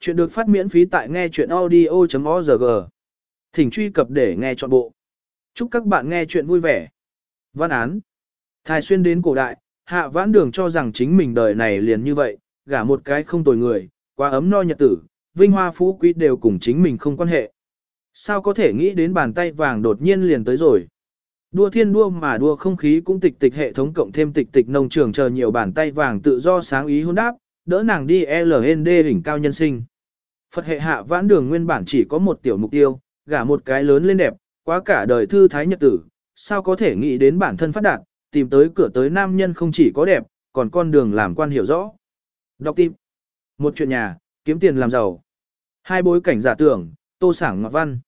Chuyện được phát miễn phí tại nghe chuyện audio.org. Thỉnh truy cập để nghe trọn bộ. Chúc các bạn nghe chuyện vui vẻ. Văn án. Thái xuyên đến cổ đại, hạ vãn đường cho rằng chính mình đời này liền như vậy, gả một cái không tồi người, quá ấm no nhật tử, vinh hoa phú quý đều cùng chính mình không quan hệ. Sao có thể nghĩ đến bàn tay vàng đột nhiên liền tới rồi. Đua thiên đua mà đua không khí cũng tịch tịch hệ thống cộng thêm tịch tịch nông trường chờ nhiều bàn tay vàng tự do sáng ý hôn đáp, đỡ nàng đi LND đỉnh cao nhân sinh. Phật hệ hạ vãn đường nguyên bản chỉ có một tiểu mục tiêu, gả một cái lớn lên đẹp, quá cả đời thư thái nhật tử, sao có thể nghĩ đến bản thân phát đạt, tìm tới cửa tới nam nhân không chỉ có đẹp, còn con đường làm quan hiểu rõ. Đọc tim. Một chuyện nhà, kiếm tiền làm giàu. Hai bối cảnh giả tưởng, tô sảng ngọt văn.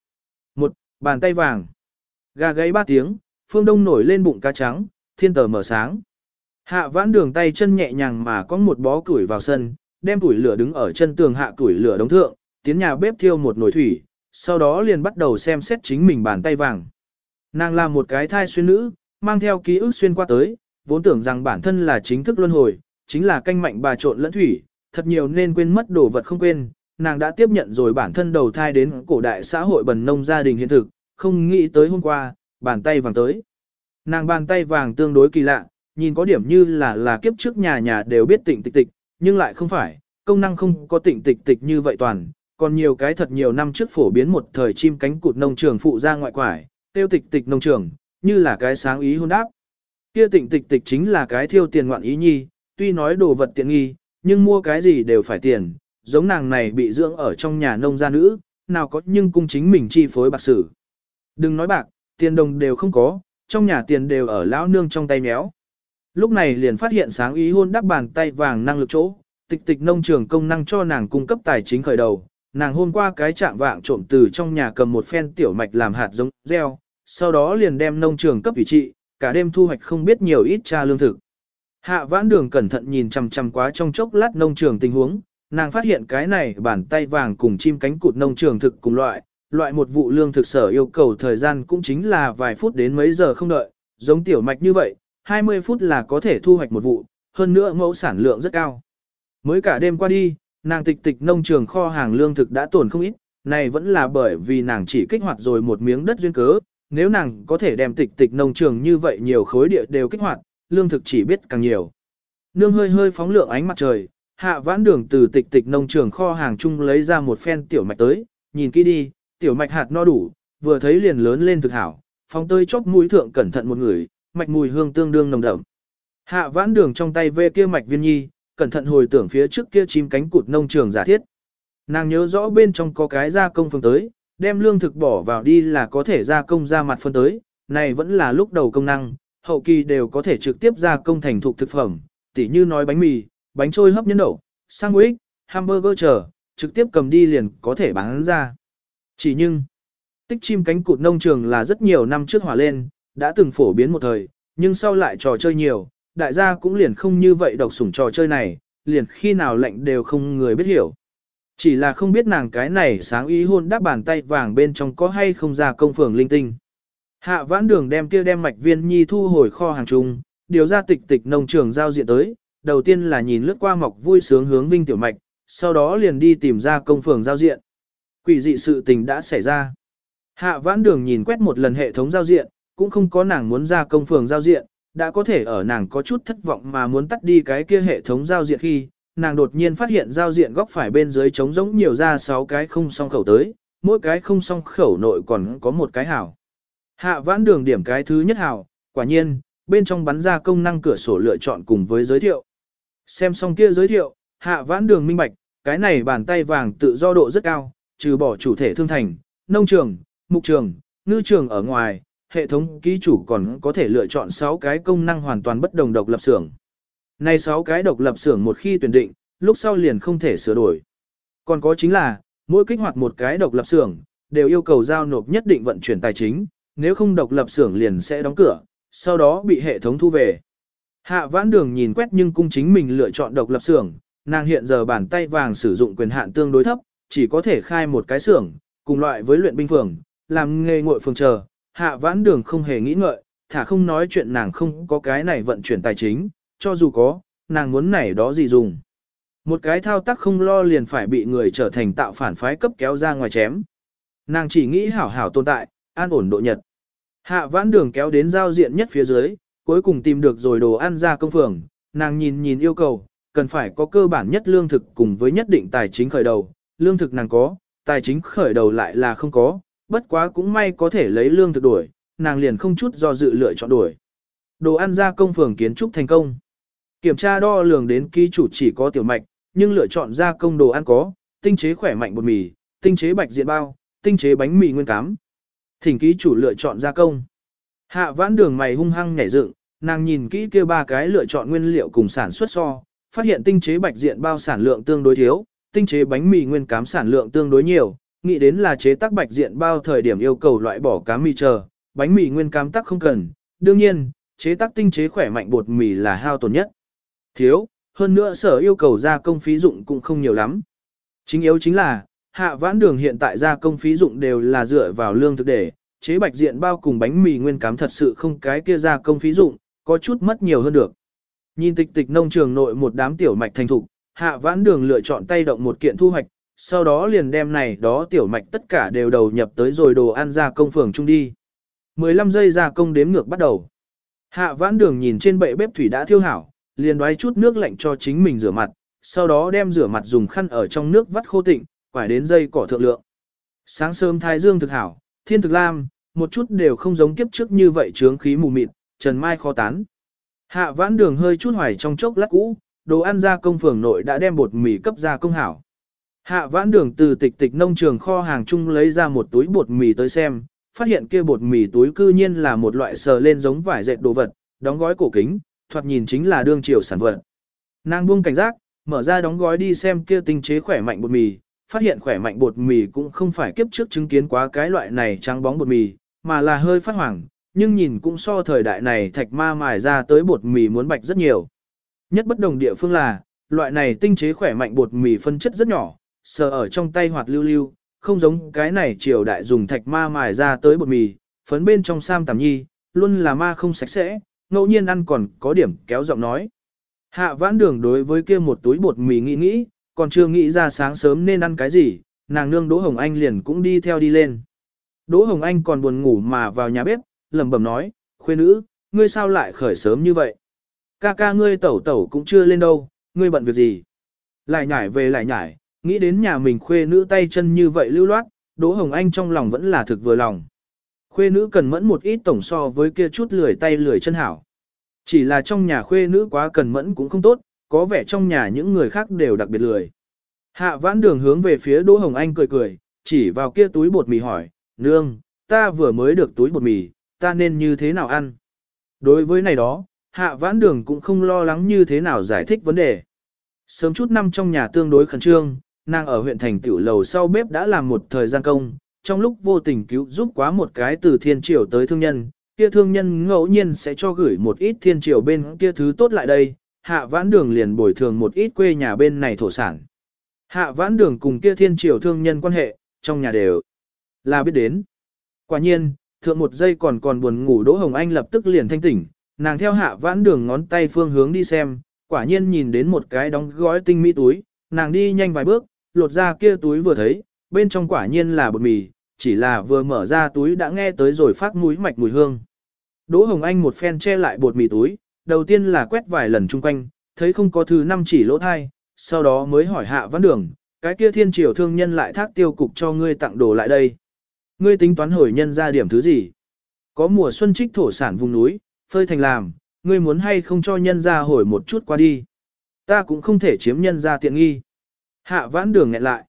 Một, bàn tay vàng. Gà gáy ba tiếng, phương đông nổi lên bụng cá trắng, thiên tờ mở sáng. Hạ vãn đường tay chân nhẹ nhàng mà có một bó củi vào sân, đem củi lửa đứng ở chân tường hạ củi lửa đống thượng, tiến nhà bếp thiêu một nồi thủy, sau đó liền bắt đầu xem xét chính mình bàn tay vàng. Nàng là một cái thai xuyên nữ, mang theo ký ức xuyên qua tới, vốn tưởng rằng bản thân là chính thức luân hồi, chính là canh mạnh bà trộn lẫn thủy, thật nhiều nên quên mất đồ vật không quên, nàng đã tiếp nhận rồi bản thân đầu thai đến cổ đại xã hội bần nông gia đình hiện thực, không nghĩ tới hôm qua, bàn tay vàng tới. Nàng bàn tay vàng tương đối kỳ lạ, nhìn có điểm như là là kiếp trước nhà nhà đều biết tịnh tịch tịch, nhưng lại không phải, công năng không có tịnh tịch tịch như vậy toàn, còn nhiều cái thật nhiều năm trước phổ biến một thời chim cánh cụt nông trường phụ ra ngoại quải, tiêu tịch tịch nông trường, như là cái sáng ý hôn đáp. Kia tịnh tịch tịch chính là cái thiêu tiền ngoạn ý nhi, tuy nói đồ vật tiện nghi, nhưng mua cái gì đều phải tiền, giống nàng này bị dưỡng ở trong nhà nông gia nữ, nào có nhưng cung chính mình chi phối bạc sử. Đừng nói bạc, tiền đồng đều không có, trong nhà tiền đều ở lão nương trong tay méo. Lúc này liền phát hiện sáng ý hôn đắp bàn tay vàng năng lực chỗ, tịch tịch nông trường công năng cho nàng cung cấp tài chính khởi đầu. Nàng hôm qua cái trạng vạng trộm từ trong nhà cầm một phen tiểu mạch làm hạt giống gieo, sau đó liền đem nông trường cấp ủy trị, cả đêm thu hoạch không biết nhiều ít tra lương thực. Hạ vãn đường cẩn thận nhìn chằm chằm quá trong chốc lát nông trường tình huống, nàng phát hiện cái này bàn tay vàng cùng chim cánh cụt nông trường thực cùng loại, loại một vụ lương thực sở yêu cầu thời gian cũng chính là vài phút đến mấy giờ không đợi, giống tiểu mạch như vậy, 20 phút là có thể thu hoạch một vụ, hơn nữa mẫu sản lượng rất cao. Mới cả đêm qua đi, nàng tịch tịch nông trường kho hàng lương thực đã tồn không ít, này vẫn là bởi vì nàng chỉ kích hoạt rồi một miếng đất duyên cớ, nếu nàng có thể đem tịch tịch nông trường như vậy nhiều khối địa đều kích hoạt, lương thực chỉ biết càng nhiều. Nương hơi hơi phóng lượng ánh mặt trời, hạ vãn đường từ tịch tịch nông trường kho hàng chung lấy ra một phen tiểu mạch tới, nhìn kỹ đi, tiểu mạch hạt no đủ, vừa thấy liền lớn lên thực hảo, phóng tơi chóp mũi thượng cẩn thận một người, mạch mùi hương tương đương nồng đậm. Hạ vãn đường trong tay vê kia mạch viên nhi, cẩn thận hồi tưởng phía trước kia chim cánh cụt nông trường giả thiết. Nàng nhớ rõ bên trong có cái gia công phương tới, đem lương thực bỏ vào đi là có thể gia công ra mặt phân tới, này vẫn là lúc đầu công năng, hậu kỳ đều có thể trực tiếp gia công thành thuộc thực phẩm, tỉ như nói bánh mì, bánh trôi hấp nhân đậu, sandwich, hamburger chờ, trực tiếp cầm đi liền có thể bán ra. Chỉ nhưng, tích chim cánh cụt nông trường là rất nhiều năm trước hỏa lên, đã từng phổ biến một thời, nhưng sau lại trò chơi nhiều, đại gia cũng liền không như vậy độc sủng trò chơi này, liền khi nào lệnh đều không người biết hiểu. Chỉ là không biết nàng cái này sáng ý hôn đáp bàn tay vàng bên trong có hay không ra công phường linh tinh. Hạ vãn đường đem kia đem mạch viên nhi thu hồi kho hàng trung, điều ra tịch tịch nông trường giao diện tới, đầu tiên là nhìn lướt qua mọc vui sướng hướng vinh tiểu mạch, sau đó liền đi tìm ra công phường giao diện. Quỷ dị sự tình đã xảy ra. Hạ vãn đường nhìn quét một lần hệ thống giao diện, cũng không có nàng muốn ra công phường giao diện, đã có thể ở nàng có chút thất vọng mà muốn tắt đi cái kia hệ thống giao diện khi, nàng đột nhiên phát hiện giao diện góc phải bên dưới trống rỗng nhiều ra 6 cái không song khẩu tới, mỗi cái không song khẩu nội còn có một cái hảo. Hạ vãn đường điểm cái thứ nhất hảo, quả nhiên, bên trong bắn ra công năng cửa sổ lựa chọn cùng với giới thiệu. Xem xong kia giới thiệu, hạ vãn đường minh bạch, cái này bàn tay vàng tự do độ rất cao, trừ bỏ chủ thể thương thành, nông trường, mục trường, ngư trường ở ngoài, hệ thống ký chủ còn có thể lựa chọn 6 cái công năng hoàn toàn bất đồng độc lập xưởng. Này 6 cái độc lập xưởng một khi tuyển định, lúc sau liền không thể sửa đổi. Còn có chính là, mỗi kích hoạt một cái độc lập xưởng, đều yêu cầu giao nộp nhất định vận chuyển tài chính, nếu không độc lập xưởng liền sẽ đóng cửa, sau đó bị hệ thống thu về. Hạ vãn đường nhìn quét nhưng cung chính mình lựa chọn độc lập xưởng, nàng hiện giờ bàn tay vàng sử dụng quyền hạn tương đối thấp, chỉ có thể khai một cái xưởng, cùng loại với luyện binh phường, làm nghề ngội phường chờ, hạ vãn đường không hề nghĩ ngợi, thả không nói chuyện nàng không có cái này vận chuyển tài chính, cho dù có, nàng muốn này đó gì dùng. Một cái thao tác không lo liền phải bị người trở thành tạo phản phái cấp kéo ra ngoài chém. Nàng chỉ nghĩ hảo hảo tồn tại, an ổn độ nhật. Hạ vãn đường kéo đến giao diện nhất phía dưới, cuối cùng tìm được rồi đồ ăn ra công phường, nàng nhìn nhìn yêu cầu, cần phải có cơ bản nhất lương thực cùng với nhất định tài chính khởi đầu, lương thực nàng có, tài chính khởi đầu lại là không có, bất quá cũng may có thể lấy lương thực đổi, nàng liền không chút do dự lựa chọn đổi. Đồ ăn ra công phường kiến trúc thành công. Kiểm tra đo lường đến ký chủ chỉ có tiểu mạch, nhưng lựa chọn ra công đồ ăn có, tinh chế khỏe mạnh bột mì, tinh chế bạch diện bao, tinh chế bánh mì nguyên cám. Thỉnh ký chủ lựa chọn gia công. Hạ vãn đường mày hung hăng nhảy dựng, nàng nhìn kỹ kia ba cái lựa chọn nguyên liệu cùng sản xuất so, phát hiện tinh chế bạch diện bao sản lượng tương đối thiếu, tinh chế bánh mì nguyên cám sản lượng tương đối nhiều, nghĩ đến là chế tác bạch diện bao thời điểm yêu cầu loại bỏ cám mì chờ, bánh mì nguyên cám tắc không cần. Đương nhiên, chế tác tinh chế khỏe mạnh bột mì là hao tổn nhất. Thiếu, hơn nữa sở yêu cầu gia công phí dụng cũng không nhiều lắm. Chính yếu chính là, hạ vãn đường hiện tại gia công phí dụng đều là dựa vào lương thực để, chế bạch diện bao cùng bánh mì nguyên cám thật sự không cái kia gia công phí dụng, có chút mất nhiều hơn được. Nhìn tịch tịch nông trường nội một đám tiểu mạch thành thục, hạ vãn đường lựa chọn tay động một kiện thu hoạch, sau đó liền đem này đó tiểu mạch tất cả đều đầu nhập tới rồi đồ ăn ra công phường chung đi. 15 giây gia công đếm ngược bắt đầu. Hạ vãn đường nhìn trên bệ bếp thủy đã thiêu hảo, liền đoái chút nước lạnh cho chính mình rửa mặt, sau đó đem rửa mặt dùng khăn ở trong nước vắt khô tịnh, quải đến dây cỏ thượng lượng. Sáng sớm thái dương thực hảo, thiên thực lam, một chút đều không giống kiếp trước như vậy trướng khí mù mịt, trần mai khó tán. Hạ vãn đường hơi chút hoài trong chốc lát cũ, đồ ăn ra công phường nội đã đem bột mì cấp ra công hảo. Hạ vãn đường từ tịch tịch nông trường kho hàng chung lấy ra một túi bột mì tới xem, phát hiện kia bột mì túi cư nhiên là một loại sờ lên giống vải dệt đồ vật, đóng gói cổ kính, thoạt nhìn chính là đương triều sản vật. Nàng buông cảnh giác, mở ra đóng gói đi xem kia tinh chế khỏe mạnh bột mì, phát hiện khỏe mạnh bột mì cũng không phải kiếp trước chứng kiến quá cái loại này trắng bóng bột mì, mà là hơi phát hoàng, nhưng nhìn cũng so thời đại này thạch ma mài ra tới bột mì muốn bạch rất nhiều. Nhất bất đồng địa phương là, loại này tinh chế khỏe mạnh bột mì phân chất rất nhỏ, sờ ở trong tay hoạt lưu lưu, không giống cái này triều đại dùng thạch ma mài ra tới bột mì, phấn bên trong sam tằm nhi, luôn là ma không sạch sẽ, ngẫu nhiên ăn còn có điểm kéo giọng nói. Hạ vãn đường đối với kia một túi bột mì nghĩ nghĩ, còn chưa nghĩ ra sáng sớm nên ăn cái gì, nàng nương Đỗ Hồng Anh liền cũng đi theo đi lên. Đỗ Hồng Anh còn buồn ngủ mà vào nhà bếp, lẩm bẩm nói, khuê nữ, ngươi sao lại khởi sớm như vậy? Ca ca ngươi tẩu tẩu cũng chưa lên đâu, ngươi bận việc gì? Lại nhải về lại nhải, nghĩ đến nhà mình khuê nữ tay chân như vậy lưu loát, Đỗ Hồng Anh trong lòng vẫn là thực vừa lòng. Khuê nữ cần mẫn một ít tổng so với kia chút lười tay lười chân hảo. Chỉ là trong nhà khuê nữ quá cần mẫn cũng không tốt, có vẻ trong nhà những người khác đều đặc biệt lười. Hạ vãn đường hướng về phía Đỗ Hồng Anh cười cười, chỉ vào kia túi bột mì hỏi, nương, ta vừa mới được túi bột mì, ta nên như thế nào ăn? Đối với này đó, hạ vãn đường cũng không lo lắng như thế nào giải thích vấn đề. Sớm chút năm trong nhà tương đối khẩn trương, nàng ở huyện thành tiểu lầu sau bếp đã làm một thời gian công, trong lúc vô tình cứu giúp quá một cái từ thiên triều tới thương nhân, kia thương nhân ngẫu nhiên sẽ cho gửi một ít thiên triều bên kia thứ tốt lại đây, hạ vãn đường liền bồi thường một ít quê nhà bên này thổ sản. Hạ vãn đường cùng kia thiên triều thương nhân quan hệ, trong nhà đều là biết đến. Quả nhiên, thượng một giây còn còn buồn ngủ Đỗ Hồng Anh lập tức liền thanh tỉnh, nàng theo hạ vãn đường ngón tay phương hướng đi xem, quả nhiên nhìn đến một cái đóng gói tinh mỹ túi, nàng đi nhanh vài bước, lột ra kia túi vừa thấy, bên trong quả nhiên là bột mì, chỉ là vừa mở ra túi đã nghe tới rồi phát mũi mạch mùi hương. Đỗ Hồng Anh một phen che lại bột mì túi, đầu tiên là quét vài lần chung quanh, thấy không có thứ năm chỉ lỗ thai, sau đó mới hỏi hạ Văn đường, cái kia thiên triều thương nhân lại thác tiêu cục cho ngươi tặng đồ lại đây. Ngươi tính toán hồi nhân ra điểm thứ gì? Có mùa xuân trích thổ sản vùng núi, phơi thành làm, ngươi muốn hay không cho nhân ra hồi một chút qua đi. Ta cũng không thể chiếm nhân ra tiện nghi. Hạ vãn đường nghẹn lại.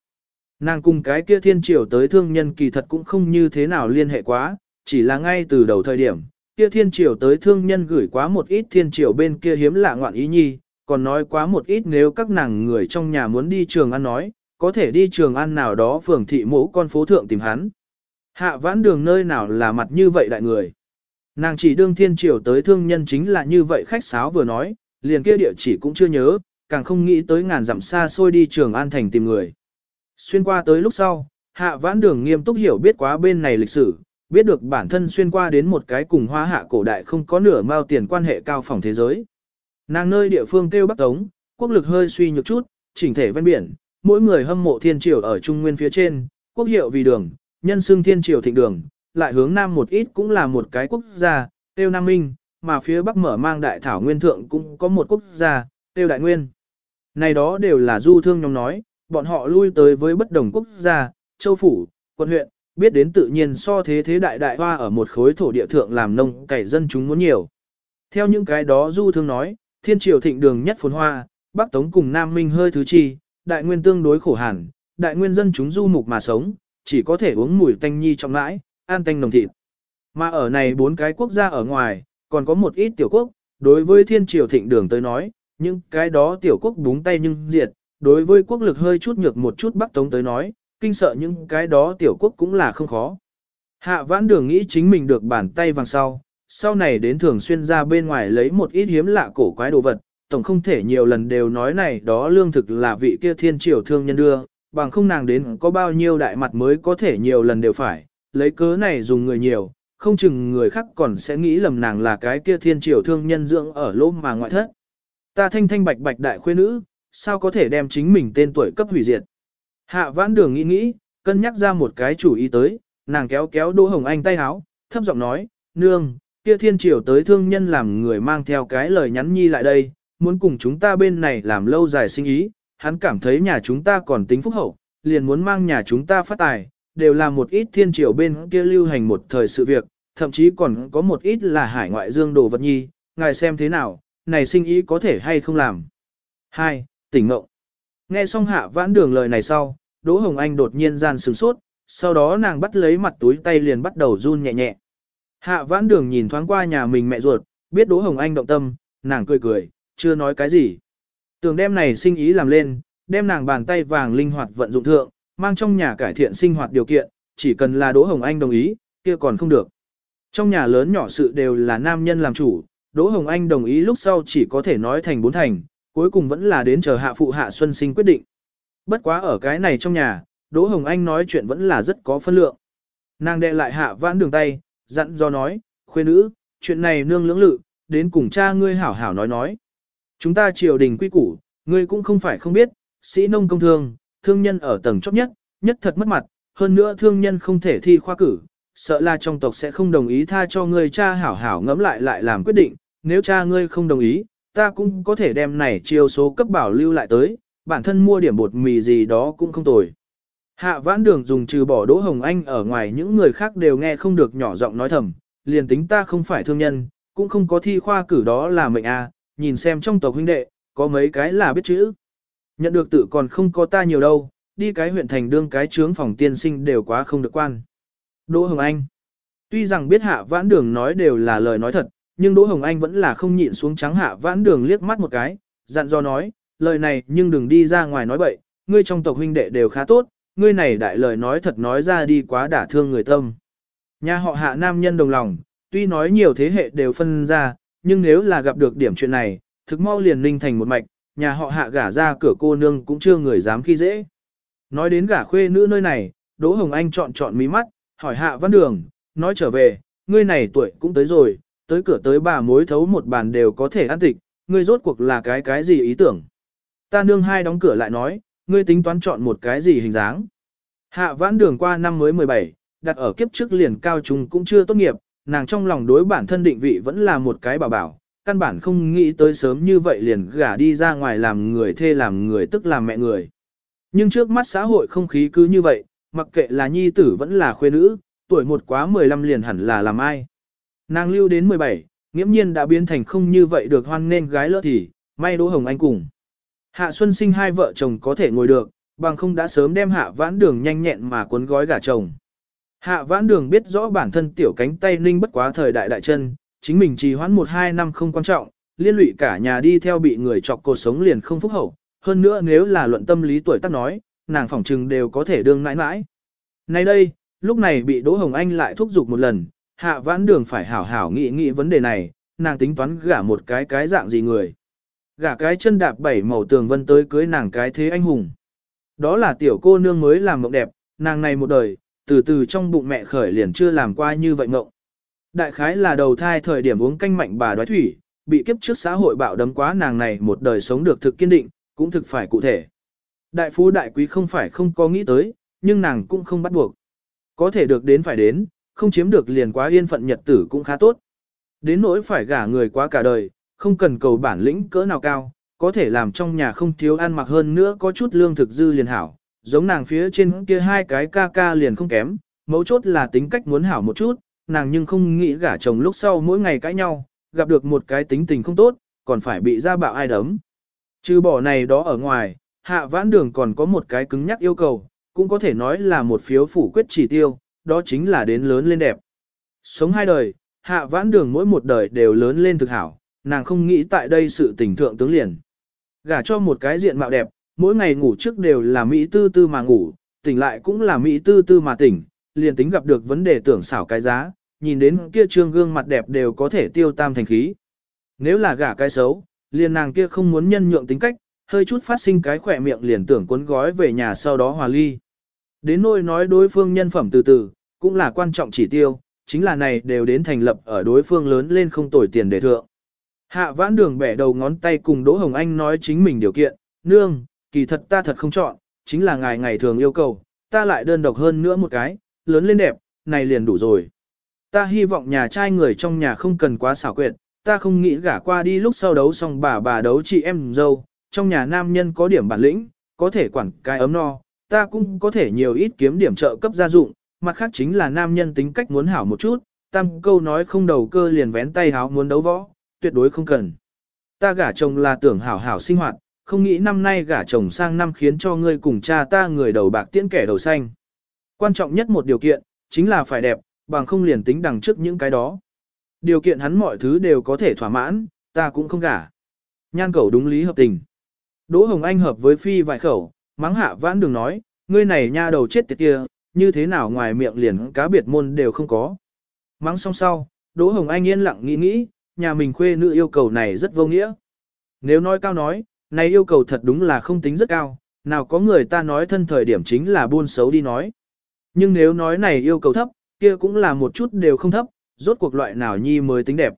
Nàng cùng cái kia thiên triều tới thương nhân kỳ thật cũng không như thế nào liên hệ quá, chỉ là ngay từ đầu thời điểm, kia thiên triều tới thương nhân gửi quá một ít thiên triều bên kia hiếm lạ ngoạn ý nhi, còn nói quá một ít nếu các nàng người trong nhà muốn đi trường ăn nói, có thể đi trường ăn nào đó phường thị mẫu con phố thượng tìm hắn. Hạ vãn đường nơi nào là mặt như vậy đại người. Nàng chỉ đương thiên triều tới thương nhân chính là như vậy khách sáo vừa nói, liền kia địa chỉ cũng chưa nhớ, càng không nghĩ tới ngàn dặm xa xôi đi trường an thành tìm người. Xuyên qua tới lúc sau, hạ vãn đường nghiêm túc hiểu biết quá bên này lịch sử, biết được bản thân xuyên qua đến một cái cùng hoa hạ cổ đại không có nửa mao tiền quan hệ cao phòng thế giới. Nàng nơi địa phương kêu Bắc Tống, quốc lực hơi suy nhược chút, chỉnh thể ven biển, mỗi người hâm mộ thiên triều ở trung nguyên phía trên, quốc hiệu vì đường, nhân xưng thiên triều thịnh đường, lại hướng nam một ít cũng là một cái quốc gia, tiêu Nam Minh, mà phía bắc mở mang đại thảo nguyên thượng cũng có một quốc gia, tiêu Đại Nguyên. Này đó đều là du thương nhóm nói, bọn họ lui tới với bất đồng quốc gia, châu phủ, quận huyện, biết đến tự nhiên so thế thế đại đại hoa ở một khối thổ địa thượng làm nông cày dân chúng muốn nhiều. Theo những cái đó du thương nói, thiên triều thịnh đường nhất phồn hoa, bắc tống cùng nam minh hơi thứ chi, đại nguyên tương đối khổ hẳn, đại nguyên dân chúng du mục mà sống, chỉ có thể uống mùi tanh nhi trong lãi, an tanh nồng thịt. Mà ở này bốn cái quốc gia ở ngoài, còn có một ít tiểu quốc, đối với thiên triều thịnh đường tới nói, những cái đó tiểu quốc búng tay nhưng diệt, đối với quốc lực hơi chút nhược một chút Bắc Tống tới nói, kinh sợ những cái đó tiểu quốc cũng là không khó. Hạ vãn đường nghĩ chính mình được bàn tay vàng sau, sau này đến thường xuyên ra bên ngoài lấy một ít hiếm lạ cổ quái đồ vật, tổng không thể nhiều lần đều nói này đó lương thực là vị kia thiên triều thương nhân đưa, bằng không nàng đến có bao nhiêu đại mặt mới có thể nhiều lần đều phải, lấy cớ này dùng người nhiều, không chừng người khác còn sẽ nghĩ lầm nàng là cái kia thiên triều thương nhân dưỡng ở lỗ mà ngoại thất. Ta thanh thanh bạch bạch đại khuê nữ, sao có thể đem chính mình tên tuổi cấp hủy diệt. Hạ vãn đường nghĩ nghĩ, cân nhắc ra một cái chủ ý tới, nàng kéo kéo Đỗ Hồng Anh tay háo, thấp giọng nói, nương, kia thiên triều tới thương nhân làm người mang theo cái lời nhắn nhi lại đây, muốn cùng chúng ta bên này làm lâu dài sinh ý, hắn cảm thấy nhà chúng ta còn tính phúc hậu, liền muốn mang nhà chúng ta phát tài, đều là một ít thiên triều bên kia lưu hành một thời sự việc, thậm chí còn có một ít là hải ngoại dương đồ vật nhi, ngài xem thế nào, này sinh ý có thể hay không làm. 2. Tỉnh ngộ. Nghe xong hạ vãn đường lời này sau, Đỗ Hồng Anh đột nhiên gian sửng sốt, sau đó nàng bắt lấy mặt túi tay liền bắt đầu run nhẹ nhẹ. Hạ vãn đường nhìn thoáng qua nhà mình mẹ ruột, biết Đỗ Hồng Anh động tâm, nàng cười cười, chưa nói cái gì. tường đem này sinh ý làm lên, đem nàng bàn tay vàng linh hoạt vận dụng thượng, mang trong nhà cải thiện sinh hoạt điều kiện, chỉ cần là Đỗ Hồng Anh đồng ý, kia còn không được. Trong nhà lớn nhỏ sự đều là nam nhân làm chủ, Đỗ Hồng Anh đồng ý lúc sau chỉ có thể nói thành bốn thành, cuối cùng vẫn là đến chờ hạ phụ hạ Xuân Sinh quyết định. Bất quá ở cái này trong nhà, Đỗ Hồng Anh nói chuyện vẫn là rất có phân lượng. Nàng đệ lại hạ vãn đường tay, dặn do nói, khuê nữ, chuyện này nương lưỡng lự, đến cùng cha ngươi hảo hảo nói nói. Chúng ta triều đình quy củ, ngươi cũng không phải không biết, sĩ nông công thương, thương nhân ở tầng chót nhất, nhất thật mất mặt, hơn nữa thương nhân không thể thi khoa cử, sợ là trong tộc sẽ không đồng ý tha cho ngươi cha hảo hảo ngẫm lại lại làm quyết định, nếu cha ngươi không đồng ý, ta cũng có thể đem này chiêu số cấp bảo lưu lại tới, bản thân mua điểm bột mì gì đó cũng không tồi. Hạ vãn đường dùng trừ bỏ Đỗ Hồng Anh ở ngoài những người khác đều nghe không được nhỏ giọng nói thầm, liền tính ta không phải thương nhân, cũng không có thi khoa cử đó là mệnh a, à, nhìn xem trong tộc huynh đệ, có mấy cái là biết chữ. Nhận được tự còn không có ta nhiều đâu, đi cái huyện thành đương cái trướng phòng tiên sinh đều quá không được quan. Đỗ Hồng Anh Tuy rằng biết hạ vãn đường nói đều là lời nói thật, nhưng Đỗ Hồng Anh vẫn là không nhịn xuống trắng hạ vãn đường liếc mắt một cái, dặn dò nói, lời này nhưng đừng đi ra ngoài nói bậy, ngươi trong tộc huynh đệ đều khá tốt, ngươi này đại lời nói thật nói ra đi quá đả thương người tâm. Nhà họ hạ nam nhân đồng lòng, tuy nói nhiều thế hệ đều phân ra, nhưng nếu là gặp được điểm chuyện này, thực mau liền ninh thành một mạch, nhà họ hạ gả ra cửa cô nương cũng chưa người dám khi dễ. Nói đến gả khuê nữ nơi này, Đỗ Hồng Anh chọn chọn mí mắt, hỏi hạ văn đường, nói trở về, ngươi này tuổi cũng tới rồi, tới cửa tới bà mối thấu một bàn đều có thể ăn tịch, ngươi rốt cuộc là cái cái gì ý tưởng. Ta nương hai đóng cửa lại nói, ngươi tính toán chọn một cái gì hình dáng. Hạ vãn đường qua năm mới 17, đặt ở kiếp trước liền cao trung cũng chưa tốt nghiệp, nàng trong lòng đối bản thân định vị vẫn là một cái bảo bảo, căn bản không nghĩ tới sớm như vậy liền gả đi ra ngoài làm người thê làm người tức làm mẹ người. Nhưng trước mắt xã hội không khí cứ như vậy, mặc kệ là nhi tử vẫn là khuê nữ, tuổi một quá 15 liền hẳn là làm ai. Nàng lưu đến 17, nghiễm nhiên đã biến thành không như vậy được hoan nên gái lỡ thì, may Đỗ Hồng Anh cùng. Hạ Xuân sinh hai vợ chồng có thể ngồi được, bằng không đã sớm đem hạ vãn đường nhanh nhẹn mà cuốn gói gả chồng. Hạ vãn đường biết rõ bản thân tiểu cánh tay ninh bất quá thời đại đại chân, chính mình trì hoãn một hai năm không quan trọng, liên lụy cả nhà đi theo bị người chọc cuộc sống liền không phúc hậu. Hơn nữa nếu là luận tâm lý tuổi tác nói, nàng phỏng trừng đều có thể đương mãi mãi. Nay đây, lúc này bị Đỗ Hồng Anh lại thúc giục một lần, hạ vãn đường phải hảo hảo nghĩ nghĩ vấn đề này, nàng tính toán gả một cái cái dạng gì người. Gả cái chân đạp bảy màu tường vân tới cưới nàng cái thế anh hùng. Đó là tiểu cô nương mới làm mộng đẹp, nàng này một đời, từ từ trong bụng mẹ khởi liền chưa làm qua như vậy mộng. Đại khái là đầu thai thời điểm uống canh mạnh bà đoái thủy, bị kiếp trước xã hội bạo đấm quá nàng này một đời sống được thực kiên định, cũng thực phải cụ thể. Đại phú đại quý không phải không có nghĩ tới, nhưng nàng cũng không bắt buộc. Có thể được đến phải đến, không chiếm được liền quá yên phận nhật tử cũng khá tốt. Đến nỗi phải gả người quá cả đời, không cần cầu bản lĩnh cỡ nào cao, có thể làm trong nhà không thiếu ăn mặc hơn nữa có chút lương thực dư liền hảo, giống nàng phía trên kia hai cái ca ca liền không kém, mấu chốt là tính cách muốn hảo một chút, nàng nhưng không nghĩ gả chồng lúc sau mỗi ngày cãi nhau, gặp được một cái tính tình không tốt, còn phải bị ra bạo ai đấm. Trừ bỏ này đó ở ngoài, hạ vãn đường còn có một cái cứng nhắc yêu cầu, cũng có thể nói là một phiếu phủ quyết chỉ tiêu, đó chính là đến lớn lên đẹp. Sống hai đời, hạ vãn đường mỗi một đời đều lớn lên thực hảo, nàng không nghĩ tại đây sự tình thượng tướng liền. Gả cho một cái diện mạo đẹp, mỗi ngày ngủ trước đều là Mỹ tư tư mà ngủ, tỉnh lại cũng là Mỹ tư tư mà tỉnh, liền tính gặp được vấn đề tưởng xảo cái giá, nhìn đến kia trương gương mặt đẹp đều có thể tiêu tam thành khí. Nếu là gả cái xấu, liền nàng kia không muốn nhân nhượng tính cách, hơi chút phát sinh cái khỏe miệng liền tưởng cuốn gói về nhà sau đó hòa ly. Đến nỗi nói đối phương nhân phẩm từ từ, cũng là quan trọng chỉ tiêu, chính là này đều đến thành lập ở đối phương lớn lên không tồi tiền để thượng. Hạ vãn đường bẻ đầu ngón tay cùng Đỗ Hồng Anh nói chính mình điều kiện, nương, kỳ thật ta thật không chọn, chính là ngài ngày thường yêu cầu, ta lại đơn độc hơn nữa một cái, lớn lên đẹp, này liền đủ rồi. Ta hy vọng nhà trai người trong nhà không cần quá xảo quyệt, ta không nghĩ gả qua đi lúc sau đấu xong bà bà đấu chị em dâu, trong nhà nam nhân có điểm bản lĩnh, có thể quản cái ấm no, ta cũng có thể nhiều ít kiếm điểm trợ cấp gia dụng, mặt khác chính là nam nhân tính cách muốn hảo một chút, tam câu nói không đầu cơ liền vén tay háo muốn đấu võ, tuyệt đối không cần. Ta gả chồng là tưởng hảo hảo sinh hoạt, không nghĩ năm nay gả chồng sang năm khiến cho ngươi cùng cha ta người đầu bạc tiễn kẻ đầu xanh. Quan trọng nhất một điều kiện, chính là phải đẹp, bằng không liền tính đằng trước những cái đó. Điều kiện hắn mọi thứ đều có thể thỏa mãn, ta cũng không gả. Nhan cầu đúng lý hợp tình. Đỗ Hồng Anh hợp với Phi vài khẩu, mắng hạ vãn đường nói, ngươi này nha đầu chết tiệt kia, như thế nào ngoài miệng liền cá biệt môn đều không có. Mắng xong sau, Đỗ Hồng Anh yên lặng nghĩ nghĩ, nhà mình khuê nữ yêu cầu này rất vô nghĩa. Nếu nói cao nói, này yêu cầu thật đúng là không tính rất cao, nào có người ta nói thân thời điểm chính là buôn xấu đi nói. Nhưng nếu nói này yêu cầu thấp, kia cũng là một chút đều không thấp, rốt cuộc loại nào nhi mới tính đẹp.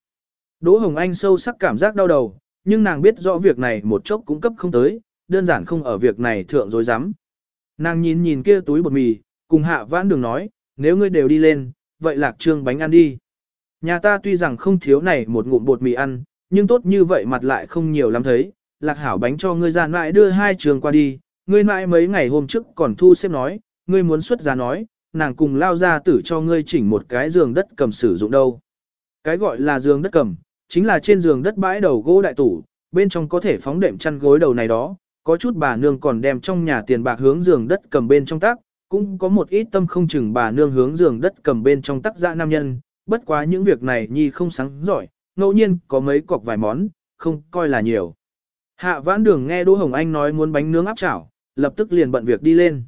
Đỗ Hồng Anh sâu sắc cảm giác đau đầu, nhưng nàng biết rõ việc này một chốc cũng cấp không tới, đơn giản không ở việc này thượng dối rắm Nàng nhìn nhìn kia túi bột mì, cùng hạ vãn đường nói, nếu ngươi đều đi lên, vậy lạc trương bánh ăn đi. Nhà ta tuy rằng không thiếu này một ngụm bột mì ăn, nhưng tốt như vậy mặt lại không nhiều lắm thấy, lạc hảo bánh cho ngươi ra mãi đưa hai trường qua đi, ngươi mãi mấy ngày hôm trước còn thu xếp nói, ngươi muốn xuất ra nói, nàng cùng lao ra tử cho ngươi chỉnh một cái giường đất cầm sử dụng đâu. Cái gọi là giường đất cầm, chính là trên giường đất bãi đầu gỗ đại tủ, bên trong có thể phóng đệm chăn gối đầu này đó, có chút bà nương còn đem trong nhà tiền bạc hướng giường đất cầm bên trong tác, cũng có một ít tâm không chừng bà nương hướng giường đất cầm bên trong tác dạ nam nhân, bất quá những việc này nhi không sáng giỏi, ngẫu nhiên có mấy cọc vài món, không coi là nhiều. Hạ vãn đường nghe Đỗ Hồng Anh nói muốn bánh nướng áp chảo, lập tức liền bận việc đi lên.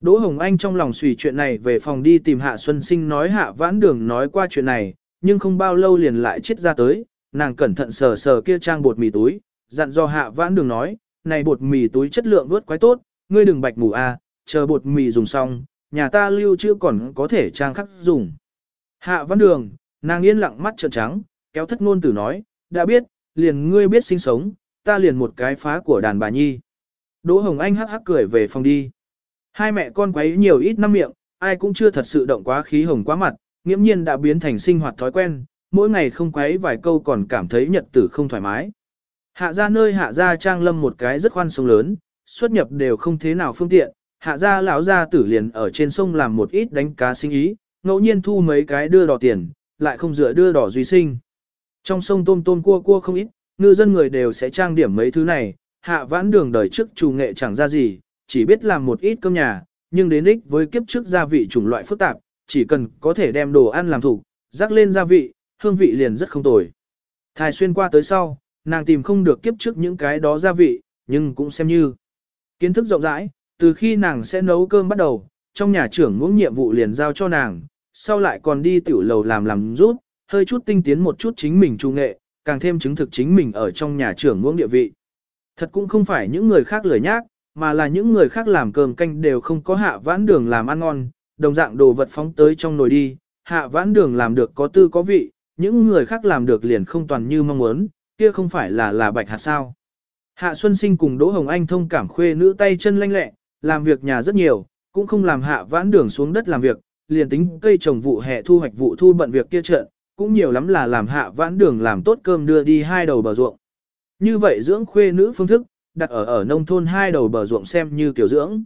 Đỗ Hồng Anh trong lòng suy chuyện này về phòng đi tìm Hạ Xuân Sinh nói Hạ vãn đường nói qua chuyện này, nhưng không bao lâu liền lại chết ra tới, nàng cẩn thận sờ sờ kia trang bột mì túi, dặn do Hạ vãn đường nói, này bột mì túi chất lượng vớt quái tốt, ngươi đừng bạch mù a, à, chờ bột mì dùng xong, nhà ta lưu chưa còn có thể trang khắc dùng. Hạ văn đường, nàng yên lặng mắt trợn trắng, kéo thất ngôn tử nói, đã biết, liền ngươi biết sinh sống, ta liền một cái phá của đàn bà nhi. Đỗ Hồng Anh hắc hắc cười về phòng đi. Hai mẹ con quấy nhiều ít năm miệng, ai cũng chưa thật sự động quá khí hồng quá mặt, nghiễm nhiên đã biến thành sinh hoạt thói quen, mỗi ngày không quấy vài câu còn cảm thấy nhật tử không thoải mái. Hạ ra nơi hạ ra trang lâm một cái rất khoan sông lớn, xuất nhập đều không thế nào phương tiện, hạ ra lão ra tử liền ở trên sông làm một ít đánh cá sinh ý, ngẫu nhiên thu mấy cái đưa đỏ tiền, lại không dựa đưa đỏ duy sinh. Trong sông tôm tôm cua cua không ít, ngư dân người đều sẽ trang điểm mấy thứ này, hạ vãn đường đời trước chủ nghệ chẳng ra gì, chỉ biết làm một ít cơm nhà, nhưng đến ích với kiếp trước gia vị chủng loại phức tạp, chỉ cần có thể đem đồ ăn làm thủ, rắc lên gia vị, hương vị liền rất không tồi. Thái xuyên qua tới sau, nàng tìm không được kiếp trước những cái đó gia vị, nhưng cũng xem như kiến thức rộng rãi, từ khi nàng sẽ nấu cơm bắt đầu, trong nhà trưởng muốn nhiệm vụ liền giao cho nàng, sau lại còn đi tiểu lầu làm làm rút, hơi chút tinh tiến một chút chính mình trung nghệ, càng thêm chứng thực chính mình ở trong nhà trưởng ngưỡng địa vị. Thật cũng không phải những người khác lười nhác, mà là những người khác làm cơm canh đều không có hạ vãn đường làm ăn ngon, đồng dạng đồ vật phóng tới trong nồi đi, hạ vãn đường làm được có tư có vị, những người khác làm được liền không toàn như mong muốn, kia không phải là là bạch hạt sao. Hạ Xuân Sinh cùng Đỗ Hồng Anh thông cảm khuê nữ tay chân lanh lẹ, làm việc nhà rất nhiều, cũng không làm hạ vãn đường xuống đất làm việc, liền tính cây trồng vụ hè thu hoạch vụ thu bận việc kia trận, cũng nhiều lắm là làm hạ vãn đường làm tốt cơm đưa đi hai đầu bờ ruộng. Như vậy dưỡng khuê nữ phương thức, đặt ở ở nông thôn hai đầu bờ ruộng xem như kiểu dưỡng.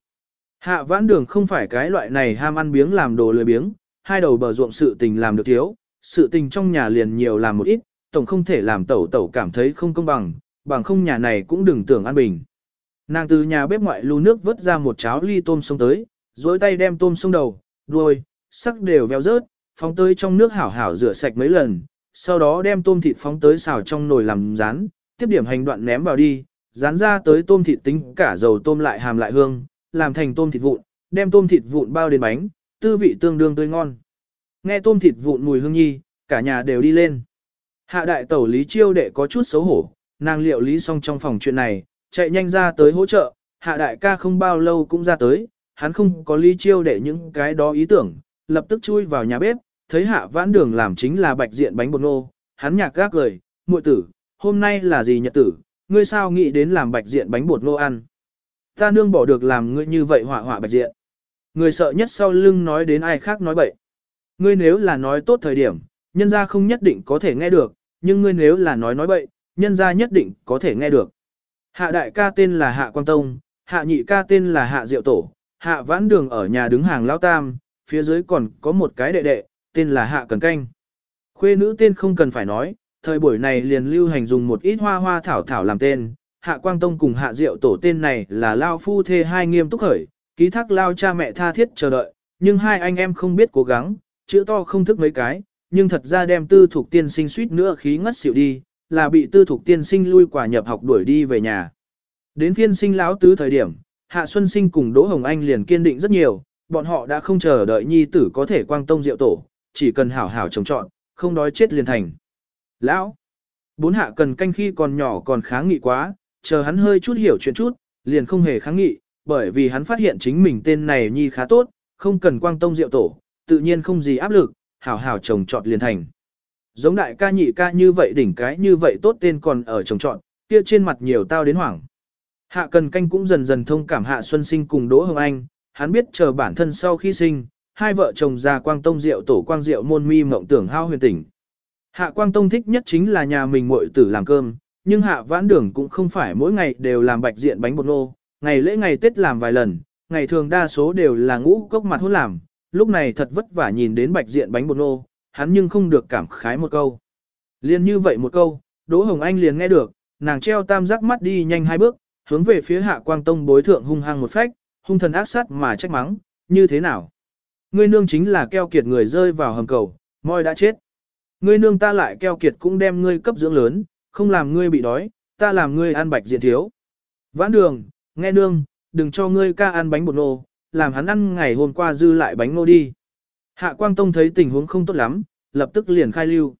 Hạ vãn đường không phải cái loại này ham ăn biếng làm đồ lười biếng, hai đầu bờ ruộng sự tình làm được thiếu, sự tình trong nhà liền nhiều làm một ít, tổng không thể làm tẩu tẩu cảm thấy không công bằng, bằng không nhà này cũng đừng tưởng an bình. Nàng từ nhà bếp ngoại lưu nước vớt ra một cháo ly tôm sông tới, dối tay đem tôm sông đầu, đuôi, sắc đều véo rớt, phóng tới trong nước hảo hảo rửa sạch mấy lần, sau đó đem tôm thịt phóng tới xào trong nồi làm rán, tiếp điểm hành đoạn ném vào đi, rán ra tới tôm thịt tính cả dầu tôm lại hàm lại hương, làm thành tôm thịt vụn, đem tôm thịt vụn bao đến bánh, tư vị tương đương tươi ngon. Nghe tôm thịt vụn mùi hương nhi, cả nhà đều đi lên. Hạ đại tẩu Lý Chiêu đệ có chút xấu hổ, nàng liệu lý xong trong phòng chuyện này, chạy nhanh ra tới hỗ trợ, hạ đại ca không bao lâu cũng ra tới, hắn không có Lý Chiêu đệ những cái đó ý tưởng, lập tức chui vào nhà bếp, thấy hạ vãn đường làm chính là bạch diện bánh bột nô, hắn nhạc gác cười, muội tử, hôm nay là gì nhật tử, ngươi sao nghĩ đến làm bạch diện bánh bột nô ăn. Ta nương bỏ được làm ngươi như vậy họa họa bạch diện. Người sợ nhất sau lưng nói đến ai khác nói bậy. Ngươi nếu là nói tốt thời điểm, nhân ra không nhất định có thể nghe được, nhưng ngươi nếu là nói nói bậy, nhân ra nhất định có thể nghe được. Hạ đại ca tên là Hạ Quang Tông, hạ nhị ca tên là Hạ Diệu Tổ, hạ vãn đường ở nhà đứng hàng lao tam, phía dưới còn có một cái đệ đệ, tên là Hạ Cần Canh. Khuê nữ tên không cần phải nói, thời buổi này liền lưu hành dùng một ít hoa hoa thảo thảo làm tên, Hạ Quang Tông cùng Hạ Diệu Tổ tên này là Lao Phu Thê hai nghiêm túc khởi, ký thác Lao cha mẹ tha thiết chờ đợi, nhưng hai anh em không biết cố gắng, chữ to không thức mấy cái, nhưng thật ra đem tư thuộc tiên sinh suýt nữa khí ngất xỉu đi, là bị tư thuộc tiên sinh lui quả nhập học đuổi đi về nhà. Đến phiên sinh lão tứ thời điểm, Hạ Xuân Sinh cùng Đỗ Hồng Anh liền kiên định rất nhiều, bọn họ đã không chờ đợi nhi tử có thể quang tông diệu tổ, chỉ cần hảo hảo trồng trọn, không đói chết liền thành. Lão, bốn hạ cần canh khi còn nhỏ còn kháng nghị quá, chờ hắn hơi chút hiểu chuyện chút, liền không hề kháng nghị, bởi vì hắn phát hiện chính mình tên này nhi khá tốt, không cần quang tông diệu tổ, tự nhiên không gì áp lực, hảo hảo trồng trọt liền thành. Giống đại ca nhị ca như vậy đỉnh cái như vậy tốt tên còn ở trồng trọt, kia trên mặt nhiều tao đến hoảng. Hạ cần canh cũng dần dần thông cảm hạ xuân sinh cùng Đỗ Hồng Anh, hắn biết chờ bản thân sau khi sinh, hai vợ chồng già quang tông diệu tổ quang diệu môn mi mộng tưởng hao huyền tỉnh. Hạ quang tông thích nhất chính là nhà mình muội tử làm cơm, nhưng hạ vãn đường cũng không phải mỗi ngày đều làm bạch diện bánh bột nô, ngày lễ ngày Tết làm vài lần, ngày thường đa số đều là ngũ cốc mặt hôn làm, lúc này thật vất vả nhìn đến bạch diện bánh bột nô, hắn nhưng không được cảm khái một câu. Liên như vậy một câu, Đỗ Hồng Anh liền nghe được, nàng treo tam giác mắt đi nhanh hai bước, hướng về phía hạ quang tông bối thượng hung hăng một phách, hung thần ác sát mà trách mắng, như thế nào? Ngươi nương chính là keo kiệt người rơi vào hầm cầu, moi đã chết. Ngươi nương ta lại keo kiệt cũng đem ngươi cấp dưỡng lớn, không làm ngươi bị đói, ta làm ngươi ăn bạch diện thiếu. Vãn đường, nghe nương, đừng cho ngươi ca ăn bánh bột nô, làm hắn ăn ngày hôm qua dư lại bánh nô đi. Hạ Quang Tông thấy tình huống không tốt lắm, lập tức liền khai lưu.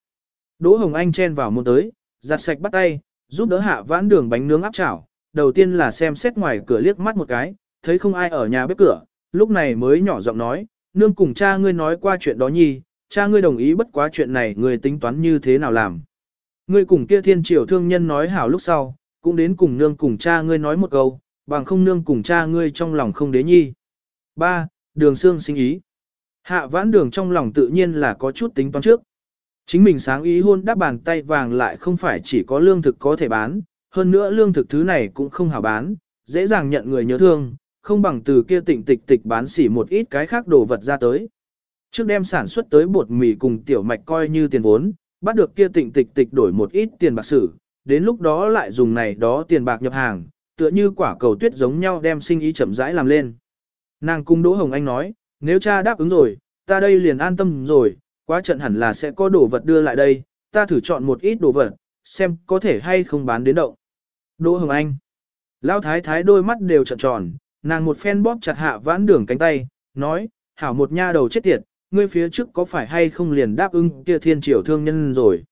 Đỗ Hồng Anh chen vào môn tới, giặt sạch bắt tay, giúp đỡ hạ vãn đường bánh nướng áp chảo. Đầu tiên là xem xét ngoài cửa liếc mắt một cái, thấy không ai ở nhà bếp cửa, lúc này mới nhỏ giọng nói, nương cùng cha ngươi nói qua chuyện đó nhi, cha ngươi đồng ý bất quá chuyện này ngươi tính toán như thế nào làm. Ngươi cùng kia thiên triều thương nhân nói hảo lúc sau, cũng đến cùng nương cùng cha ngươi nói một câu, bằng không nương cùng cha ngươi trong lòng không đế nhi. 3. Đường xương sinh ý. Hạ vãn đường trong lòng tự nhiên là có chút tính toán trước. Chính mình sáng ý hôn đáp bàn tay vàng lại không phải chỉ có lương thực có thể bán, hơn nữa lương thực thứ này cũng không hảo bán, dễ dàng nhận người nhớ thương, không bằng từ kia tịnh tịch tịch bán xỉ một ít cái khác đồ vật ra tới. Trước đem sản xuất tới bột mì cùng tiểu mạch coi như tiền vốn, bắt được kia tịnh tịch tịch đổi một ít tiền bạc sử, đến lúc đó lại dùng này đó tiền bạc nhập hàng, tựa như quả cầu tuyết giống nhau đem sinh ý chậm rãi làm lên. Nàng cung Đỗ Hồng Anh nói, nếu cha đáp ứng rồi, ta đây liền an tâm rồi, quá trận hẳn là sẽ có đồ vật đưa lại đây, ta thử chọn một ít đồ vật, xem có thể hay không bán đến động. Đỗ Hồng Anh. Lão thái thái đôi mắt đều trợn tròn, nàng một phen bóp chặt hạ vãn đường cánh tay, nói, hảo một nha đầu chết tiệt, ngươi phía trước có phải hay không liền đáp ứng kia thiên triều thương nhân rồi.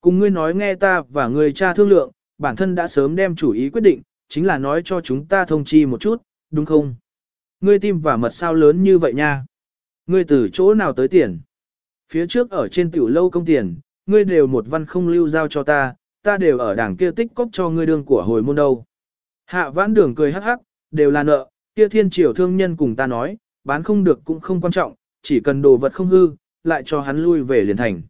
Cùng ngươi nói nghe ta và ngươi cha thương lượng, bản thân đã sớm đem chủ ý quyết định, chính là nói cho chúng ta thông chi một chút, đúng không? Ngươi tim và mật sao lớn như vậy nha? Ngươi từ chỗ nào tới tiền? Phía trước ở trên tiểu lâu công tiền, ngươi đều một văn không lưu giao cho ta, ta đều ở đảng kia tích cóp cho ngươi đương của hồi môn đâu. Hạ vãn đường cười hắc hắc, đều là nợ, kia thiên triều thương nhân cùng ta nói, bán không được cũng không quan trọng, chỉ cần đồ vật không hư, lại cho hắn lui về liền thành.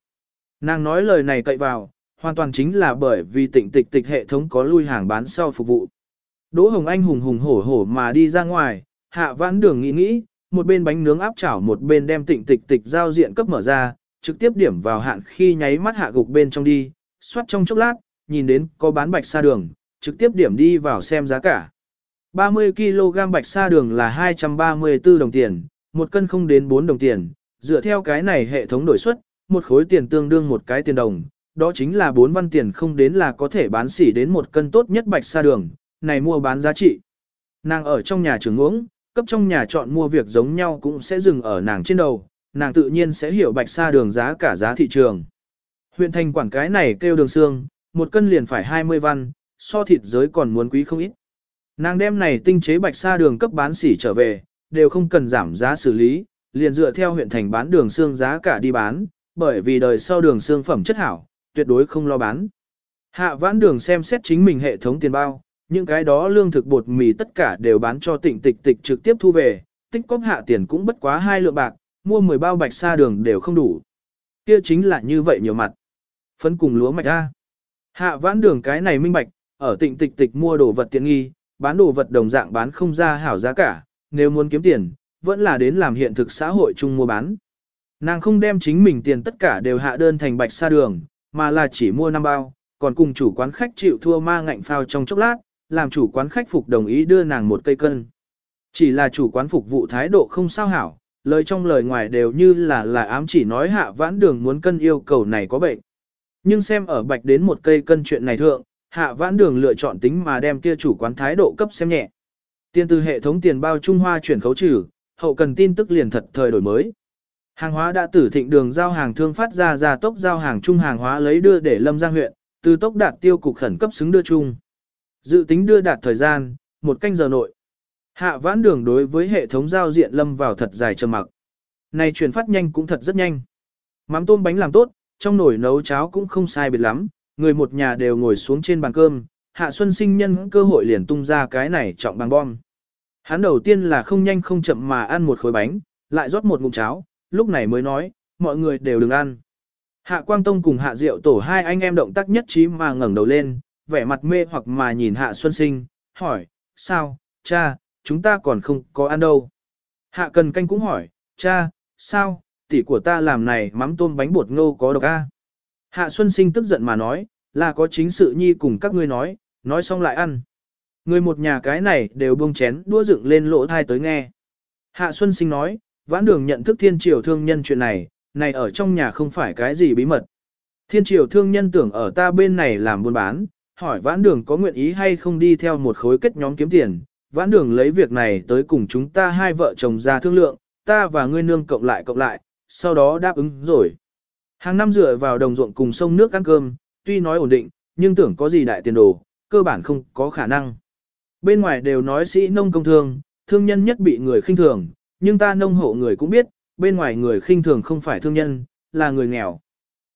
Nàng nói lời này cậy vào, hoàn toàn chính là bởi vì tịnh tịch tịch hệ thống có lui hàng bán sau phục vụ. Đỗ Hồng Anh hùng hùng hổ hổ mà đi ra ngoài, hạ vãn đường nghĩ nghĩ, một bên bánh nướng áp chảo một bên đem tịnh tịch tịch giao diện cấp mở ra, trực tiếp điểm vào hạn khi nháy mắt hạ gục bên trong đi, xoát trong chốc lát, nhìn đến có bán bạch sa đường, trực tiếp điểm đi vào xem giá cả. 30kg bạch sa đường là 234 đồng tiền, một cân không đến 4 đồng tiền, dựa theo cái này hệ thống đổi suất, một khối tiền tương đương một cái tiền đồng, đó chính là 4 văn tiền không đến là có thể bán xỉ đến một cân tốt nhất bạch sa đường, này mua bán giá trị. Nàng ở trong nhà trường uống, cấp trong nhà chọn mua việc giống nhau cũng sẽ dừng ở nàng trên đầu, nàng tự nhiên sẽ hiểu bạch sa đường giá cả giá thị trường. Huyện thành quản cái này kêu đường xương, một cân liền phải 20 văn, so thịt giới còn muốn quý không ít. Nàng đem này tinh chế bạch sa đường cấp bán xỉ trở về, đều không cần giảm giá xử lý, liền dựa theo huyện thành bán đường xương giá cả đi bán, bởi vì đời sau đường xương phẩm chất hảo, tuyệt đối không lo bán. Hạ vãn đường xem xét chính mình hệ thống tiền bao, những cái đó lương thực bột mì tất cả đều bán cho tịnh tịch tịch trực tiếp thu về, tích cóp hạ tiền cũng bất quá hai lượng bạc, mua 10 bao bạch sa đường đều không đủ. Kia chính là như vậy nhiều mặt. Phấn cùng lúa mạch A. Hạ vãn đường cái này minh bạch, ở tịnh tịch tịch mua đồ vật tiện nghi, bán đồ vật đồng dạng bán không ra hảo giá cả, nếu muốn kiếm tiền, vẫn là đến làm hiện thực xã hội chung mua bán. Nàng không đem chính mình tiền tất cả đều hạ đơn thành bạch sa đường, mà là chỉ mua năm bao, còn cùng chủ quán khách chịu thua ma ngạnh phao trong chốc lát, làm chủ quán khách phục đồng ý đưa nàng một cây cân. Chỉ là chủ quán phục vụ thái độ không sao hảo, lời trong lời ngoài đều như là là ám chỉ nói hạ vãn đường muốn cân yêu cầu này có bệnh. Nhưng xem ở bạch đến một cây cân chuyện này thượng, hạ vãn đường lựa chọn tính mà đem kia chủ quán thái độ cấp xem nhẹ. Tiền từ hệ thống tiền bao Trung Hoa chuyển khấu trừ, hậu cần tin tức liền thật thời đổi mới. Hàng hóa đã tử thịnh đường giao hàng thương phát ra ra tốc giao hàng trung hàng hóa lấy đưa để lâm giang huyện, từ tốc đạt tiêu cục khẩn cấp xứng đưa chung. Dự tính đưa đạt thời gian, một canh giờ nội. Hạ vãn đường đối với hệ thống giao diện lâm vào thật dài trầm mặc. Này chuyển phát nhanh cũng thật rất nhanh. Mắm tôm bánh làm tốt, trong nồi nấu cháo cũng không sai biệt lắm, người một nhà đều ngồi xuống trên bàn cơm, Hạ Xuân sinh nhân cơ hội liền tung ra cái này trọng bằng bom. Hắn đầu tiên là không nhanh không chậm mà ăn một khối bánh, lại rót một ngụm cháo, lúc này mới nói, mọi người đều đừng ăn. Hạ Quang Tông cùng Hạ Diệu Tổ hai anh em động tác nhất trí mà ngẩng đầu lên, vẻ mặt mê hoặc mà nhìn Hạ Xuân Sinh, hỏi, sao, cha, chúng ta còn không có ăn đâu. Hạ Cần Canh cũng hỏi, cha, sao, tỷ của ta làm này mắm tôm bánh bột ngô có độc a? Hạ Xuân Sinh tức giận mà nói, là có chính sự nhi cùng các ngươi nói, nói xong lại ăn. Người một nhà cái này đều buông chén đua dựng lên lỗ thai tới nghe. Hạ Xuân Sinh nói, vãn đường nhận thức thiên triều thương nhân chuyện này, này ở trong nhà không phải cái gì bí mật. Thiên triều thương nhân tưởng ở ta bên này làm buôn bán, hỏi vãn đường có nguyện ý hay không đi theo một khối kết nhóm kiếm tiền. Vãn đường lấy việc này tới cùng chúng ta hai vợ chồng ra thương lượng, ta và ngươi nương cộng lại cộng lại, sau đó đáp ứng rồi. Hàng năm dựa vào đồng ruộng cùng sông nước ăn cơm, tuy nói ổn định, nhưng tưởng có gì đại tiền đồ, cơ bản không có khả năng. Bên ngoài đều nói sĩ nông công thương, thương nhân nhất bị người khinh thường, nhưng ta nông hộ người cũng biết, bên ngoài người khinh thường không phải thương nhân, là người nghèo.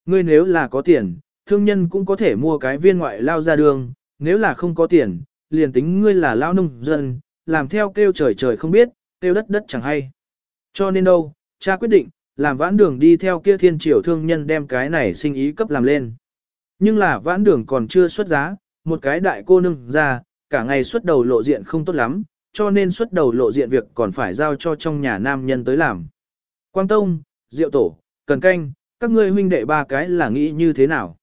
Ngươi nếu là có tiền, thương nhân cũng có thể mua cái viên ngoại lao ra đường, nếu là không có tiền, liền tính ngươi là lao nông dân, làm theo kêu trời trời không biết, kêu đất đất chẳng hay. Cho nên đâu, cha quyết định, làm vãn đường đi theo kia thiên triều thương nhân đem cái này sinh ý cấp làm lên. Nhưng là vãn đường còn chưa xuất giá, một cái đại cô nương ra, cả ngày xuất đầu lộ diện không tốt lắm, cho nên xuất đầu lộ diện việc còn phải giao cho trong nhà nam nhân tới làm. Quang Tông, Diệu Tổ, Cần Canh, các ngươi huynh đệ ba cái là nghĩ như thế nào?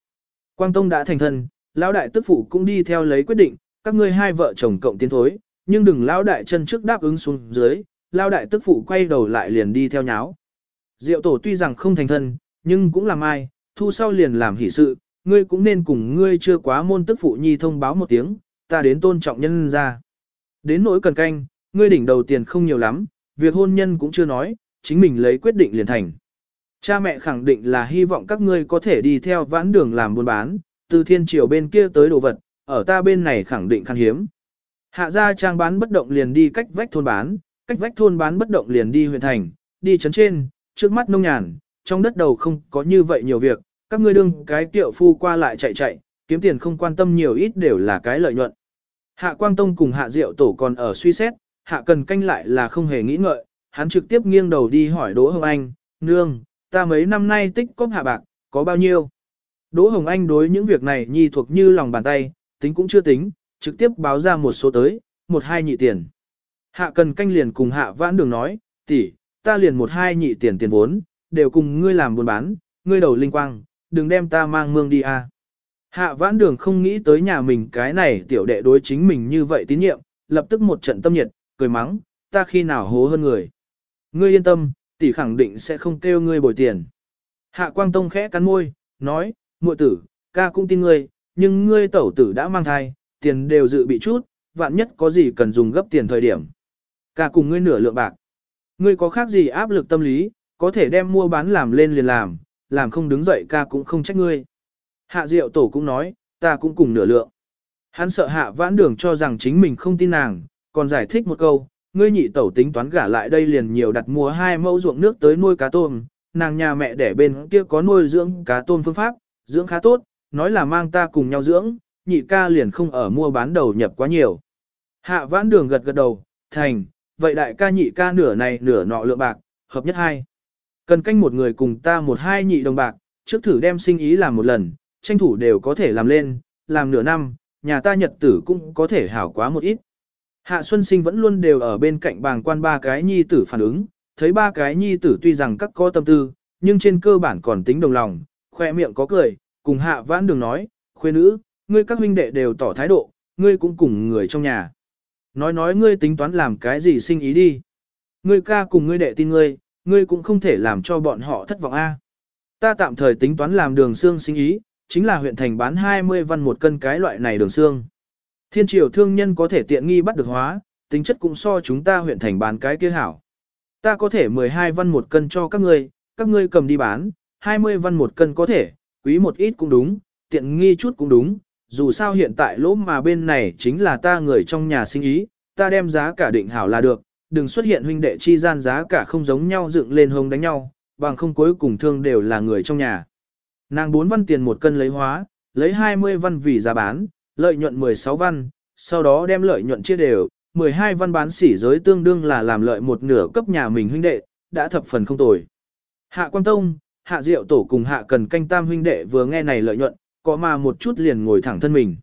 Quang Tông đã thành thân, lão đại tức phụ cũng đi theo lấy quyết định, các ngươi hai vợ chồng cộng tiến thối, nhưng đừng lão đại chân trước đáp ứng xuống dưới, lão đại tức phụ quay đầu lại liền đi theo nháo. Diệu Tổ tuy rằng không thành thân, nhưng cũng làm ai, thu sau liền làm hỷ sự, ngươi cũng nên cùng ngươi chưa quá môn tức phụ nhi thông báo một tiếng, ta đến tôn trọng nhân ra. Đến nỗi cần canh, ngươi đỉnh đầu tiền không nhiều lắm, việc hôn nhân cũng chưa nói, chính mình lấy quyết định liền thành. Cha mẹ khẳng định là hy vọng các ngươi có thể đi theo vãn đường làm buôn bán, từ thiên triều bên kia tới đồ vật, ở ta bên này khẳng định khan hiếm. Hạ gia trang bán bất động liền đi cách vách thôn bán, cách vách thôn bán bất động liền đi huyện thành, đi chấn trên, trước mắt nông nhàn, trong đất đầu không có như vậy nhiều việc, các ngươi đương cái tiệu phu qua lại chạy chạy, kiếm tiền không quan tâm nhiều ít đều là cái lợi nhuận. Hạ Quang Tông cùng Hạ Diệu Tổ còn ở suy xét, Hạ Cần Canh lại là không hề nghĩ ngợi, hắn trực tiếp nghiêng đầu đi hỏi Đỗ Hồng Anh, nương, ta mấy năm nay tích cóp hạ bạc, có bao nhiêu? Đỗ Hồng Anh đối những việc này nhi thuộc như lòng bàn tay, tính cũng chưa tính, trực tiếp báo ra một số tới, một hai nhị tiền. Hạ Cần Canh liền cùng Hạ Vãn Đường nói, tỷ, ta liền một hai nhị tiền tiền vốn, đều cùng ngươi làm buôn bán, ngươi đầu linh quang, đừng đem ta mang mương đi a. Hạ vãn đường không nghĩ tới nhà mình cái này tiểu đệ đối chính mình như vậy tín nhiệm, lập tức một trận tâm nhiệt, cười mắng, ta khi nào hố hơn người. Ngươi yên tâm, tỷ khẳng định sẽ không kêu ngươi bồi tiền. Hạ quang tông khẽ cắn môi, nói, muội tử, ca cũng tin ngươi, nhưng ngươi tẩu tử đã mang thai, tiền đều dự bị chút, vạn nhất có gì cần dùng gấp tiền thời điểm. Ca cùng ngươi nửa lượng bạc. Ngươi có khác gì áp lực tâm lý, có thể đem mua bán làm lên liền làm, làm không đứng dậy ca cũng không trách ngươi. Hạ Diệu Tổ cũng nói, ta cũng cùng nửa lượng. Hắn sợ hạ vãn đường cho rằng chính mình không tin nàng, còn giải thích một câu, ngươi nhị tẩu tính toán gả lại đây liền nhiều đặt mua hai mẫu ruộng nước tới nuôi cá tôm, nàng nhà mẹ đẻ bên kia có nuôi dưỡng cá tôm phương pháp, dưỡng khá tốt, nói là mang ta cùng nhau dưỡng, nhị ca liền không ở mua bán đầu nhập quá nhiều. Hạ vãn đường gật gật đầu, thành, vậy đại ca nhị ca nửa này nửa nọ lượng bạc, hợp nhất hai. Cần canh một người cùng ta một hai nhị đồng bạc, trước thử đem sinh ý làm một lần, tranh thủ đều có thể làm lên, làm nửa năm, nhà ta nhật tử cũng có thể hảo quá một ít. Hạ Xuân Sinh vẫn luôn đều ở bên cạnh bàng quan ba cái nhi tử phản ứng, thấy ba cái nhi tử tuy rằng các có tâm tư, nhưng trên cơ bản còn tính đồng lòng, khoe miệng có cười, cùng hạ vãn đường nói, khuê nữ, ngươi các huynh đệ đều tỏ thái độ, ngươi cũng cùng người trong nhà. Nói nói ngươi tính toán làm cái gì sinh ý đi. Ngươi ca cùng ngươi đệ tin ngươi, ngươi cũng không thể làm cho bọn họ thất vọng a. Ta tạm thời tính toán làm đường xương sinh ý, chính là huyện thành bán 20 văn một cân cái loại này đường xương. Thiên triều thương nhân có thể tiện nghi bắt được hóa, tính chất cũng so chúng ta huyện thành bán cái kia hảo. Ta có thể 12 văn một cân cho các ngươi, các ngươi cầm đi bán, 20 văn một cân có thể, quý một ít cũng đúng, tiện nghi chút cũng đúng, dù sao hiện tại lỗ mà bên này chính là ta người trong nhà sinh ý, ta đem giá cả định hảo là được, đừng xuất hiện huynh đệ chi gian giá cả không giống nhau dựng lên hông đánh nhau, bằng không cuối cùng thương đều là người trong nhà. Nàng 4 văn tiền một cân lấy hóa, lấy 20 văn vì giá bán, lợi nhuận 16 văn, sau đó đem lợi nhuận chia đều, 12 văn bán sỉ giới tương đương là làm lợi một nửa cấp nhà mình huynh đệ, đã thập phần không tồi. Hạ Quang Tông, Hạ Diệu Tổ cùng Hạ Cần Canh Tam huynh đệ vừa nghe này lợi nhuận, có mà một chút liền ngồi thẳng thân mình.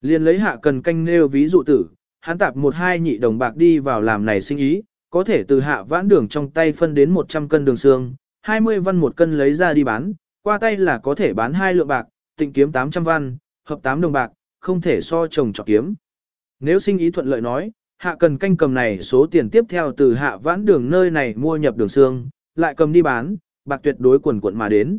Liền lấy Hạ Cần Canh nêu ví dụ tử, hắn tạp một hai nhị đồng bạc đi vào làm này sinh ý, có thể từ hạ vãn đường trong tay phân đến 100 cân đường xương, 20 văn một cân lấy ra đi bán, qua tay là có thể bán hai lượng bạc, tịnh kiếm 800 văn, hợp 8 đồng bạc, không thể so chồng chọc kiếm. Nếu sinh ý thuận lợi nói, hạ cần canh cầm này số tiền tiếp theo từ hạ vãn đường nơi này mua nhập đường xương, lại cầm đi bán, bạc tuyệt đối quần quận mà đến.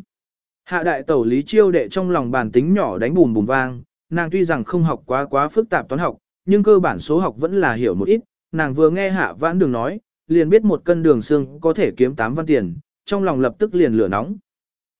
Hạ đại tẩu lý chiêu đệ trong lòng bàn tính nhỏ đánh bùm bùm vang, nàng tuy rằng không học quá quá phức tạp toán học, nhưng cơ bản số học vẫn là hiểu một ít, nàng vừa nghe hạ vãn đường nói, liền biết một cân đường xương có thể kiếm 8 văn tiền, trong lòng lập tức liền lửa nóng.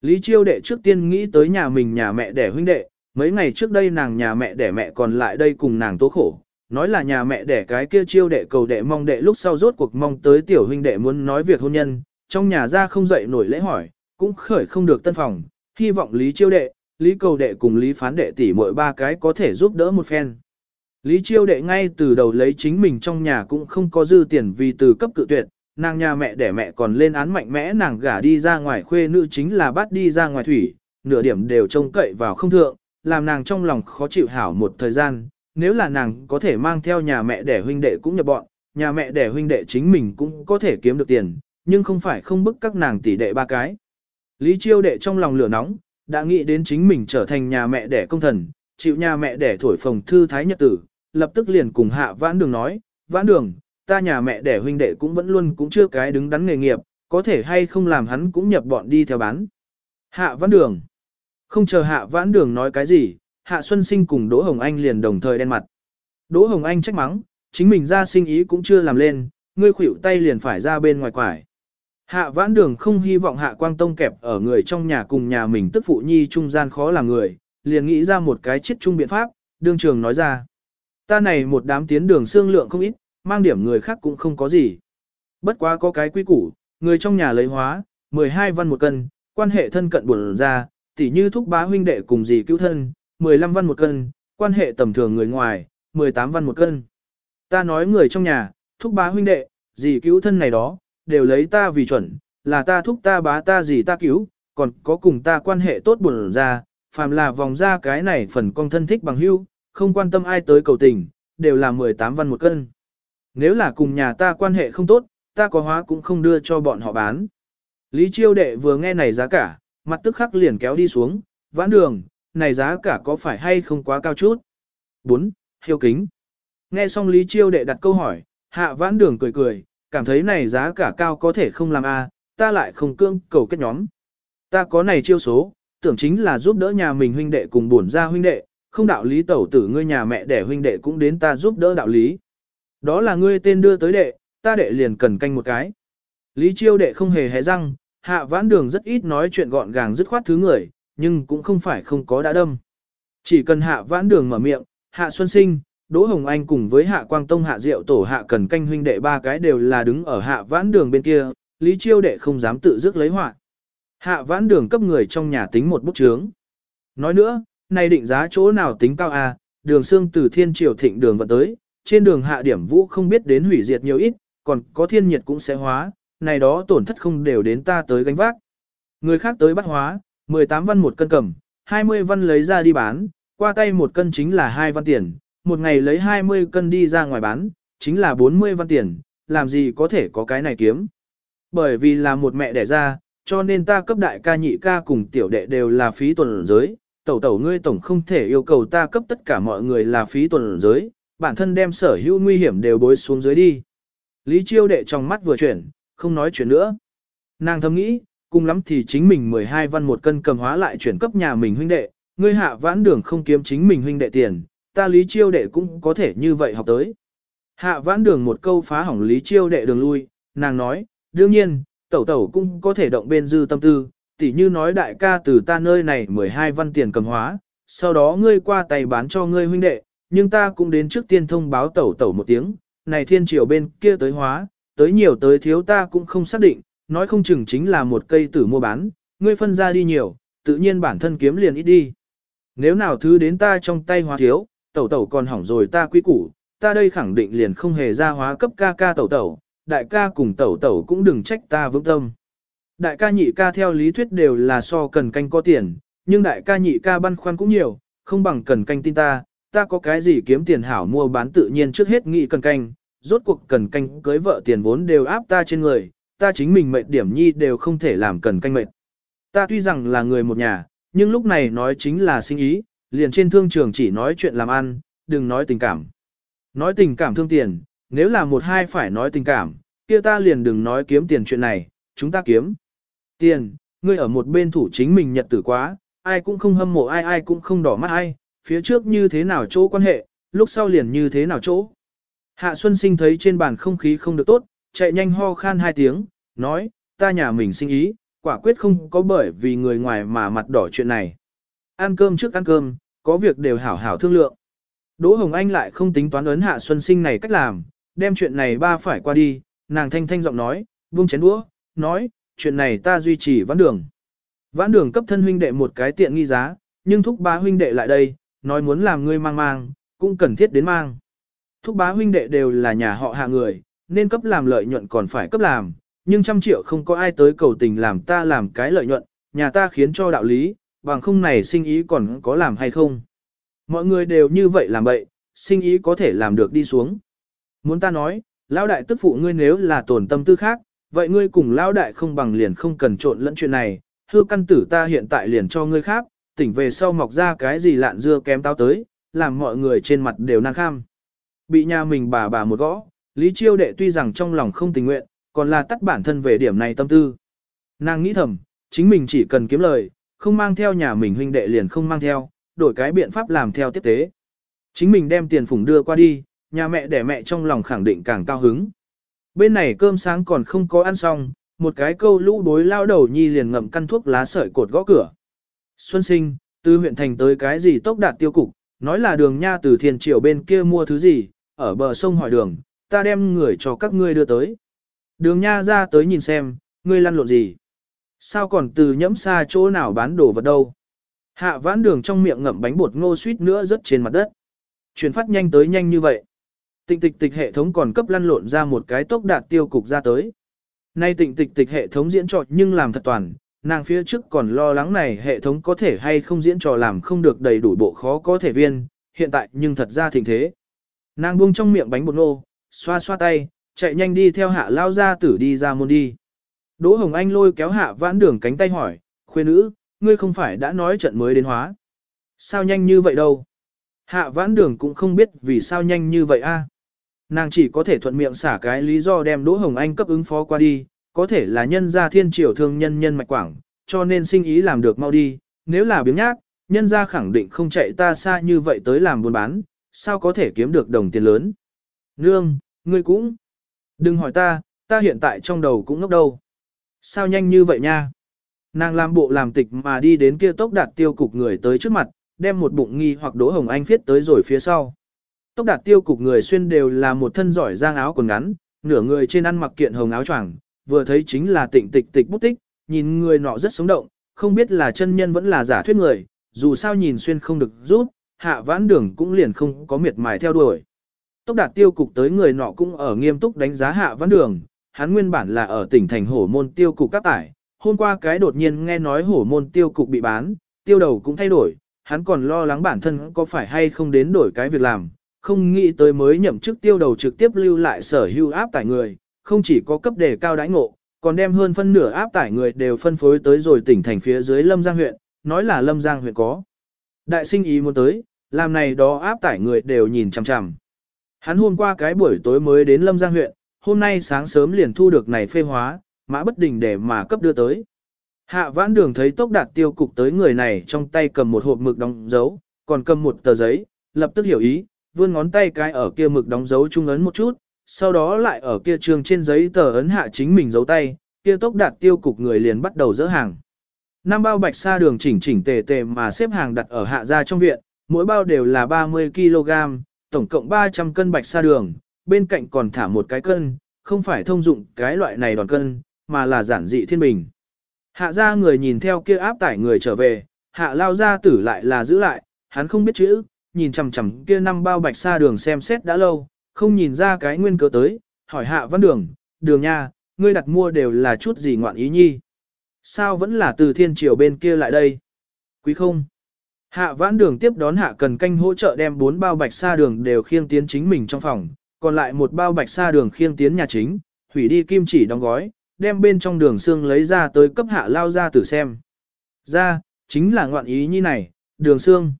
Lý chiêu đệ trước tiên nghĩ tới nhà mình nhà mẹ đẻ huynh đệ, mấy ngày trước đây nàng nhà mẹ đẻ mẹ còn lại đây cùng nàng tố khổ, nói là nhà mẹ đẻ cái kia chiêu đệ cầu đệ mong đệ lúc sau rốt cuộc mong tới tiểu huynh đệ muốn nói việc hôn nhân, trong nhà ra không dậy nổi lễ hỏi, cũng khởi không được tân phòng, hy vọng Lý chiêu đệ, Lý cầu đệ cùng Lý phán đệ tỷ mỗi ba cái có thể giúp đỡ một phen. Lý chiêu đệ ngay từ đầu lấy chính mình trong nhà cũng không có dư tiền vì từ cấp cự tuyệt, nàng nhà mẹ đẻ mẹ còn lên án mạnh mẽ nàng gả đi ra ngoài khuê nữ chính là bắt đi ra ngoài thủy, nửa điểm đều trông cậy vào không thượng, làm nàng trong lòng khó chịu hảo một thời gian, nếu là nàng có thể mang theo nhà mẹ đẻ huynh đệ cũng nhập bọn, nhà mẹ đẻ huynh đệ chính mình cũng có thể kiếm được tiền, nhưng không phải không bức các nàng tỷ đệ ba cái. Lý chiêu đệ trong lòng lửa nóng, đã nghĩ đến chính mình trở thành nhà mẹ đẻ công thần, chịu nhà mẹ đẻ thổi phồng thư thái nhật tử, lập tức liền cùng hạ vãn đường nói, vãn đường, ta nhà mẹ đẻ huynh đệ cũng vẫn luôn cũng chưa cái đứng đắn nghề nghiệp, có thể hay không làm hắn cũng nhập bọn đi theo bán. Hạ vãn đường. Không chờ hạ vãn đường nói cái gì, hạ xuân sinh cùng Đỗ Hồng Anh liền đồng thời đen mặt. Đỗ Hồng Anh trách mắng, chính mình ra sinh ý cũng chưa làm lên, ngươi khuỷu tay liền phải ra bên ngoài quải. Hạ vãn đường không hy vọng hạ quang tông kẹp ở người trong nhà cùng nhà mình tức phụ nhi trung gian khó làm người, liền nghĩ ra một cái chết chung biện pháp, đương trường nói ra. Ta này một đám tiến đường xương lượng không ít, mang điểm người khác cũng không có gì. Bất quá có cái quy củ, người trong nhà lấy hóa, 12 văn một cân, quan hệ thân cận buồn ra, tỉ như thúc bá huynh đệ cùng gì cứu thân, 15 văn một cân, quan hệ tầm thường người ngoài, 18 văn một cân. Ta nói người trong nhà, thúc bá huynh đệ, gì cứu thân này đó, đều lấy ta vì chuẩn, là ta thúc ta bá ta gì ta cứu, còn có cùng ta quan hệ tốt buồn ra, phàm là vòng ra cái này phần con thân thích bằng hữu, không quan tâm ai tới cầu tình, đều là 18 văn một cân. Nếu là cùng nhà ta quan hệ không tốt, ta có hóa cũng không đưa cho bọn họ bán. Lý Chiêu đệ vừa nghe này giá cả, mặt tức khắc liền kéo đi xuống, vãn đường, này giá cả có phải hay không quá cao chút? 4. Hiếu kính. Nghe xong Lý Chiêu đệ đặt câu hỏi, hạ vãn đường cười cười, cảm thấy này giá cả cao có thể không làm a, ta lại không cương cầu kết nhóm. Ta có này chiêu số, tưởng chính là giúp đỡ nhà mình huynh đệ cùng bổn ra huynh đệ, không đạo lý tẩu tử ngươi nhà mẹ đẻ huynh đệ cũng đến ta giúp đỡ đạo lý. Đó là ngươi tên đưa tới đệ, ta đệ liền cần canh một cái. Lý chiêu đệ không hề hé răng, hạ vãn đường rất ít nói chuyện gọn gàng dứt khoát thứ người, nhưng cũng không phải không có đã đâm. Chỉ cần hạ vãn đường mở miệng, hạ xuân sinh, Đỗ Hồng Anh cùng với hạ quang tông hạ diệu tổ hạ cần canh huynh đệ ba cái đều là đứng ở hạ vãn đường bên kia, lý chiêu đệ không dám tự dứt lấy họa Hạ vãn đường cấp người trong nhà tính một bút chướng. Nói nữa, này định giá chỗ nào tính cao à, đường xương từ thiên triều thịnh đường vận tới, trên đường hạ điểm vũ không biết đến hủy diệt nhiều ít, còn có thiên nhiệt cũng sẽ hóa, này đó tổn thất không đều đến ta tới gánh vác. Người khác tới bắt hóa, 18 văn một cân cầm, 20 văn lấy ra đi bán, qua tay một cân chính là 2 văn tiền, một ngày lấy 20 cân đi ra ngoài bán, chính là 40 văn tiền, làm gì có thể có cái này kiếm. Bởi vì là một mẹ đẻ ra, cho nên ta cấp đại ca nhị ca cùng tiểu đệ đều là phí tuần giới, tẩu tẩu ngươi tổng không thể yêu cầu ta cấp tất cả mọi người là phí tuần giới, bản thân đem sở hữu nguy hiểm đều bối xuống dưới đi. Lý chiêu đệ trong mắt vừa chuyển, không nói chuyện nữa. Nàng thầm nghĩ, cùng lắm thì chính mình 12 văn một cân cầm hóa lại chuyển cấp nhà mình huynh đệ, ngươi hạ vãn đường không kiếm chính mình huynh đệ tiền, ta lý chiêu đệ cũng có thể như vậy học tới. Hạ vãn đường một câu phá hỏng lý chiêu đệ đường lui, nàng nói, đương nhiên, tẩu tẩu cũng có thể động bên dư tâm tư, tỉ như nói đại ca từ ta nơi này 12 văn tiền cầm hóa, sau đó ngươi qua tay bán cho ngươi huynh đệ, nhưng ta cũng đến trước tiên thông báo tẩu tẩu một tiếng, này thiên triều bên kia tới hóa, tới nhiều tới thiếu ta cũng không xác định, nói không chừng chính là một cây tử mua bán, ngươi phân ra đi nhiều, tự nhiên bản thân kiếm liền ít đi. Nếu nào thứ đến ta trong tay hóa thiếu, tẩu tẩu còn hỏng rồi ta quý củ, ta đây khẳng định liền không hề ra hóa cấp ca ca tẩu tẩu, đại ca cùng tẩu tẩu cũng đừng trách ta vững tâm. Đại ca nhị ca theo lý thuyết đều là so cần canh có tiền, nhưng đại ca nhị ca băn khoăn cũng nhiều, không bằng cần canh tin ta, ta có cái gì kiếm tiền hảo mua bán tự nhiên trước hết nghĩ cần canh, rốt cuộc cần canh cưới vợ tiền vốn đều áp ta trên người, ta chính mình mệt điểm nhi đều không thể làm cần canh mệt. Ta tuy rằng là người một nhà, nhưng lúc này nói chính là sinh ý, liền trên thương trường chỉ nói chuyện làm ăn, đừng nói tình cảm. Nói tình cảm thương tiền, nếu là một hai phải nói tình cảm, kia ta liền đừng nói kiếm tiền chuyện này, chúng ta kiếm. Tiền, ngươi ở một bên thủ chính mình nhật tử quá, ai cũng không hâm mộ ai ai cũng không đỏ mắt ai, phía trước như thế nào chỗ quan hệ, lúc sau liền như thế nào chỗ. Hạ Xuân Sinh thấy trên bàn không khí không được tốt, chạy nhanh ho khan hai tiếng, nói, ta nhà mình sinh ý, quả quyết không có bởi vì người ngoài mà mặt đỏ chuyện này. Ăn cơm trước ăn cơm, có việc đều hảo hảo thương lượng. Đỗ Hồng Anh lại không tính toán ấn Hạ Xuân Sinh này cách làm, đem chuyện này ba phải qua đi, nàng thanh thanh giọng nói, buông chén đũa, nói, chuyện này ta duy trì vãn đường. Vãn đường cấp thân huynh đệ một cái tiện nghi giá, nhưng thúc bá huynh đệ lại đây, nói muốn làm ngươi mang mang, cũng cần thiết đến mang. Thúc bá huynh đệ đều là nhà họ hạ người, nên cấp làm lợi nhuận còn phải cấp làm, nhưng trăm triệu không có ai tới cầu tình làm ta làm cái lợi nhuận, nhà ta khiến cho đạo lý, bằng không này sinh ý còn có làm hay không. Mọi người đều như vậy làm bậy, sinh ý có thể làm được đi xuống. Muốn ta nói, lão đại tức phụ ngươi nếu là tổn tâm tư khác, vậy ngươi cùng lão đại không bằng liền không cần trộn lẫn chuyện này, hư căn tử ta hiện tại liền cho ngươi khác, tỉnh về sau mọc ra cái gì lạn dưa kém tao tới, làm mọi người trên mặt đều năng kham. Bị nhà mình bà bà một gõ, Lý Chiêu đệ tuy rằng trong lòng không tình nguyện, còn là tắt bản thân về điểm này tâm tư. Nàng nghĩ thầm, chính mình chỉ cần kiếm lời, không mang theo nhà mình huynh đệ liền không mang theo, đổi cái biện pháp làm theo tiếp tế. Chính mình đem tiền phủng đưa qua đi, nhà mẹ để mẹ trong lòng khẳng định càng cao hứng. Bên này cơm sáng còn không có ăn xong, một cái câu lũ đối lao đầu nhi liền ngậm căn thuốc lá sợi cột gõ cửa. Xuân sinh, từ huyện thành tới cái gì tốc đạt tiêu cục, nói là đường nha từ thiên triều bên kia mua thứ gì, ở bờ sông hỏi đường, ta đem người cho các ngươi đưa tới. Đường nha ra tới nhìn xem, ngươi lăn lộn gì. Sao còn từ nhẫm xa chỗ nào bán đồ vật đâu. Hạ vãn đường trong miệng ngậm bánh bột ngô suýt nữa rớt trên mặt đất. Chuyển phát nhanh tới nhanh như vậy. Tịnh tịch tịch hệ thống còn cấp lăn lộn ra một cái tốc đạt tiêu cục ra tới. Nay tịnh tịch tịch hệ thống diễn trọt nhưng làm thật toàn, nàng phía trước còn lo lắng này hệ thống có thể hay không diễn trò làm không được đầy đủ bộ khó có thể viên, hiện tại nhưng thật ra thịnh thế. Nàng buông trong miệng bánh bột nô, xoa xoa tay, chạy nhanh đi theo hạ lao ra tử đi ra môn đi. Đỗ Hồng Anh lôi kéo hạ vãn đường cánh tay hỏi, khuê nữ, ngươi không phải đã nói trận mới đến hóa. Sao nhanh như vậy đâu? Hạ vãn đường cũng không biết vì sao nhanh như vậy a. Nàng chỉ có thể thuận miệng xả cái lý do đem Đỗ Hồng Anh cấp ứng phó qua đi, có thể là nhân gia thiên triều thương nhân nhân mạch quảng, cho nên sinh ý làm được mau đi, nếu là biếng nhác, nhân gia khẳng định không chạy ta xa như vậy tới làm buôn bán, sao có thể kiếm được đồng tiền lớn. Nương, ngươi cũng, đừng hỏi ta, ta hiện tại trong đầu cũng ngốc đâu. Sao nhanh như vậy nha? Nàng làm bộ làm tịch mà đi đến kia tốc đạt tiêu cục người tới trước mặt, đem một bụng nghi hoặc đỗ hồng anh viết tới rồi phía sau. Tốc đạt tiêu cục người xuyên đều là một thân giỏi giang áo quần ngắn, nửa người trên ăn mặc kiện hồng áo choàng, vừa thấy chính là tịnh tịch tịch bút tích, nhìn người nọ rất sống động, không biết là chân nhân vẫn là giả thuyết người, dù sao nhìn xuyên không được rút, hạ vãn đường cũng liền không có miệt mài theo đuổi. Tốc đạt tiêu cục tới người nọ cũng ở nghiêm túc đánh giá hạ vãn đường, hắn nguyên bản là ở tỉnh thành hổ môn tiêu cục các tải, hôm qua cái đột nhiên nghe nói hổ môn tiêu cục bị bán, tiêu đầu cũng thay đổi, hắn còn lo lắng bản thân có phải hay không đến đổi cái việc làm, không nghĩ tới mới nhậm chức tiêu đầu trực tiếp lưu lại sở hưu áp tải người, không chỉ có cấp đề cao đãi ngộ, còn đem hơn phân nửa áp tải người đều phân phối tới rồi tỉnh thành phía dưới Lâm Giang huyện, nói là Lâm Giang huyện có. Đại sinh ý muốn tới, làm này đó áp tải người đều nhìn chằm chằm. Hắn hôm qua cái buổi tối mới đến Lâm Giang huyện, hôm nay sáng sớm liền thu được này phê hóa, mã bất đình để mà cấp đưa tới. Hạ vãn đường thấy tốc đạt tiêu cục tới người này trong tay cầm một hộp mực đóng dấu, còn cầm một tờ giấy, lập tức hiểu ý, vươn ngón tay cái ở kia mực đóng dấu trung ấn một chút, sau đó lại ở kia trường trên giấy tờ ấn hạ chính mình dấu tay, kia tốc đạt tiêu cục người liền bắt đầu dỡ hàng. Năm bao bạch sa đường chỉnh chỉnh tề tề mà xếp hàng đặt ở hạ gia trong viện, mỗi bao đều là 30 kg, tổng cộng 300 cân bạch sa đường, bên cạnh còn thả một cái cân, không phải thông dụng cái loại này đòn cân, mà là giản dị thiên bình. Hạ gia người nhìn theo kia áp tải người trở về, hạ lao gia tử lại là giữ lại, hắn không biết chữ, nhìn chằm chằm kia năm bao bạch sa đường xem xét đã lâu, không nhìn ra cái nguyên cớ tới, hỏi hạ văn đường, đường nha, ngươi đặt mua đều là chút gì ngoạn ý nhi. Sao vẫn là từ thiên triều bên kia lại đây? Quý không? Hạ vãn đường tiếp đón hạ cần canh hỗ trợ đem bốn bao bạch sa đường đều khiêng tiến chính mình trong phòng, còn lại một bao bạch sa đường khiêng tiến nhà chính, hủy đi kim chỉ đóng gói, đem bên trong đường xương lấy ra tới cấp hạ lao ra tử xem. Ra, chính là ngoạn ý như này, đường xương.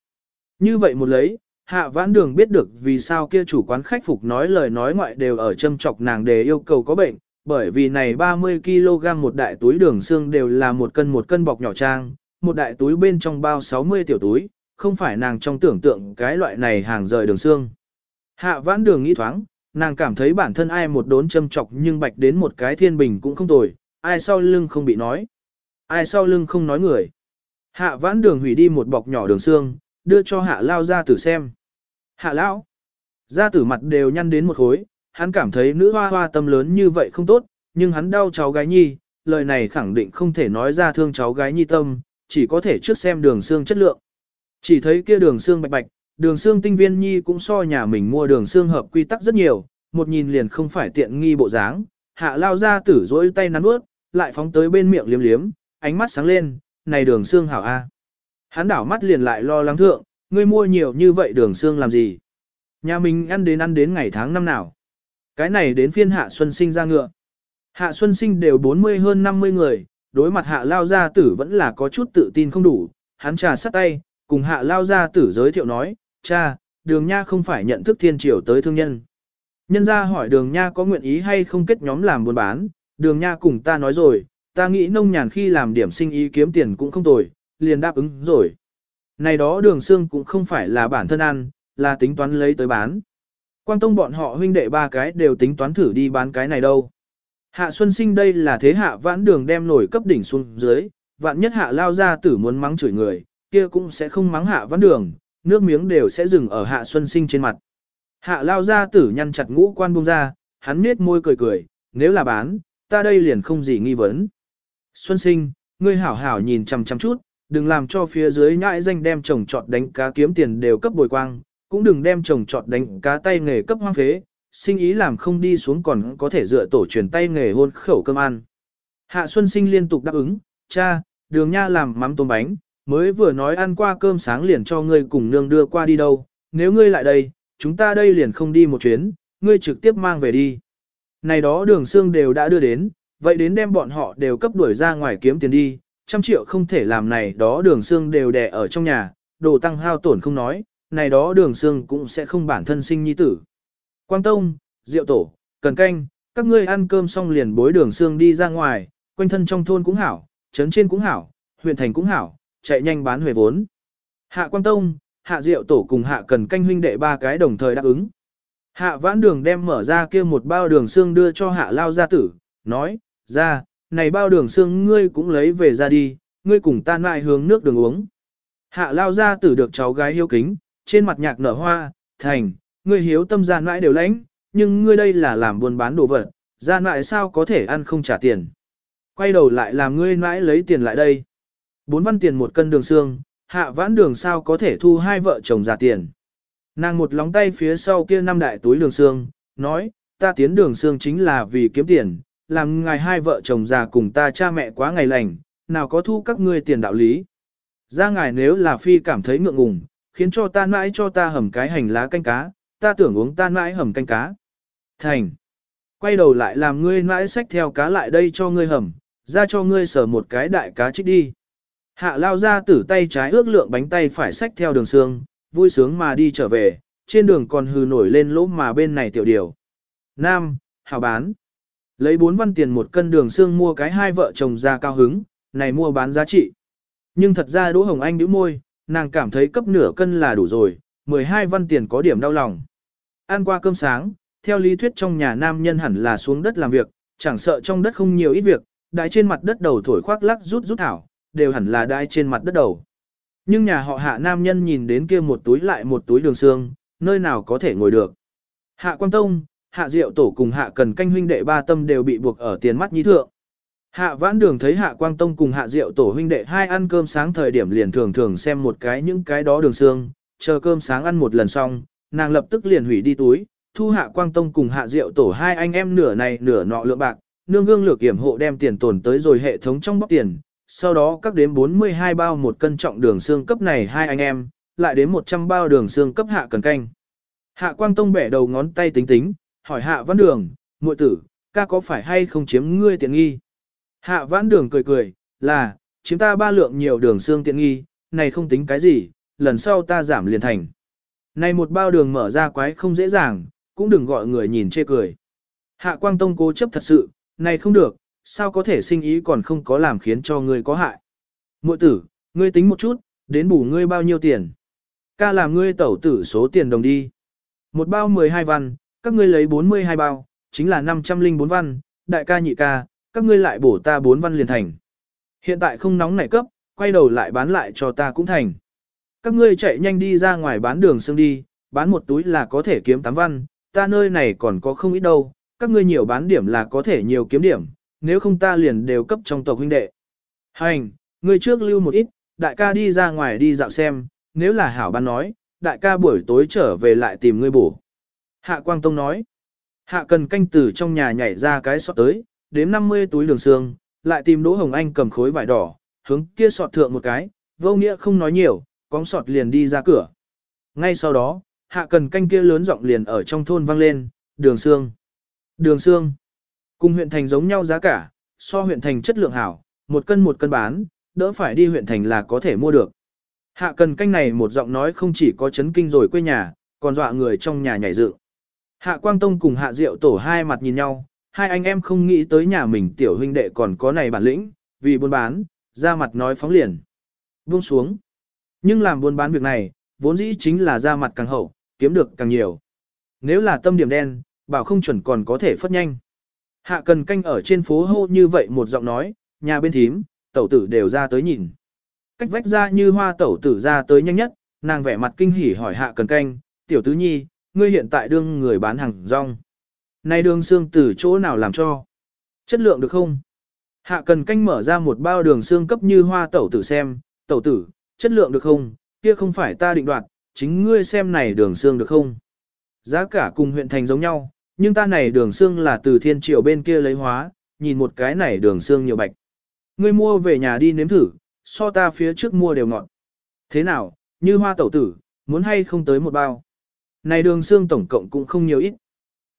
Như vậy một lấy, hạ vãn đường biết được vì sao kia chủ quán khách phục nói lời nói ngoại đều ở châm chọc nàng để yêu cầu có bệnh, bởi vì này 30kg một đại túi đường xương đều là một cân một cân bọc nhỏ trang, một đại túi bên trong bao 60 tiểu túi, không phải nàng trong tưởng tượng cái loại này hàng rời đường xương. Hạ vãn đường nghĩ thoáng, nàng cảm thấy bản thân ai một đốn châm chọc nhưng bạch đến một cái thiên bình cũng không tồi, ai sau lưng không bị nói. Ai sau lưng không nói người. Hạ vãn đường hủy đi một bọc nhỏ đường xương, đưa cho hạ lao ra tử xem. Hạ lão, ra tử mặt đều nhăn đến một khối, hắn cảm thấy nữ hoa hoa tâm lớn như vậy không tốt, nhưng hắn đau cháu gái nhi, lời này khẳng định không thể nói ra thương cháu gái nhi tâm, chỉ có thể trước xem đường xương chất lượng. Chỉ thấy kia đường xương bạch bạch, đường xương tinh viên nhi cũng so nhà mình mua đường xương hợp quy tắc rất nhiều, một nhìn liền không phải tiện nghi bộ dáng, hạ lao ra tử dỗi tay nắn bước, lại phóng tới bên miệng liếm liếm, ánh mắt sáng lên, này đường xương hảo a. Hắn đảo mắt liền lại lo lắng thượng, ngươi mua nhiều như vậy đường xương làm gì? Nhà mình ăn đến ăn đến ngày tháng năm nào? Cái này đến phiên hạ xuân sinh ra ngựa. Hạ xuân sinh đều 40 hơn 50 người, đối mặt hạ lao gia tử vẫn là có chút tự tin không đủ, hắn trà sắt tay, cùng hạ lao gia tử giới thiệu nói, cha, đường nha không phải nhận thức thiên triều tới thương nhân. Nhân ra hỏi đường nha có nguyện ý hay không kết nhóm làm buôn bán, đường nha cùng ta nói rồi, ta nghĩ nông nhàn khi làm điểm sinh ý kiếm tiền cũng không tồi, liền đáp ứng rồi. Này đó đường xương cũng không phải là bản thân ăn, là tính toán lấy tới bán. Quang Tông bọn họ huynh đệ ba cái đều tính toán thử đi bán cái này đâu. Hạ Xuân Sinh đây là thế hạ vãn đường đem nổi cấp đỉnh xuống dưới, vạn nhất hạ lao ra tử muốn mắng chửi người, kia cũng sẽ không mắng hạ vãn đường, nước miếng đều sẽ dừng ở hạ Xuân Sinh trên mặt. Hạ lao ra tử nhăn chặt ngũ quan buông ra, hắn nết môi cười cười, nếu là bán, ta đây liền không gì nghi vấn. Xuân Sinh, ngươi hảo hảo nhìn chằm chằm chút, đừng làm cho phía dưới nhãi danh đem chồng trọt đánh cá kiếm tiền đều cấp bồi quang, cũng đừng đem chồng trọt đánh cá tay nghề cấp hoang phế, sinh ý làm không đi xuống còn có thể dựa tổ truyền tay nghề hôn khẩu cơm ăn. Hạ Xuân Sinh liên tục đáp ứng, cha, đường nha làm mắm tôm bánh, mới vừa nói ăn qua cơm sáng liền cho ngươi cùng nương đưa qua đi đâu, nếu ngươi lại đây, chúng ta đây liền không đi một chuyến, ngươi trực tiếp mang về đi. Này đó đường xương đều đã đưa đến, vậy đến đem bọn họ đều cấp đuổi ra ngoài kiếm tiền đi, trăm triệu không thể làm này đó đường xương đều đẻ ở trong nhà, đồ tăng hao tổn không nói, này đó đường xương cũng sẽ không bản thân sinh nhi tử. Quang Tông, Diệu Tổ, Cần Canh, các ngươi ăn cơm xong liền bối đường xương đi ra ngoài, quanh thân trong thôn cũng hảo, trấn trên cũng hảo, huyện thành cũng hảo, chạy nhanh bán huề vốn. Hạ Quang Tông, Hạ Diệu Tổ cùng Hạ Cần Canh huynh đệ ba cái đồng thời đáp ứng. Hạ vãn đường đem mở ra kia một bao đường xương đưa cho hạ lao gia tử, nói, ra, này bao đường xương ngươi cũng lấy về ra đi, ngươi cùng ta lại hướng nước đường uống. Hạ lao ra tử được cháu gái hiếu kính, trên mặt nhạc nở hoa, thành, ngươi hiếu tâm gian mãi đều lãnh, nhưng ngươi đây là làm buôn bán đồ vật, gian mãi sao có thể ăn không trả tiền. Quay đầu lại làm ngươi mãi lấy tiền lại đây. Bốn văn tiền một cân đường xương, hạ vãn đường sao có thể thu hai vợ chồng giả tiền. Nàng một lóng tay phía sau kia năm đại túi đường xương, nói, ta tiến đường xương chính là vì kiếm tiền, làm ngài hai vợ chồng già cùng ta cha mẹ quá ngày lành, nào có thu các ngươi tiền đạo lý. Ra ngài nếu là phi cảm thấy ngượng ngùng, khiến cho ta mãi cho ta hầm cái hành lá canh cá, ta tưởng uống ta mãi hầm canh cá. Thành. Quay đầu lại làm ngươi mãi xách theo cá lại đây cho ngươi hầm, ra cho ngươi sở một cái đại cá trích đi. Hạ lao ra tử tay trái ước lượng bánh tay phải xách theo đường xương, vui sướng mà đi trở về, trên đường còn hừ nổi lên lỗ mà bên này tiểu điều. Nam, hào bán. Lấy 4 văn tiền một cân đường xương mua cái hai vợ chồng ra cao hứng, này mua bán giá trị. Nhưng thật ra Đỗ Hồng Anh nhíu môi, nàng cảm thấy cấp nửa cân là đủ rồi, 12 văn tiền có điểm đau lòng. Ăn qua cơm sáng, theo lý thuyết trong nhà nam nhân hẳn là xuống đất làm việc, chẳng sợ trong đất không nhiều ít việc, đái trên mặt đất đầu thổi khoác lắc rút rút thảo, đều hẳn là đái trên mặt đất đầu. Nhưng nhà họ hạ nam nhân nhìn đến kia một túi lại một túi đường xương, nơi nào có thể ngồi được. Hạ Quang Tông, Hạ Diệu Tổ cùng Hạ Cần Canh huynh đệ ba tâm đều bị buộc ở tiền mắt nhí thượng. Hạ Vãn Đường thấy Hạ Quang Tông cùng Hạ Diệu Tổ huynh đệ hai ăn cơm sáng thời điểm liền thường thường xem một cái những cái đó đường xương, chờ cơm sáng ăn một lần xong, nàng lập tức liền hủy đi túi, thu Hạ Quang Tông cùng Hạ Diệu Tổ hai anh em nửa này nửa nọ lượng bạc, nương gương lược kiểm hộ đem tiền tồn tới rồi hệ thống trong bóc tiền, sau đó các đếm 42 bao một cân trọng đường xương cấp này hai anh em, lại đến 100 bao đường xương cấp hạ cần canh. Hạ Quang Tông bẻ đầu ngón tay tính tính, hỏi Hạ Văn Đường, muội tử, ca có phải hay không chiếm ngươi tiện nghi? Hạ Văn Đường cười cười, là, chiếm ta ba lượng nhiều đường xương tiện nghi, này không tính cái gì, lần sau ta giảm liền thành. Này một bao đường mở ra quái không dễ dàng, cũng đừng gọi người nhìn chê cười. Hạ Quang Tông cố chấp thật sự, này không được, sao có thể sinh ý còn không có làm khiến cho ngươi có hại. Muội tử, ngươi tính một chút, đến bù ngươi bao nhiêu tiền. Ca làm ngươi tẩu tử số tiền đồng đi. Một bao 12 văn, các ngươi lấy 42 bao, chính là 504 văn, đại ca nhị ca, các ngươi lại bổ ta 4 văn liền thành. Hiện tại không nóng nảy cấp, quay đầu lại bán lại cho ta cũng thành. Các ngươi chạy nhanh đi ra ngoài bán đường xương đi, bán một túi là có thể kiếm 8 văn, ta nơi này còn có không ít đâu, các ngươi nhiều bán điểm là có thể nhiều kiếm điểm, nếu không ta liền đều cấp trong tộc huynh đệ. Hành, ngươi trước lưu một ít, đại ca đi ra ngoài đi dạo xem, nếu là hảo bán nói, đại ca buổi tối trở về lại tìm ngươi bổ. Hạ Quang Tông nói, hạ cần canh tử trong nhà nhảy ra cái sọt tới, đếm 50 túi đường xương, lại tìm Đỗ Hồng Anh cầm khối vải đỏ, hướng kia sọt thượng một cái, vô nghĩa không nói nhiều, con sọt liền đi ra cửa. Ngay sau đó, hạ cần canh kia lớn giọng liền ở trong thôn vang lên, đường xương. Đường xương. Cùng huyện thành giống nhau giá cả, so huyện thành chất lượng hảo, một cân một cân bán, đỡ phải đi huyện thành là có thể mua được. Hạ cần canh này một giọng nói không chỉ có chấn kinh rồi quê nhà, còn dọa người trong nhà nhảy dựng. Hạ Quang Tông cùng Hạ Diệu Tổ hai mặt nhìn nhau, hai anh em không nghĩ tới nhà mình tiểu huynh đệ còn có này bản lĩnh, vì buôn bán, ra mặt nói phóng liền. Buông xuống. Nhưng làm buôn bán việc này, vốn dĩ chính là ra mặt càng hậu, kiếm được càng nhiều. Nếu là tâm điểm đen, bảo không chuẩn còn có thể phất nhanh. Hạ cần canh ở trên phố hô như vậy một giọng nói, nhà bên thím, tẩu tử đều ra tới nhìn. Cách vách ra như hoa tẩu tử ra tới nhanh nhất, nàng vẻ mặt kinh hỉ hỏi hạ cần canh, tiểu tứ nhi, ngươi hiện tại đương người bán hàng rong. Này đường xương từ chỗ nào làm cho? Chất lượng được không? Hạ cần canh mở ra một bao đường xương cấp như hoa tẩu tử xem, tẩu tử, chất lượng được không? Kia không phải ta định đoạt, chính ngươi xem này đường xương được không? Giá cả cùng huyện thành giống nhau, nhưng ta này đường xương là từ thiên triều bên kia lấy hóa, nhìn một cái này đường xương nhiều bạch. Ngươi mua về nhà đi nếm thử, so ta phía trước mua đều ngọt. Thế nào, như hoa tẩu tử, muốn hay không tới một bao. Này đường xương tổng cộng cũng không nhiều ít.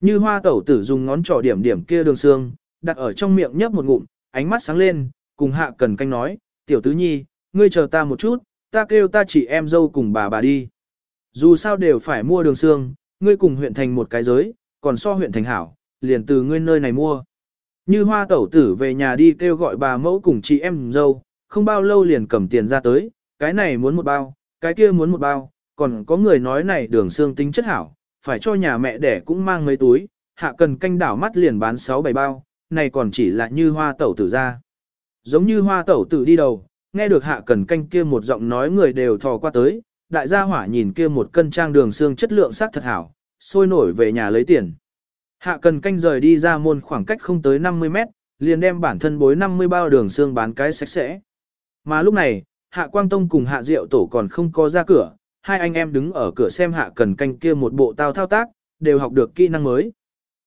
Như hoa tẩu tử dùng ngón trỏ điểm điểm kia đường xương, đặt ở trong miệng nhấp một ngụm, ánh mắt sáng lên, cùng hạ cần canh nói, tiểu tứ nhi, ngươi chờ ta một chút, ta kêu ta chỉ em dâu cùng bà bà đi. Dù sao đều phải mua đường xương, ngươi cùng huyện thành một cái giới, còn so huyện thành hảo, liền từ ngươi nơi này mua. Như hoa tẩu tử về nhà đi kêu gọi bà mẫu cùng chị em dâu, không bao lâu liền cầm tiền ra tới, cái này muốn một bao, cái kia muốn một bao, còn có người nói này đường xương tính chất hảo, phải cho nhà mẹ đẻ cũng mang mấy túi, hạ cần canh đảo mắt liền bán 6-7 bao, này còn chỉ là như hoa tẩu tử ra. Giống như hoa tẩu tử đi đầu, nghe được hạ cần canh kia một giọng nói người đều thò qua tới, đại gia hỏa nhìn kia một cân trang đường xương chất lượng sắc thật hảo, sôi nổi về nhà lấy tiền. Hạ cần canh rời đi ra môn khoảng cách không tới 50 mét, liền đem bản thân bối 50 bao đường xương bán cái sạch sẽ. Mà lúc này, Hạ Quang Tông cùng Hạ Diệu Tổ còn không có ra cửa, hai anh em đứng ở cửa xem Hạ cần canh kia một bộ tao thao tác, đều học được kỹ năng mới.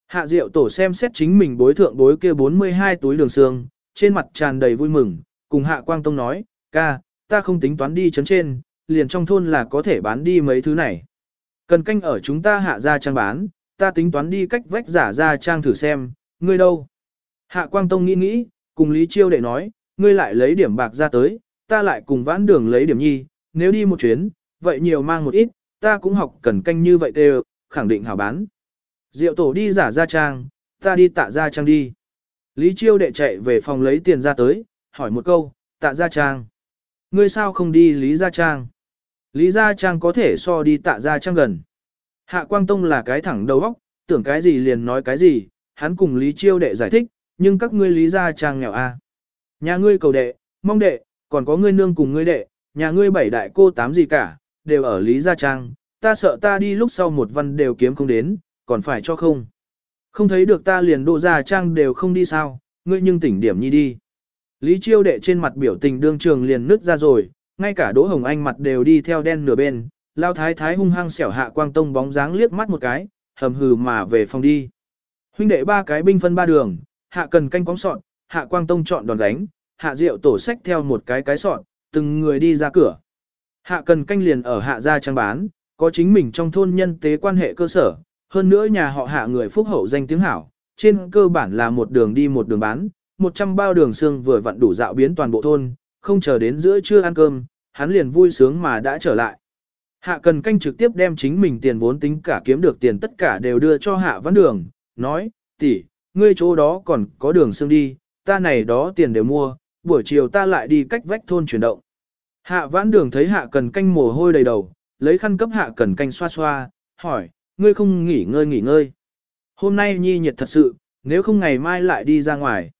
Hạ Diệu Tổ xem xét chính mình bối thượng bối kia 42 túi đường xương, trên mặt tràn đầy vui mừng, cùng Hạ Quang Tông nói, ca, ta không tính toán đi chấn trên, liền trong thôn là có thể bán đi mấy thứ này. Cần canh ở chúng ta hạ ra trang bán, ta tính toán đi cách vách giả ra trang thử xem, ngươi đâu. Hạ Quang Tông nghĩ nghĩ, cùng Lý Chiêu đệ nói, ngươi lại lấy điểm bạc ra tới, ta lại cùng vãn đường lấy điểm nhi, nếu đi một chuyến, vậy nhiều mang một ít, ta cũng học cần canh như vậy đều, khẳng định hảo bán. Diệu tổ đi giả ra trang, ta đi tạ ra trang đi. Lý Chiêu đệ chạy về phòng lấy tiền ra tới, hỏi một câu, tạ ra trang. Ngươi sao không đi Lý Gia Trang? Lý Gia Trang có thể so đi tạ Gia Trang gần. Hạ Quang Tông là cái thẳng đầu óc, tưởng cái gì liền nói cái gì, hắn cùng Lý Chiêu đệ giải thích, nhưng các ngươi Lý Gia Trang nghèo a. À. Nhà ngươi cầu đệ, mong đệ, còn có ngươi nương cùng ngươi đệ, nhà ngươi bảy đại cô tám gì cả, đều ở Lý Gia Trang, ta sợ ta đi lúc sau một văn đều kiếm không đến, còn phải cho không. Không thấy được ta liền Đỗ Gia Trang đều không đi sao, ngươi nhưng tỉnh điểm nhi đi. Lý Chiêu đệ trên mặt biểu tình đương trường liền nứt ra rồi, ngay cả Đỗ Hồng Anh mặt đều đi theo đen nửa bên, lao thái thái hung hăng xẻo hạ quang tông bóng dáng liếc mắt một cái, hầm hừ mà về phòng đi. Huynh đệ ba cái binh phân ba đường, hạ cần canh cóng sọn, hạ quang tông chọn đòn đánh, hạ rượu tổ sách theo một cái cái sọn, từng người đi ra cửa. Hạ cần canh liền ở hạ gia trang bán, có chính mình trong thôn nhân tế quan hệ cơ sở, hơn nữa nhà họ hạ người phúc hậu danh tiếng hảo, trên cơ bản là một đường đi một đường bán, 100 bao đường xương vừa vặn đủ dạo biến toàn bộ thôn, không chờ đến giữa trưa ăn cơm, hắn liền vui sướng mà đã trở lại. Hạ cần canh trực tiếp đem chính mình tiền vốn tính cả kiếm được tiền tất cả đều đưa cho hạ văn đường, nói, tỷ, ngươi chỗ đó còn có đường xương đi, ta này đó tiền đều mua, buổi chiều ta lại đi cách vách thôn chuyển động. Hạ vãn đường thấy hạ cần canh mồ hôi đầy đầu, lấy khăn cấp hạ cần canh xoa xoa, hỏi, ngươi không nghỉ ngơi nghỉ ngơi. Hôm nay nhi nhiệt thật sự, nếu không ngày mai lại đi ra ngoài.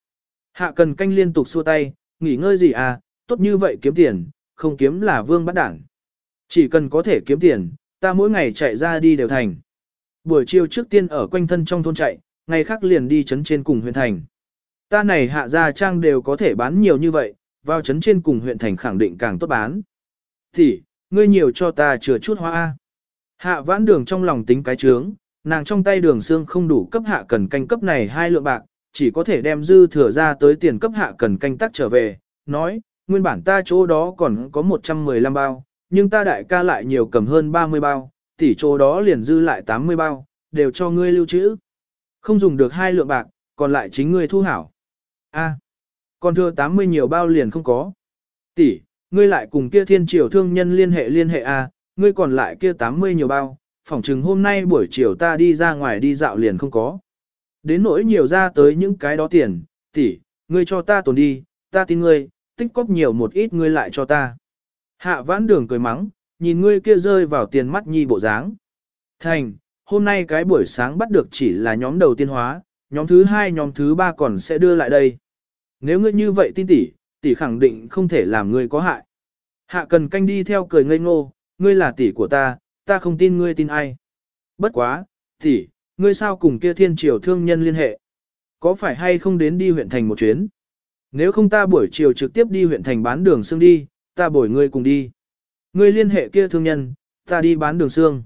Hạ cần canh liên tục xua tay, nghỉ ngơi gì à, tốt như vậy kiếm tiền, không kiếm là vương bắt đảng. Chỉ cần có thể kiếm tiền, ta mỗi ngày chạy ra đi đều thành. Buổi chiều trước tiên ở quanh thân trong thôn chạy, ngày khác liền đi chấn trên cùng huyện thành. Ta này hạ ra trang đều có thể bán nhiều như vậy, vào chấn trên cùng huyện thành khẳng định càng tốt bán. Thì, ngươi nhiều cho ta chừa chút hoa. Hạ vãn đường trong lòng tính cái trướng, nàng trong tay đường xương không đủ cấp hạ cần canh cấp này hai lượng bạc, chỉ có thể đem dư thừa ra tới tiền cấp hạ cần canh tác trở về, nói, nguyên bản ta chỗ đó còn có 115 bao, nhưng ta đại ca lại nhiều cầm hơn 30 bao, tỷ chỗ đó liền dư lại 80 bao, đều cho ngươi lưu trữ. Không dùng được hai lượng bạc, còn lại chính ngươi thu hảo. A, còn thừa 80 nhiều bao liền không có. Tỷ, ngươi lại cùng kia thiên triều thương nhân liên hệ liên hệ A, ngươi còn lại kia 80 nhiều bao, phỏng chừng hôm nay buổi chiều ta đi ra ngoài đi dạo liền không có. Đến nỗi nhiều ra tới những cái đó tiền, tỷ, ngươi cho ta tồn đi, ta tin ngươi, tích cóp nhiều một ít ngươi lại cho ta. Hạ vãn đường cười mắng, nhìn ngươi kia rơi vào tiền mắt nhi bộ dáng. Thành, hôm nay cái buổi sáng bắt được chỉ là nhóm đầu tiên hóa, nhóm thứ hai nhóm thứ ba còn sẽ đưa lại đây. Nếu ngươi như vậy tin tỷ, tỷ khẳng định không thể làm ngươi có hại. Hạ cần canh đi theo cười ngây ngô, ngươi là tỷ của ta, ta không tin ngươi tin ai. Bất quá, tỷ, ngươi sao cùng kia thiên triều thương nhân liên hệ? Có phải hay không đến đi huyện thành một chuyến? Nếu không ta buổi chiều trực tiếp đi huyện thành bán đường xương đi, ta bồi ngươi cùng đi. Ngươi liên hệ kia thương nhân, Ta đi bán đường xương.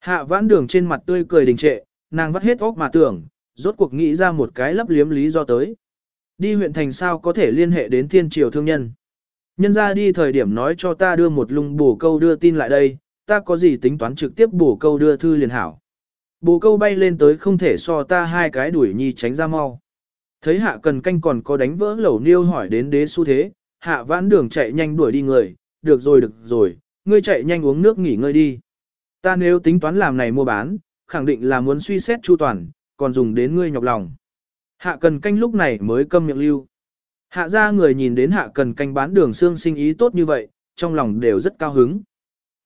Hạ vãn đường trên mặt tươi cười đình trệ, nàng vắt hết óc mà tưởng, rốt cuộc nghĩ ra một cái lấp liếm lý do tới. Đi huyện thành sao có thể liên hệ đến thiên triều thương nhân. Nhân ra đi thời điểm nói cho ta đưa một lung bổ câu đưa tin lại đây, ta có gì tính toán trực tiếp bổ câu đưa thư liền hảo. Bổ câu bay lên tới không thể so ta hai cái đuổi nhi tránh ra mau. Thấy hạ cần canh còn có đánh vỡ lẩu niêu hỏi đến đế xu thế, hạ vãn đường chạy nhanh đuổi đi người, được rồi được rồi, ngươi chạy nhanh uống nước nghỉ ngơi đi. Ta nếu tính toán làm này mua bán, khẳng định là muốn suy xét chu toàn, còn dùng đến ngươi nhọc lòng. Hạ cần canh lúc này mới câm miệng lưu. Hạ ra người nhìn đến hạ cần canh bán đường xương sinh ý tốt như vậy, trong lòng đều rất cao hứng.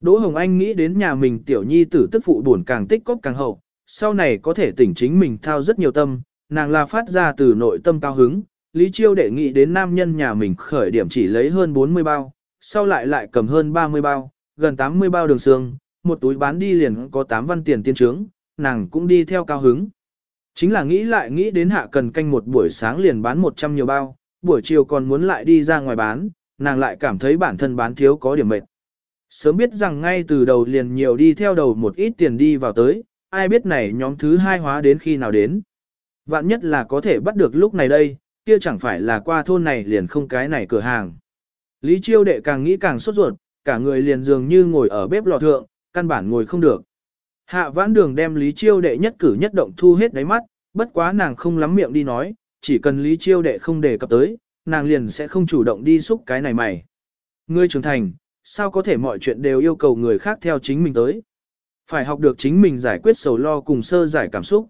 Đỗ Hồng Anh nghĩ đến nhà mình tiểu nhi tử tức phụ buồn càng tích cóp càng hậu, sau này có thể tỉnh chính mình thao rất nhiều tâm, nàng là phát ra từ nội tâm cao hứng. Lý Chiêu đệ nghĩ đến nam nhân nhà mình khởi điểm chỉ lấy hơn 40 bao, sau lại lại cầm hơn 30 bao, gần 80 bao đường xương, một túi bán đi liền có 8 văn tiền tiên trướng, nàng cũng đi theo cao hứng. Chính là nghĩ lại nghĩ đến hạ cần canh một buổi sáng liền bán 100 nhiều bao, buổi chiều còn muốn lại đi ra ngoài bán, nàng lại cảm thấy bản thân bán thiếu có điểm mệt. Sớm biết rằng ngay từ đầu liền nhiều đi theo đầu một ít tiền đi vào tới, ai biết này nhóm thứ hai hóa đến khi nào đến. Vạn nhất là có thể bắt được lúc này đây, kia chẳng phải là qua thôn này liền không cái này cửa hàng. Lý chiêu đệ càng nghĩ càng sốt ruột, cả người liền dường như ngồi ở bếp lò thượng, căn bản ngồi không được. Hạ vãn đường đem Lý chiêu đệ nhất cử nhất động thu hết đáy mắt, bất quá nàng không lắm miệng đi nói, chỉ cần Lý chiêu đệ không đề cập tới, nàng liền sẽ không chủ động đi xúc cái này mày. Ngươi trưởng thành, sao có thể mọi chuyện đều yêu cầu người khác theo chính mình tới. Phải học được chính mình giải quyết sầu lo cùng sơ giải cảm xúc.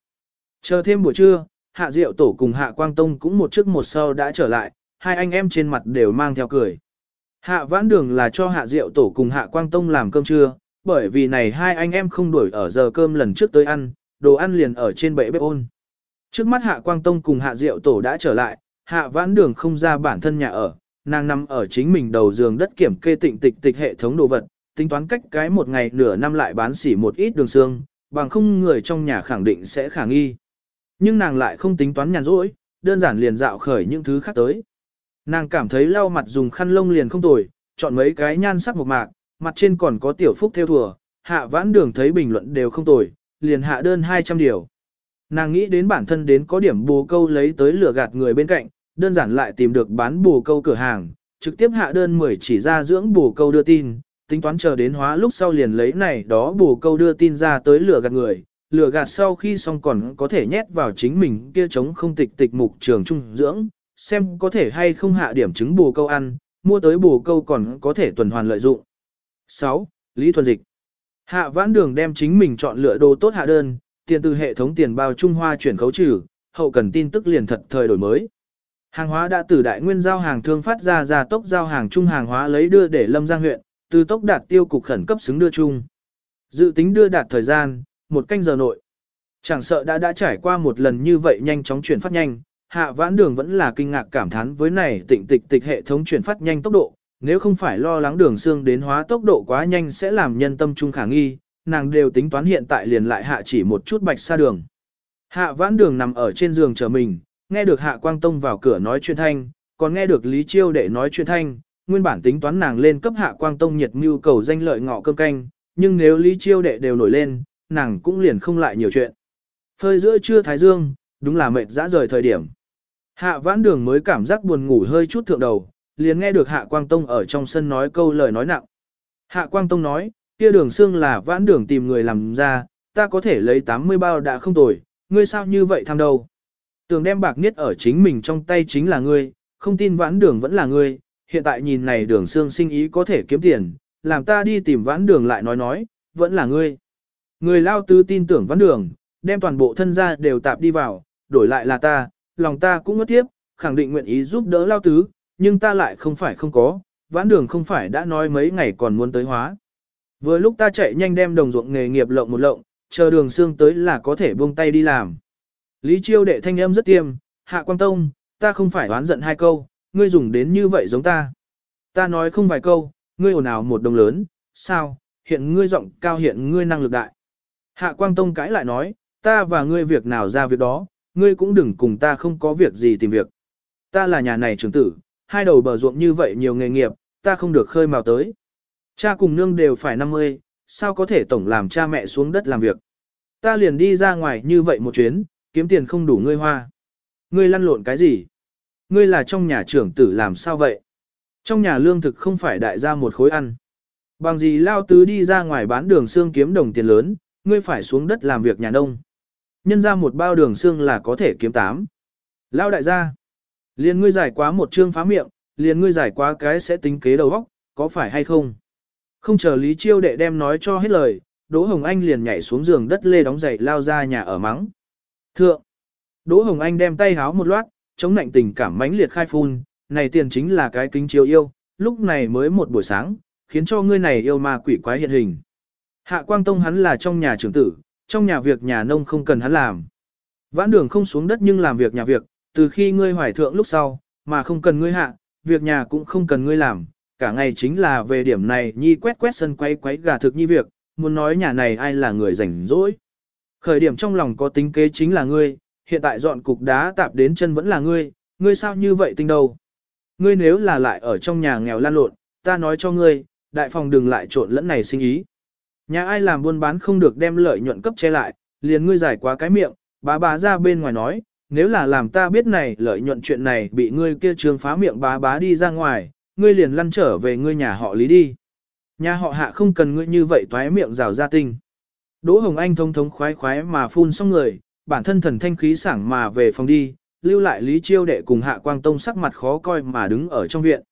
Chờ thêm buổi trưa, Hạ Diệu Tổ cùng Hạ Quang Tông cũng một trước một sau đã trở lại, hai anh em trên mặt đều mang theo cười. Hạ Vãn Đường là cho Hạ Diệu Tổ cùng Hạ Quang Tông làm cơm trưa, bởi vì này hai anh em không đuổi ở giờ cơm lần trước tới ăn, đồ ăn liền ở trên bệ bếp ôn. Trước mắt Hạ Quang Tông cùng Hạ Diệu Tổ đã trở lại, Hạ Vãn Đường không ra bản thân nhà ở, nàng nằm ở chính mình đầu giường đất kiểm kê tịnh tịch tịch hệ thống đồ vật, tính toán cách cái một ngày nửa năm lại bán xỉ một ít đường xương, bằng không người trong nhà khẳng định sẽ khả nghi. Nhưng nàng lại không tính toán nhàn rỗi, đơn giản liền dạo khởi những thứ khác tới. Nàng cảm thấy lau mặt dùng khăn lông liền không tồi, chọn mấy cái nhan sắc một mạc, mặt trên còn có tiểu phúc theo thùa, hạ vãn đường thấy bình luận đều không tồi, liền hạ đơn 200 điều. Nàng nghĩ đến bản thân đến có điểm bù câu lấy tới lửa gạt người bên cạnh, đơn giản lại tìm được bán bù câu cửa hàng, trực tiếp hạ đơn 10 chỉ ra dưỡng bù câu đưa tin, tính toán chờ đến hóa lúc sau liền lấy này đó bù câu đưa tin ra tới lửa gạt người, lửa gạt sau khi xong còn có thể nhét vào chính mình kia chống không tịch tịch mục trường trung dưỡng, xem có thể hay không hạ điểm chứng bù câu ăn, mua tới bù câu còn có thể tuần hoàn lợi dụng. 6. Lý Thuần Dịch Hạ vãn đường đem chính mình chọn lựa đồ tốt hạ đơn, tiền từ hệ thống tiền bao Trung Hoa chuyển khấu trừ, hậu cần tin tức liền thật thời đổi mới. Hàng hóa đã từ đại nguyên giao hàng thương phát ra ra tốc giao hàng trung hàng hóa lấy đưa để Lâm Giang huyện, từ tốc đạt tiêu cục khẩn cấp xứng đưa chung. Dự tính đưa đạt thời gian, một canh giờ nội. Chẳng sợ đã đã trải qua một lần như vậy nhanh chóng chuyển phát nhanh, hạ vãn đường vẫn là kinh ngạc cảm thán với này tịnh tịch tịch hệ thống chuyển phát nhanh tốc độ, nếu không phải lo lắng đường xương đến hóa tốc độ quá nhanh sẽ làm nhân tâm trung khả nghi, nàng đều tính toán hiện tại liền lại hạ chỉ một chút bạch xa đường. Hạ vãn đường nằm ở trên giường chờ mình, nghe được Hạ Quang Tông vào cửa nói chuyện thanh, còn nghe được Lý Chiêu đệ nói chuyện thanh, nguyên bản tính toán nàng lên cấp Hạ Quang Tông nhiệt mưu cầu danh lợi ngọ cơm canh, nhưng nếu Lý Chiêu đệ đều nổi lên, nàng cũng liền không lại nhiều chuyện. Phơi giữa trưa thái dương, đúng là mệt dã rời thời điểm. Hạ vãn đường mới cảm giác buồn ngủ hơi chút thượng đầu, liền nghe được Hạ Quang Tông ở trong sân nói câu lời nói nặng. Hạ Quang Tông nói, kia đường xương là vãn đường tìm người làm ra, ta có thể lấy 80 bao đã không tồi, ngươi sao như vậy tham đâu. Tường đem bạc niết ở chính mình trong tay chính là ngươi, không tin vãn đường vẫn là ngươi, hiện tại nhìn này đường xương sinh ý có thể kiếm tiền, làm ta đi tìm vãn đường lại nói nói, vẫn là ngươi. Người lao tư tin tưởng vãn đường, đem toàn bộ thân gia đều tạp đi vào, đổi lại là ta, lòng ta cũng ngất tiếp, khẳng định nguyện ý giúp đỡ lao tứ, nhưng ta lại không phải không có, vãn đường không phải đã nói mấy ngày còn muốn tới hóa. Vừa lúc ta chạy nhanh đem đồng ruộng nghề nghiệp lộng một lộng, chờ đường xương tới là có thể buông tay đi làm. Lý chiêu đệ thanh âm rất tiêm, hạ quang tông, ta không phải oán giận hai câu, ngươi dùng đến như vậy giống ta. Ta nói không vài câu, ngươi ồn ào một đồng lớn, sao, hiện ngươi giọng cao hiện ngươi năng lực đại. Hạ quang tông cãi lại nói, ta và ngươi việc nào ra việc đó, ngươi cũng đừng cùng ta không có việc gì tìm việc. Ta là nhà này trưởng tử, hai đầu bờ ruộng như vậy nhiều nghề nghiệp, ta không được khơi mào tới. Cha cùng nương đều phải 50, sao có thể tổng làm cha mẹ xuống đất làm việc. Ta liền đi ra ngoài như vậy một chuyến, kiếm tiền không đủ ngươi hoa. Ngươi lăn lộn cái gì? Ngươi là trong nhà trưởng tử làm sao vậy? Trong nhà lương thực không phải đại gia một khối ăn. Bằng gì lao tứ đi ra ngoài bán đường xương kiếm đồng tiền lớn, ngươi phải xuống đất làm việc nhà nông. Nhân ra một bao đường xương là có thể kiếm tám. Lao đại gia. Liền ngươi giải quá một chương phá miệng, liền ngươi giải quá cái sẽ tính kế đầu óc, có phải hay không? Không chờ Lý Chiêu đệ đem nói cho hết lời, Đỗ Hồng Anh liền nhảy xuống giường đất lê đóng giày lao ra nhà ở mắng. Thượng! Đỗ Hồng Anh đem tay háo một loát, chống nạnh tình cảm mãnh liệt khai phun, này tiền chính là cái kính chiếu yêu, lúc này mới một buổi sáng, khiến cho ngươi này yêu ma quỷ quái hiện hình. Hạ Quang Tông hắn là trong nhà trưởng tử, trong nhà việc nhà nông không cần hắn làm. Vãn đường không xuống đất nhưng làm việc nhà việc, từ khi ngươi hoài thượng lúc sau, mà không cần ngươi hạ, việc nhà cũng không cần ngươi làm, cả ngày chính là về điểm này nhi quét quét sân quay quấy gà thực nhi việc, muốn nói nhà này ai là người rảnh rỗi. Khởi điểm trong lòng có tính kế chính là ngươi, hiện tại dọn cục đá tạp đến chân vẫn là ngươi, ngươi sao như vậy tinh đầu? Ngươi nếu là lại ở trong nhà nghèo lan lộn, ta nói cho ngươi, đại phòng đừng lại trộn lẫn này sinh ý. Nhà ai làm buôn bán không được đem lợi nhuận cấp che lại, liền ngươi giải quá cái miệng, bá bá ra bên ngoài nói, nếu là làm ta biết này lợi nhuận chuyện này bị ngươi kia trường phá miệng bá bá đi ra ngoài, ngươi liền lăn trở về ngươi nhà họ lý đi. Nhà họ hạ không cần ngươi như vậy toái miệng rào ra tinh. Đỗ Hồng Anh thông thống khoái khoái mà phun xong người, bản thân thần thanh khí sảng mà về phòng đi, lưu lại Lý Chiêu Đệ cùng Hạ Quang Tông sắc mặt khó coi mà đứng ở trong viện.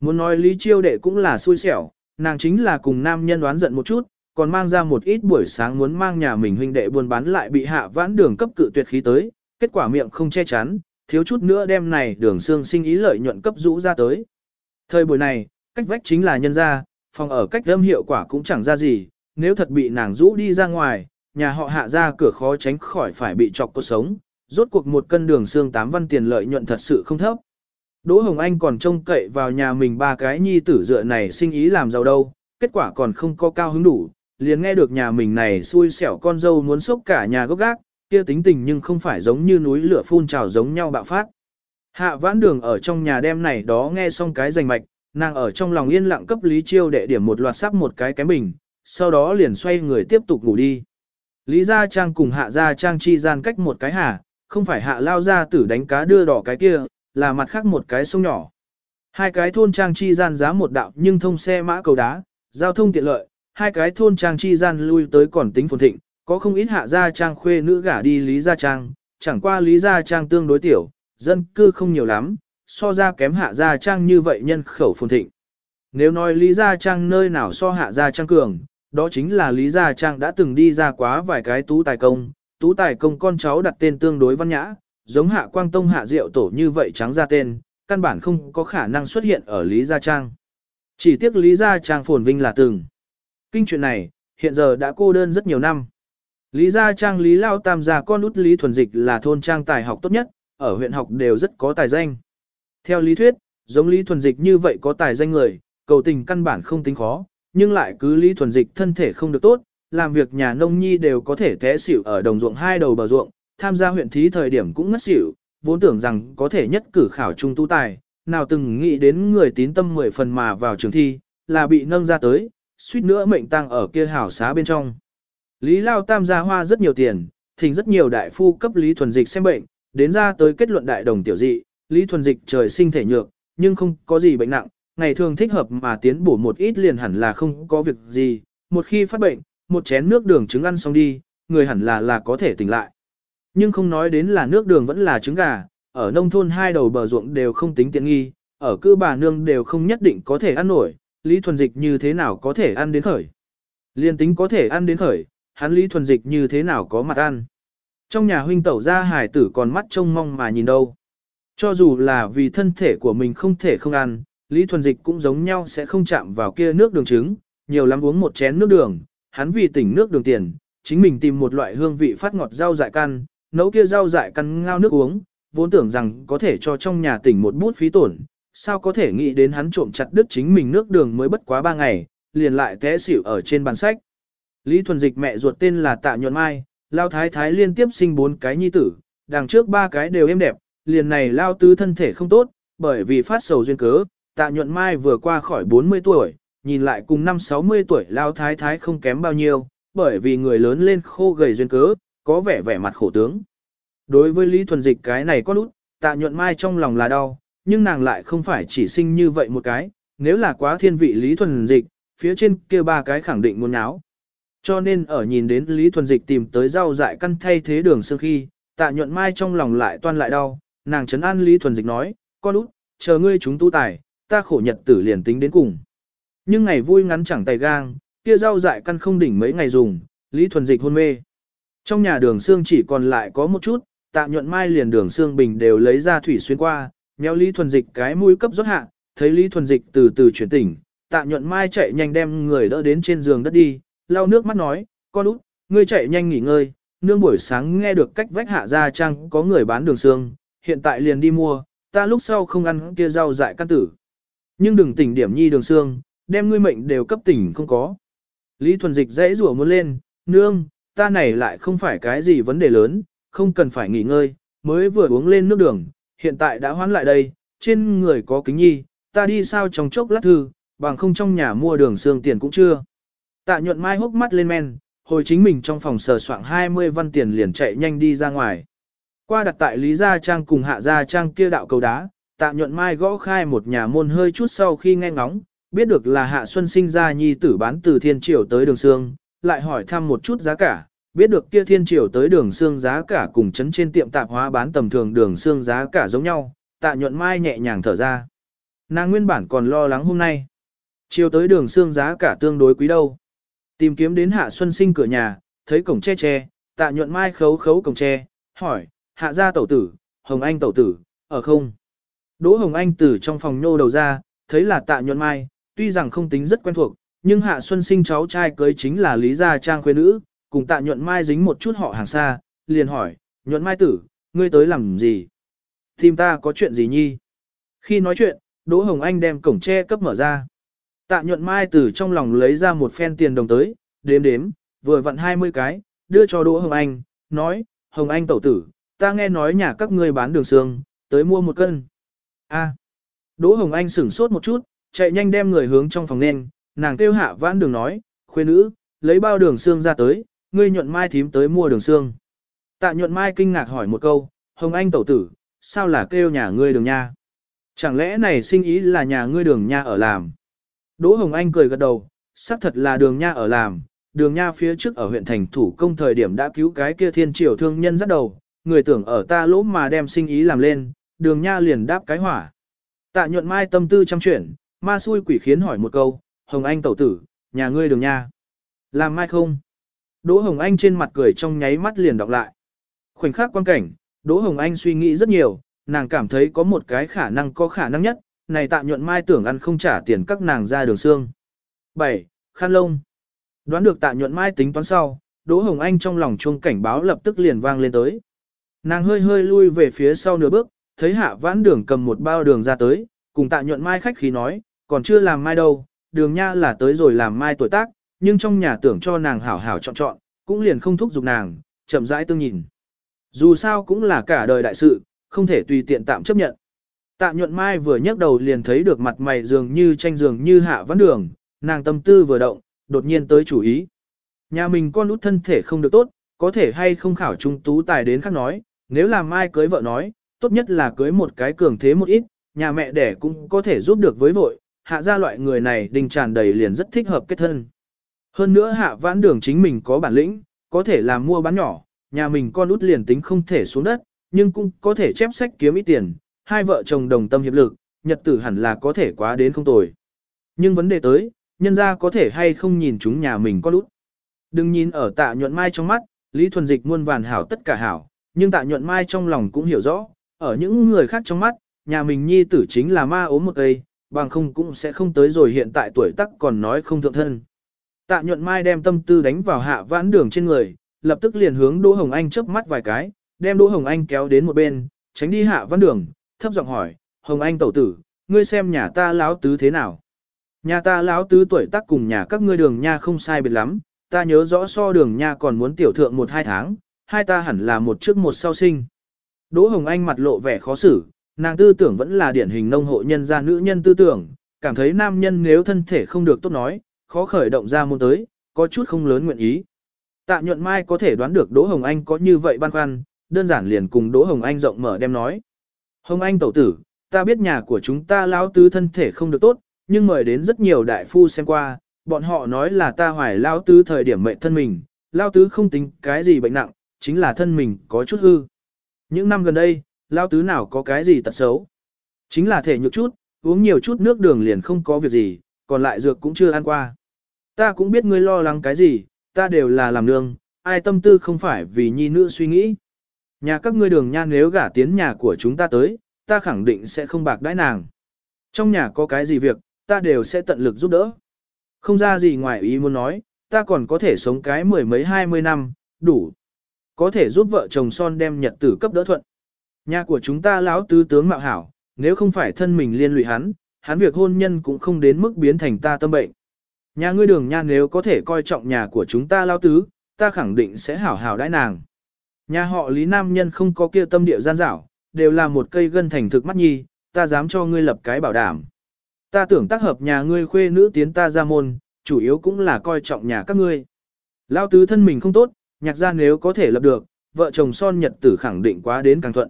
Muốn nói Lý Chiêu Đệ cũng là xui xẻo, nàng chính là cùng nam nhân đoán giận một chút, còn mang ra một ít buổi sáng muốn mang nhà mình huynh đệ buôn bán lại bị hạ vãn đường cấp cự tuyệt khí tới, kết quả miệng không che chắn, thiếu chút nữa đem này đường xương sinh ý lợi nhuận cấp rũ ra tới. Thời buổi này, cách vách chính là nhân gia, phòng ở cách âm hiệu quả cũng chẳng ra gì, nếu thật bị nàng rũ đi ra ngoài, nhà họ hạ ra cửa khó tránh khỏi phải bị chọc cuộc sống, rốt cuộc một cân đường xương tám văn tiền lợi nhuận thật sự không thấp. Đỗ Hồng Anh còn trông cậy vào nhà mình ba cái nhi tử dựa này sinh ý làm giàu đâu, kết quả còn không có cao hứng đủ, liền nghe được nhà mình này xui xẻo con dâu muốn sốc cả nhà gốc gác, kia tính tình nhưng không phải giống như núi lửa phun trào giống nhau bạo phát. Hạ vãn đường ở trong nhà đêm này đó nghe xong cái rành mạch, nàng ở trong lòng yên lặng cấp Lý Chiêu đệ điểm một loạt sắp một cái cái bình, sau đó liền xoay người tiếp tục ngủ đi. Lý Gia Trang cùng Hạ Gia Trang chi gian cách một cái hà, không phải Hạ Lao Gia tử đánh cá đưa đỏ cái kia, là mặt khác một cái sông nhỏ. Hai cái thôn trang chi gian giá một đạo nhưng thông xe mã cầu đá, giao thông tiện lợi, hai cái thôn trang chi gian lui tới còn tính phồn thịnh, có không ít hạ gia trang khuê nữ gả đi Lý Gia Trang, chẳng qua Lý Gia Trang tương đối tiểu, dân cư không nhiều lắm, so ra kém hạ gia trang như vậy nhân khẩu phồn thịnh. Nếu nói Lý Gia Trang nơi nào so hạ gia trang cường, đó chính là Lý Gia Trang đã từng đi ra quá vài cái tú tài công, tú tài công con cháu đặt tên tương đối văn nhã, giống hạ quang tông hạ diệu tổ như vậy trắng ra tên, căn bản không có khả năng xuất hiện ở Lý Gia Trang. Chỉ tiếc Lý Gia Trang phồn vinh là từng. Kinh chuyện này, hiện giờ đã cô đơn rất nhiều năm. Lý Gia Trang Lý Lao Tam gia con út Lý Thuần Dịch là thôn trang tài học tốt nhất, ở huyện học đều rất có tài danh. Theo lý thuyết, giống Lý Thuần Dịch như vậy có tài danh người, cầu tình căn bản không tính khó, nhưng lại cứ Lý Thuần Dịch thân thể không được tốt, làm việc nhà nông nhi đều có thể té xỉu ở đồng ruộng hai đầu bờ ruộng, tham gia huyện thí thời điểm cũng ngất xỉu, vốn tưởng rằng có thể nhất cử khảo trung tu tài, nào từng nghĩ đến người tín tâm mười phần mà vào trường thi, là bị nâng ra tới, suýt nữa mệnh tăng ở kia hảo xá bên trong. Lý Lao Tam gia hoa rất nhiều tiền, thỉnh rất nhiều đại phu cấp Lý Thuần Dịch xem bệnh, đến ra tới kết luận đại đồng tiểu dị, Lý Thuần Dịch trời sinh thể nhược, nhưng không có gì bệnh nặng, ngày thường thích hợp mà tiến bổ một ít liền hẳn là không có việc gì, một khi phát bệnh, một chén nước đường trứng ăn xong đi, người hẳn là là có thể tỉnh lại. Nhưng không nói đến là nước đường vẫn là trứng gà, ở nông thôn hai đầu bờ ruộng đều không tính tiện nghi, ở cư bà nương đều không nhất định có thể ăn nổi, Lý Thuần Dịch như thế nào có thể ăn đến khởi. Liên tính có thể ăn đến khởi, hắn Lý Thuần Dịch như thế nào có mặt ăn. Trong nhà huynh tẩu ra hải tử còn mắt trông mong mà nhìn đâu. Cho dù là vì thân thể của mình không thể không ăn, Lý Thuần Dịch cũng giống nhau sẽ không chạm vào kia nước đường trứng, nhiều lắm uống một chén nước đường, hắn vì tỉnh nước đường tiền, chính mình tìm một loại hương vị phát ngọt rau dại căn, nấu kia rau dại căn ngao nước uống, vốn tưởng rằng có thể cho trong nhà tỉnh một bút phí tổn, sao có thể nghĩ đến hắn trộm chặt đứt chính mình nước đường mới bất quá ba ngày, liền lại té xỉu ở trên bàn sách. Lý Thuần Dịch mẹ ruột tên là Tạ Nhuận Mai, Lao Thái Thái liên tiếp sinh bốn cái nhi tử, đằng trước ba cái đều êm đẹp, liền này Lao Tứ thân thể không tốt, bởi vì phát sầu duyên cớ, Tạ Nhuận Mai vừa qua khỏi 40 tuổi, nhìn lại cùng năm 60 tuổi lao thái thái không kém bao nhiêu, bởi vì người lớn lên khô gầy duyên cớ, có vẻ vẻ mặt khổ tướng. Đối với Lý Thuần Dịch cái này có lút, tạ nhuận mai trong lòng là đau, nhưng nàng lại không phải chỉ sinh như vậy một cái, nếu là quá thiên vị Lý Thuần Dịch, phía trên kia ba cái khẳng định muốn áo. Cho nên ở nhìn đến Lý Thuần Dịch tìm tới rau dại căn thay thế đường xương khi, tạ nhuận mai trong lòng lại toan lại đau, nàng chấn an Lý Thuần Dịch nói, con út, chờ ngươi chúng tu tài, ta khổ nhật tử liền tính đến cùng. Nhưng ngày vui ngắn chẳng tay gang, kia rau dại căn không đỉnh mấy ngày dùng, Lý Thuần Dịch hôn mê. Trong nhà đường xương chỉ còn lại có một chút, tạ nhuận mai liền đường xương bình đều lấy ra thủy xuyên qua, méo Lý Thuần Dịch cái mũi cấp rót hạ, thấy Lý Thuần Dịch từ từ chuyển tỉnh, tạ nhuận mai chạy nhanh đem người đỡ đến trên giường đất đi, lau nước mắt nói, con út, ngươi chạy nhanh nghỉ ngơi, nương buổi sáng nghe được cách vách hạ ra trang có người bán đường xương, hiện tại liền đi mua, ta lúc sau không ăn kia rau dại căn tử. Nhưng đừng tỉnh điểm nhi đường xương, đem ngươi mệnh đều cấp tỉnh không có. Lý Thuần Dịch dãy rủa muốn lên, nương, ta này lại không phải cái gì vấn đề lớn, không cần phải nghỉ ngơi, mới vừa uống lên nước đường, hiện tại đã hoán lại đây, trên người có kính nhi, ta đi sao trong chốc lát thư, bằng không trong nhà mua đường xương tiền cũng chưa. Tạ nhuận mai hốc mắt lên men, hồi chính mình trong phòng sờ soạn 20 văn tiền liền chạy nhanh đi ra ngoài. Qua đặt tại Lý Gia Trang cùng Hạ Gia Trang kia đạo cầu đá, tạ nhuận mai gõ khai một nhà môn hơi chút sau khi nghe ngóng, biết được là Hạ Xuân sinh ra nhi tử bán từ thiên triều tới đường Sương, lại hỏi thăm một chút giá cả, biết được kia thiên triều tới đường Sương giá cả cùng chấn trên tiệm tạp hóa bán tầm thường đường Sương giá cả giống nhau, tạ nhuận mai nhẹ nhàng thở ra. Nàng nguyên bản còn lo lắng hôm nay. Chiều tới đường xương giá cả tương đối quý đâu. Tìm kiếm đến Hạ Xuân sinh cửa nhà, thấy cổng che che, tạ nhuận mai khấu khấu cổng che, hỏi, hạ gia tẩu tử, Hồng Anh tẩu tử, ở không? Đỗ Hồng Anh từ trong phòng nhô đầu ra, thấy là tạ nhuận mai, tuy rằng không tính rất quen thuộc, nhưng Hạ Xuân sinh cháu trai cưới chính là Lý Gia Trang khuê nữ, cùng tạ nhuận mai dính một chút họ hàng xa, liền hỏi, nhuận mai tử, ngươi tới làm gì? Tìm ta có chuyện gì nhi? Khi nói chuyện, Đỗ Hồng Anh đem cổng tre cấp mở ra. Tạ nhuận mai từ trong lòng lấy ra một phen tiền đồng tới, đếm đếm, vừa vặn 20 cái, đưa cho Đỗ Hồng Anh, nói, Hồng Anh tẩu tử, ta nghe nói nhà các ngươi bán đường xương, tới mua một cân. A. Đỗ Hồng Anh sửng sốt một chút, chạy nhanh đem người hướng trong phòng nên, nàng kêu hạ vãn đường nói, khuê nữ, lấy bao đường xương ra tới, ngươi nhuận mai thím tới mua đường xương. Tạ nhuận mai kinh ngạc hỏi một câu, Hồng Anh tẩu tử, sao là kêu nhà ngươi đường nha? Chẳng lẽ này sinh ý là nhà ngươi đường nha ở làm? Đỗ Hồng Anh cười gật đầu, xác thật là đường nha ở làm, đường nha phía trước ở huyện thành thủ công thời điểm đã cứu cái kia thiên triều thương nhân dắt đầu, người tưởng ở ta lỗ mà đem sinh ý làm lên, đường nha liền đáp cái hỏa. Tạ nhuận mai tâm tư chăm chuyển, ma xui quỷ khiến hỏi một câu, Hồng Anh tẩu tử, nhà ngươi đường nha. Làm mai không? Đỗ Hồng Anh trên mặt cười trong nháy mắt liền đọc lại. Khoảnh khắc quan cảnh, Đỗ Hồng Anh suy nghĩ rất nhiều, nàng cảm thấy có một cái khả năng có khả năng nhất, này tạ nhuận mai tưởng ăn không trả tiền các nàng ra đường xương. 7. Khăn lông. Đoán được tạ nhuận mai tính toán sau, Đỗ Hồng Anh trong lòng chuông cảnh báo lập tức liền vang lên tới. Nàng hơi hơi lui về phía sau nửa bước, thấy hạ vãn đường cầm một bao đường ra tới, cùng tạ nhuận mai khách khí nói, còn chưa làm mai đâu, đường nha là tới rồi làm mai tuổi tác, nhưng trong nhà tưởng cho nàng hảo hảo chọn chọn, cũng liền không thúc giục nàng, chậm rãi tương nhìn. Dù sao cũng là cả đời đại sự, không thể tùy tiện tạm chấp nhận. Tạ nhuận mai vừa nhấc đầu liền thấy được mặt mày dường như tranh dường như hạ vãn đường, nàng tâm tư vừa động, đột nhiên tới chủ ý. Nhà mình con út thân thể không được tốt, có thể hay không khảo trung tú tài đến khác nói, nếu làm mai cưới vợ nói, tốt nhất là cưới một cái cường thế một ít, nhà mẹ đẻ cũng có thể giúp được với vội, hạ ra loại người này đình tràn đầy liền rất thích hợp kết thân. Hơn nữa hạ vãn đường chính mình có bản lĩnh, có thể làm mua bán nhỏ, nhà mình con út liền tính không thể xuống đất, nhưng cũng có thể chép sách kiếm ít tiền, hai vợ chồng đồng tâm hiệp lực, nhật tử hẳn là có thể quá đến không tồi. Nhưng vấn đề tới, nhân ra có thể hay không nhìn chúng nhà mình có lút. Đừng nhìn ở tạ nhuận mai trong mắt, Lý Thuần Dịch muôn vàn hảo tất cả hảo, nhưng tạ nhuận mai trong lòng cũng hiểu rõ, ở những người khác trong mắt, nhà mình nhi tử chính là ma ốm một cây, bằng không cũng sẽ không tới rồi hiện tại tuổi tắc còn nói không thượng thân. Tạ nhuận mai đem tâm tư đánh vào hạ vãn đường trên người, lập tức liền hướng Đỗ Hồng Anh chớp mắt vài cái, đem Đỗ Hồng Anh kéo đến một bên, tránh đi hạ vãn đường, thấp giọng hỏi, Hồng Anh tẩu tử, ngươi xem nhà ta lão tứ thế nào? Nhà ta lão tứ tuổi tác cùng nhà các ngươi đường nha không sai biệt lắm, ta nhớ rõ so đường nha còn muốn tiểu thượng một hai tháng, hai ta hẳn là một trước một sau sinh. Đỗ Hồng Anh mặt lộ vẻ khó xử, nàng tư tưởng vẫn là điển hình nông hộ nhân gia nữ nhân tư tưởng, cảm thấy nam nhân nếu thân thể không được tốt nói, khó khởi động ra môn tới, có chút không lớn nguyện ý. Tạ nhuận mai có thể đoán được Đỗ Hồng Anh có như vậy băn khoăn, đơn giản liền cùng Đỗ Hồng Anh rộng mở đem nói. Hồng Anh tẩu tử, ta biết nhà của chúng ta lão tứ thân thể không được tốt, nhưng mời đến rất nhiều đại phu xem qua, bọn họ nói là ta hoài lão tứ thời điểm mệnh thân mình, lão tứ không tính cái gì bệnh nặng, chính là thân mình có chút hư. Những năm gần đây, lão tứ nào có cái gì tật xấu. Chính là thể nhược chút, uống nhiều chút nước đường liền không có việc gì, còn lại dược cũng chưa ăn qua. Ta cũng biết ngươi lo lắng cái gì, ta đều là làm nương, ai tâm tư không phải vì nhi nữ suy nghĩ. Nhà các ngươi đường nha nếu gả tiến nhà của chúng ta tới, ta khẳng định sẽ không bạc đãi nàng. Trong nhà có cái gì việc, ta đều sẽ tận lực giúp đỡ. Không ra gì ngoài ý muốn nói, ta còn có thể sống cái mười mấy hai mươi năm, đủ. Có thể giúp vợ chồng son đem nhật tử cấp đỡ thuận. Nhà của chúng ta lão tứ tướng mạo hảo, nếu không phải thân mình liên lụy hắn, hắn việc hôn nhân cũng không đến mức biến thành ta tâm bệnh. Nhà ngươi đường nha nếu có thể coi trọng nhà của chúng ta lão tứ, ta khẳng định sẽ hảo hảo đãi nàng. Nhà họ Lý Nam Nhân không có kia tâm địa gian dảo, đều là một cây gân thành thực mắt nhi, ta dám cho ngươi lập cái bảo đảm. Ta tưởng tác hợp nhà ngươi khuê nữ tiến ta ra môn, chủ yếu cũng là coi trọng nhà các ngươi. Lao tứ thân mình không tốt, nhạc gia nếu có thể lập được, vợ chồng son nhật tử khẳng định quá đến càng thuận.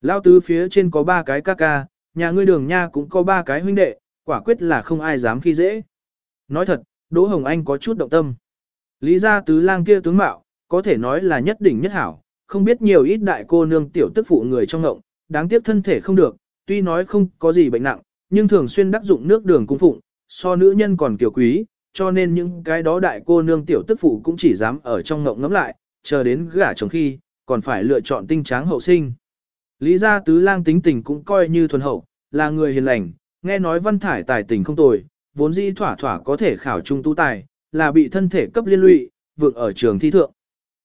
Lao tứ phía trên có ba cái ca ca, nhà ngươi đường nha cũng có ba cái huynh đệ, quả quyết là không ai dám khi dễ. Nói thật, Đỗ Hồng Anh có chút động tâm. Lý gia tứ lang kia tướng mạo, có thể nói là nhất đỉnh nhất hảo, không biết nhiều ít đại cô nương tiểu tức phụ người trong ngộng, đáng tiếc thân thể không được, tuy nói không có gì bệnh nặng, nhưng thường xuyên đắc dụng nước đường cung phụng, so nữ nhân còn kiều quý, cho nên những cái đó đại cô nương tiểu tức phụ cũng chỉ dám ở trong ngộng ngắm lại, chờ đến gả chồng khi, còn phải lựa chọn tinh tráng hậu sinh. Lý gia tứ lang tính tình cũng coi như thuần hậu, là người hiền lành, nghe nói văn thải tài tình không tồi, vốn dĩ thỏa thỏa có thể khảo trung tu tài, là bị thân thể cấp liên lụy, vượng ở trường thi thượng.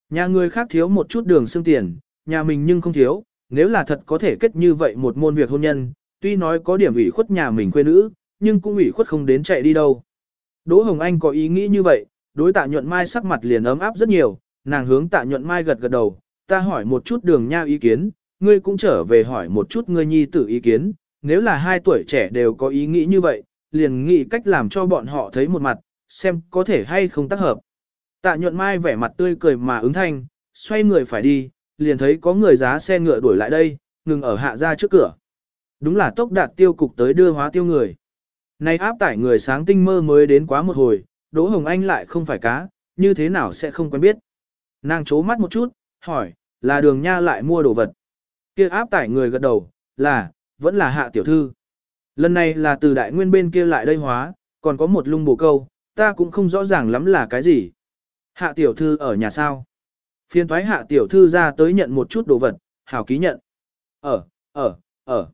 Nhà người khác thiếu một chút đường xương tiền, nhà mình nhưng không thiếu, nếu là thật có thể kết như vậy một môn việc hôn nhân, tuy nói có điểm ủy khuất nhà mình quê nữ, nhưng cũng ủy khuất không đến chạy đi đâu. Đỗ Hồng Anh có ý nghĩ như vậy, đối tạ nhuận mai sắc mặt liền ấm áp rất nhiều, nàng hướng tạ nhuận mai gật gật đầu, ta hỏi một chút đường nha ý kiến, ngươi cũng trở về hỏi một chút ngươi nhi tử ý kiến, nếu là hai tuổi trẻ đều có ý nghĩ như vậy, liền nghĩ cách làm cho bọn họ thấy một mặt, xem có thể hay không tác hợp. Tạ nhuận mai vẻ mặt tươi cười mà ứng thanh, xoay người phải đi, liền thấy có người giá xe ngựa đuổi lại đây, ngừng ở hạ ra trước cửa. Đúng là tốc đạt tiêu cục tới đưa hóa tiêu người. Này áp tải người sáng tinh mơ mới đến quá một hồi, Đỗ Hồng Anh lại không phải cá, như thế nào sẽ không quen biết. Nàng chố mắt một chút, hỏi, là đường nha lại mua đồ vật. Kia áp tải người gật đầu, là, vẫn là hạ tiểu thư. Lần này là từ đại nguyên bên kia lại đây hóa, còn có một lung bồ câu, ta cũng không rõ ràng lắm là cái gì. Hạ tiểu thư ở nhà sao? Phiên thoái hạ tiểu thư ra tới nhận một chút đồ vật, hảo ký nhận. Ở, ở, ở.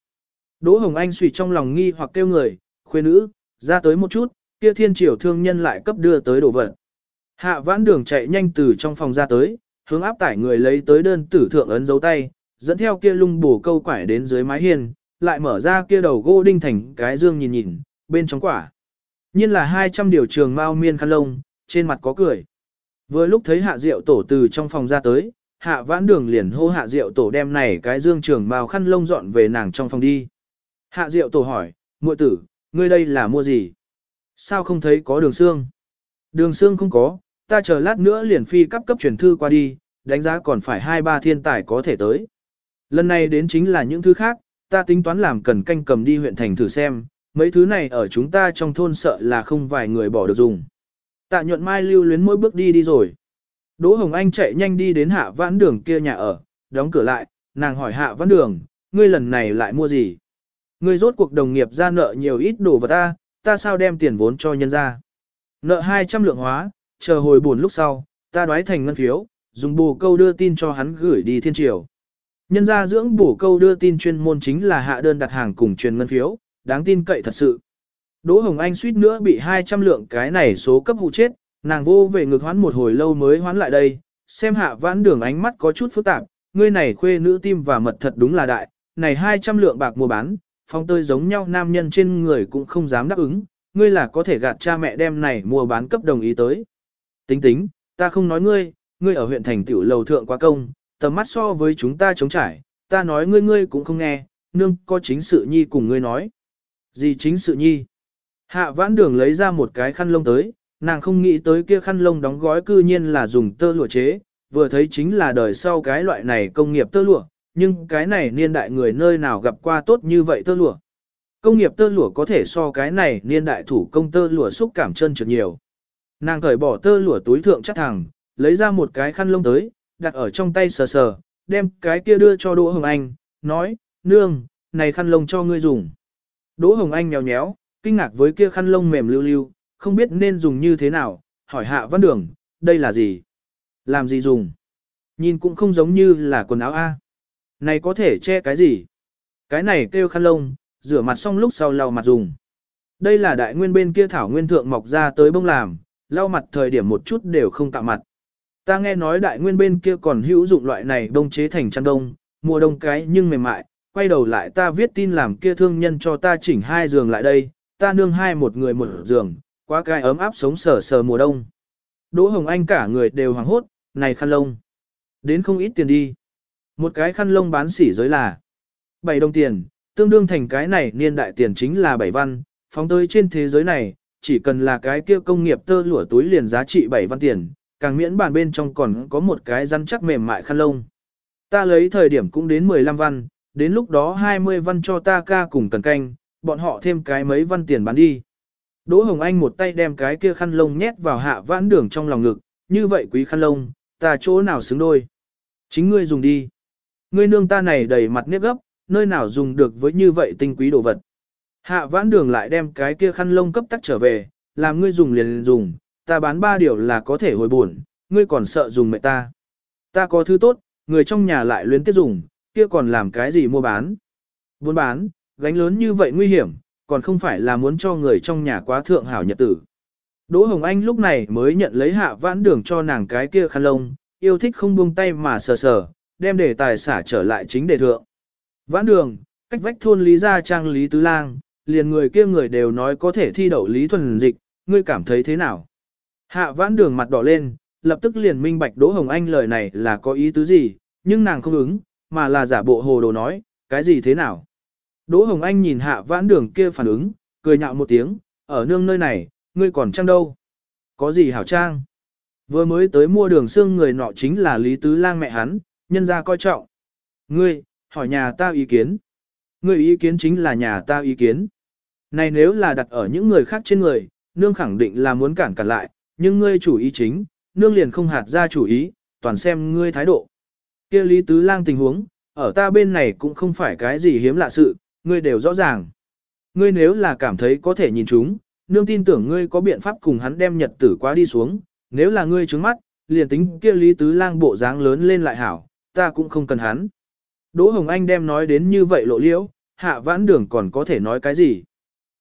Đỗ Hồng Anh suy trong lòng nghi hoặc kêu người, khuê nữ, ra tới một chút, kia thiên triều thương nhân lại cấp đưa tới đồ vật. Hạ vãn đường chạy nhanh từ trong phòng ra tới, hướng áp tải người lấy tới đơn tử thượng ấn dấu tay, dẫn theo kia lung bổ câu quải đến dưới mái hiên, lại mở ra kia đầu gỗ đinh thành cái dương nhìn nhìn, bên trong quả. Nhiên là 200 điều trường mao miên khăn lông, trên mặt có cười. Vừa lúc thấy hạ diệu tổ từ trong phòng ra tới, hạ vãn đường liền hô hạ diệu tổ đem này cái dương trường bào khăn lông dọn về nàng trong phòng đi. Hạ diệu tổ hỏi, muội tử, ngươi đây là mua gì? Sao không thấy có đường xương? Đường xương không có, ta chờ lát nữa liền phi cấp cấp truyền thư qua đi, đánh giá còn phải hai ba thiên tài có thể tới. Lần này đến chính là những thứ khác, ta tính toán làm cần canh cầm đi huyện thành thử xem, mấy thứ này ở chúng ta trong thôn sợ là không vài người bỏ được dùng. Tạ nhuận mai lưu luyến mỗi bước đi đi rồi. Đỗ Hồng Anh chạy nhanh đi đến hạ vãn đường kia nhà ở, đóng cửa lại, nàng hỏi hạ vãn đường, ngươi lần này lại mua gì? Ngươi rốt cuộc đồng nghiệp ra nợ nhiều ít đồ vật ta, ta sao đem tiền vốn cho nhân ra? Nợ 200 lượng hóa, chờ hồi buồn lúc sau, ta đoái thành ngân phiếu, dùng bù câu đưa tin cho hắn gửi đi thiên triều. Nhân ra dưỡng bổ câu đưa tin chuyên môn chính là hạ đơn đặt hàng cùng truyền ngân phiếu, đáng tin cậy thật sự. Đỗ Hồng Anh suýt nữa bị 200 lượng cái này số cấp hụ chết, nàng vô về ngược hoán một hồi lâu mới hoán lại đây, xem hạ vãn đường ánh mắt có chút phức tạp, ngươi này khuê nữ tim và mật thật đúng là đại, này 200 lượng bạc mua bán, phong tơi giống nhau nam nhân trên người cũng không dám đáp ứng, ngươi là có thể gạt cha mẹ đem này mua bán cấp đồng ý tới. Tính tính, ta không nói ngươi, ngươi ở huyện thành tiểu lầu thượng quá công, tầm mắt so với chúng ta chống trải, ta nói ngươi ngươi cũng không nghe, nương có chính sự nhi cùng ngươi nói. Gì chính sự nhi? Hạ vãn đường lấy ra một cái khăn lông tới, nàng không nghĩ tới kia khăn lông đóng gói cư nhiên là dùng tơ lụa chế, vừa thấy chính là đời sau cái loại này công nghiệp tơ lụa, nhưng cái này niên đại người nơi nào gặp qua tốt như vậy tơ lụa. Công nghiệp tơ lụa có thể so cái này niên đại thủ công tơ lụa xúc cảm chân trượt nhiều. Nàng cởi bỏ tơ lụa túi thượng chắc thẳng, lấy ra một cái khăn lông tới, đặt ở trong tay sờ sờ, đem cái kia đưa cho Đỗ Hồng Anh, nói, nương, này khăn lông cho ngươi dùng. Đỗ Hồng Anh nhéo nhéo, kinh ngạc với kia khăn lông mềm lưu lưu, không biết nên dùng như thế nào, hỏi hạ văn đường, đây là gì? Làm gì dùng? Nhìn cũng không giống như là quần áo A. Này có thể che cái gì? Cái này kêu khăn lông, rửa mặt xong lúc sau lau mặt dùng. Đây là đại nguyên bên kia thảo nguyên thượng mọc ra tới bông làm, lau mặt thời điểm một chút đều không tạo mặt. Ta nghe nói đại nguyên bên kia còn hữu dụng loại này đông chế thành chăn đông, mùa đông cái nhưng mềm mại, quay đầu lại ta viết tin làm kia thương nhân cho ta chỉnh hai giường lại đây, ta nương hai một người một giường, quá cái ấm áp sống sờ sờ mùa đông. Đỗ Hồng Anh cả người đều hoảng hốt, này khăn lông. Đến không ít tiền đi. Một cái khăn lông bán sỉ giới là 7 đồng tiền, tương đương thành cái này niên đại tiền chính là 7 văn, phóng tới trên thế giới này, chỉ cần là cái kia công nghiệp tơ lụa túi liền giá trị 7 văn tiền, càng miễn bàn bên trong còn có một cái rắn chắc mềm mại khăn lông. Ta lấy thời điểm cũng đến 15 văn, đến lúc đó 20 văn cho ta ca cùng cần canh, bọn họ thêm cái mấy văn tiền bán đi. Đỗ Hồng Anh một tay đem cái kia khăn lông nhét vào hạ vãn đường trong lòng ngực, như vậy quý khăn lông, ta chỗ nào xứng đôi. Chính ngươi dùng đi. Ngươi nương ta này đầy mặt nếp gấp, nơi nào dùng được với như vậy tinh quý đồ vật. Hạ vãn đường lại đem cái kia khăn lông cấp tắc trở về, làm ngươi dùng liền dùng, ta bán ba điều là có thể hồi buồn, ngươi còn sợ dùng mẹ ta. Ta có thứ tốt, người trong nhà lại luyến tiếp dùng, kia còn làm cái gì mua bán. Buôn bán, gánh lớn như vậy nguy hiểm, còn không phải là muốn cho người trong nhà quá thượng hảo nhật tử. Đỗ Hồng Anh lúc này mới nhận lấy hạ vãn đường cho nàng cái kia khăn lông, yêu thích không buông tay mà sờ sờ, đem đề tài xả trở lại chính đề thượng. Vãn đường, cách vách thôn Lý Gia Trang Lý Tứ Lang, liền người kia người đều nói có thể thi đậu Lý Thuần Dịch, ngươi cảm thấy thế nào? Hạ vãn đường mặt đỏ lên, lập tức liền minh bạch Đỗ Hồng Anh lời này là có ý tứ gì, nhưng nàng không ứng, mà là giả bộ hồ đồ nói, cái gì thế nào? Đỗ Hồng Anh nhìn hạ vãn đường kia phản ứng, cười nhạo một tiếng, ở nương nơi này, ngươi còn trang đâu? Có gì hảo trang? Vừa mới tới mua đường xương người nọ chính là Lý Tứ Lang mẹ hắn, nhân ra coi trọng. Ngươi, hỏi nhà ta ý kiến. Ngươi ý kiến chính là nhà ta ý kiến. Này nếu là đặt ở những người khác trên người, nương khẳng định là muốn cản cản lại, nhưng ngươi chủ ý chính, nương liền không hạt ra chủ ý, toàn xem ngươi thái độ. kia Lý Tứ Lang tình huống, ở ta bên này cũng không phải cái gì hiếm lạ sự, ngươi đều rõ ràng. Ngươi nếu là cảm thấy có thể nhìn chúng, nương tin tưởng ngươi có biện pháp cùng hắn đem nhật tử quá đi xuống, nếu là ngươi trứng mắt, liền tính kia Lý Tứ Lang bộ dáng lớn lên lại hảo, ta cũng không cần hắn. Đỗ Hồng Anh đem nói đến như vậy lộ liễu, hạ vãn đường còn có thể nói cái gì.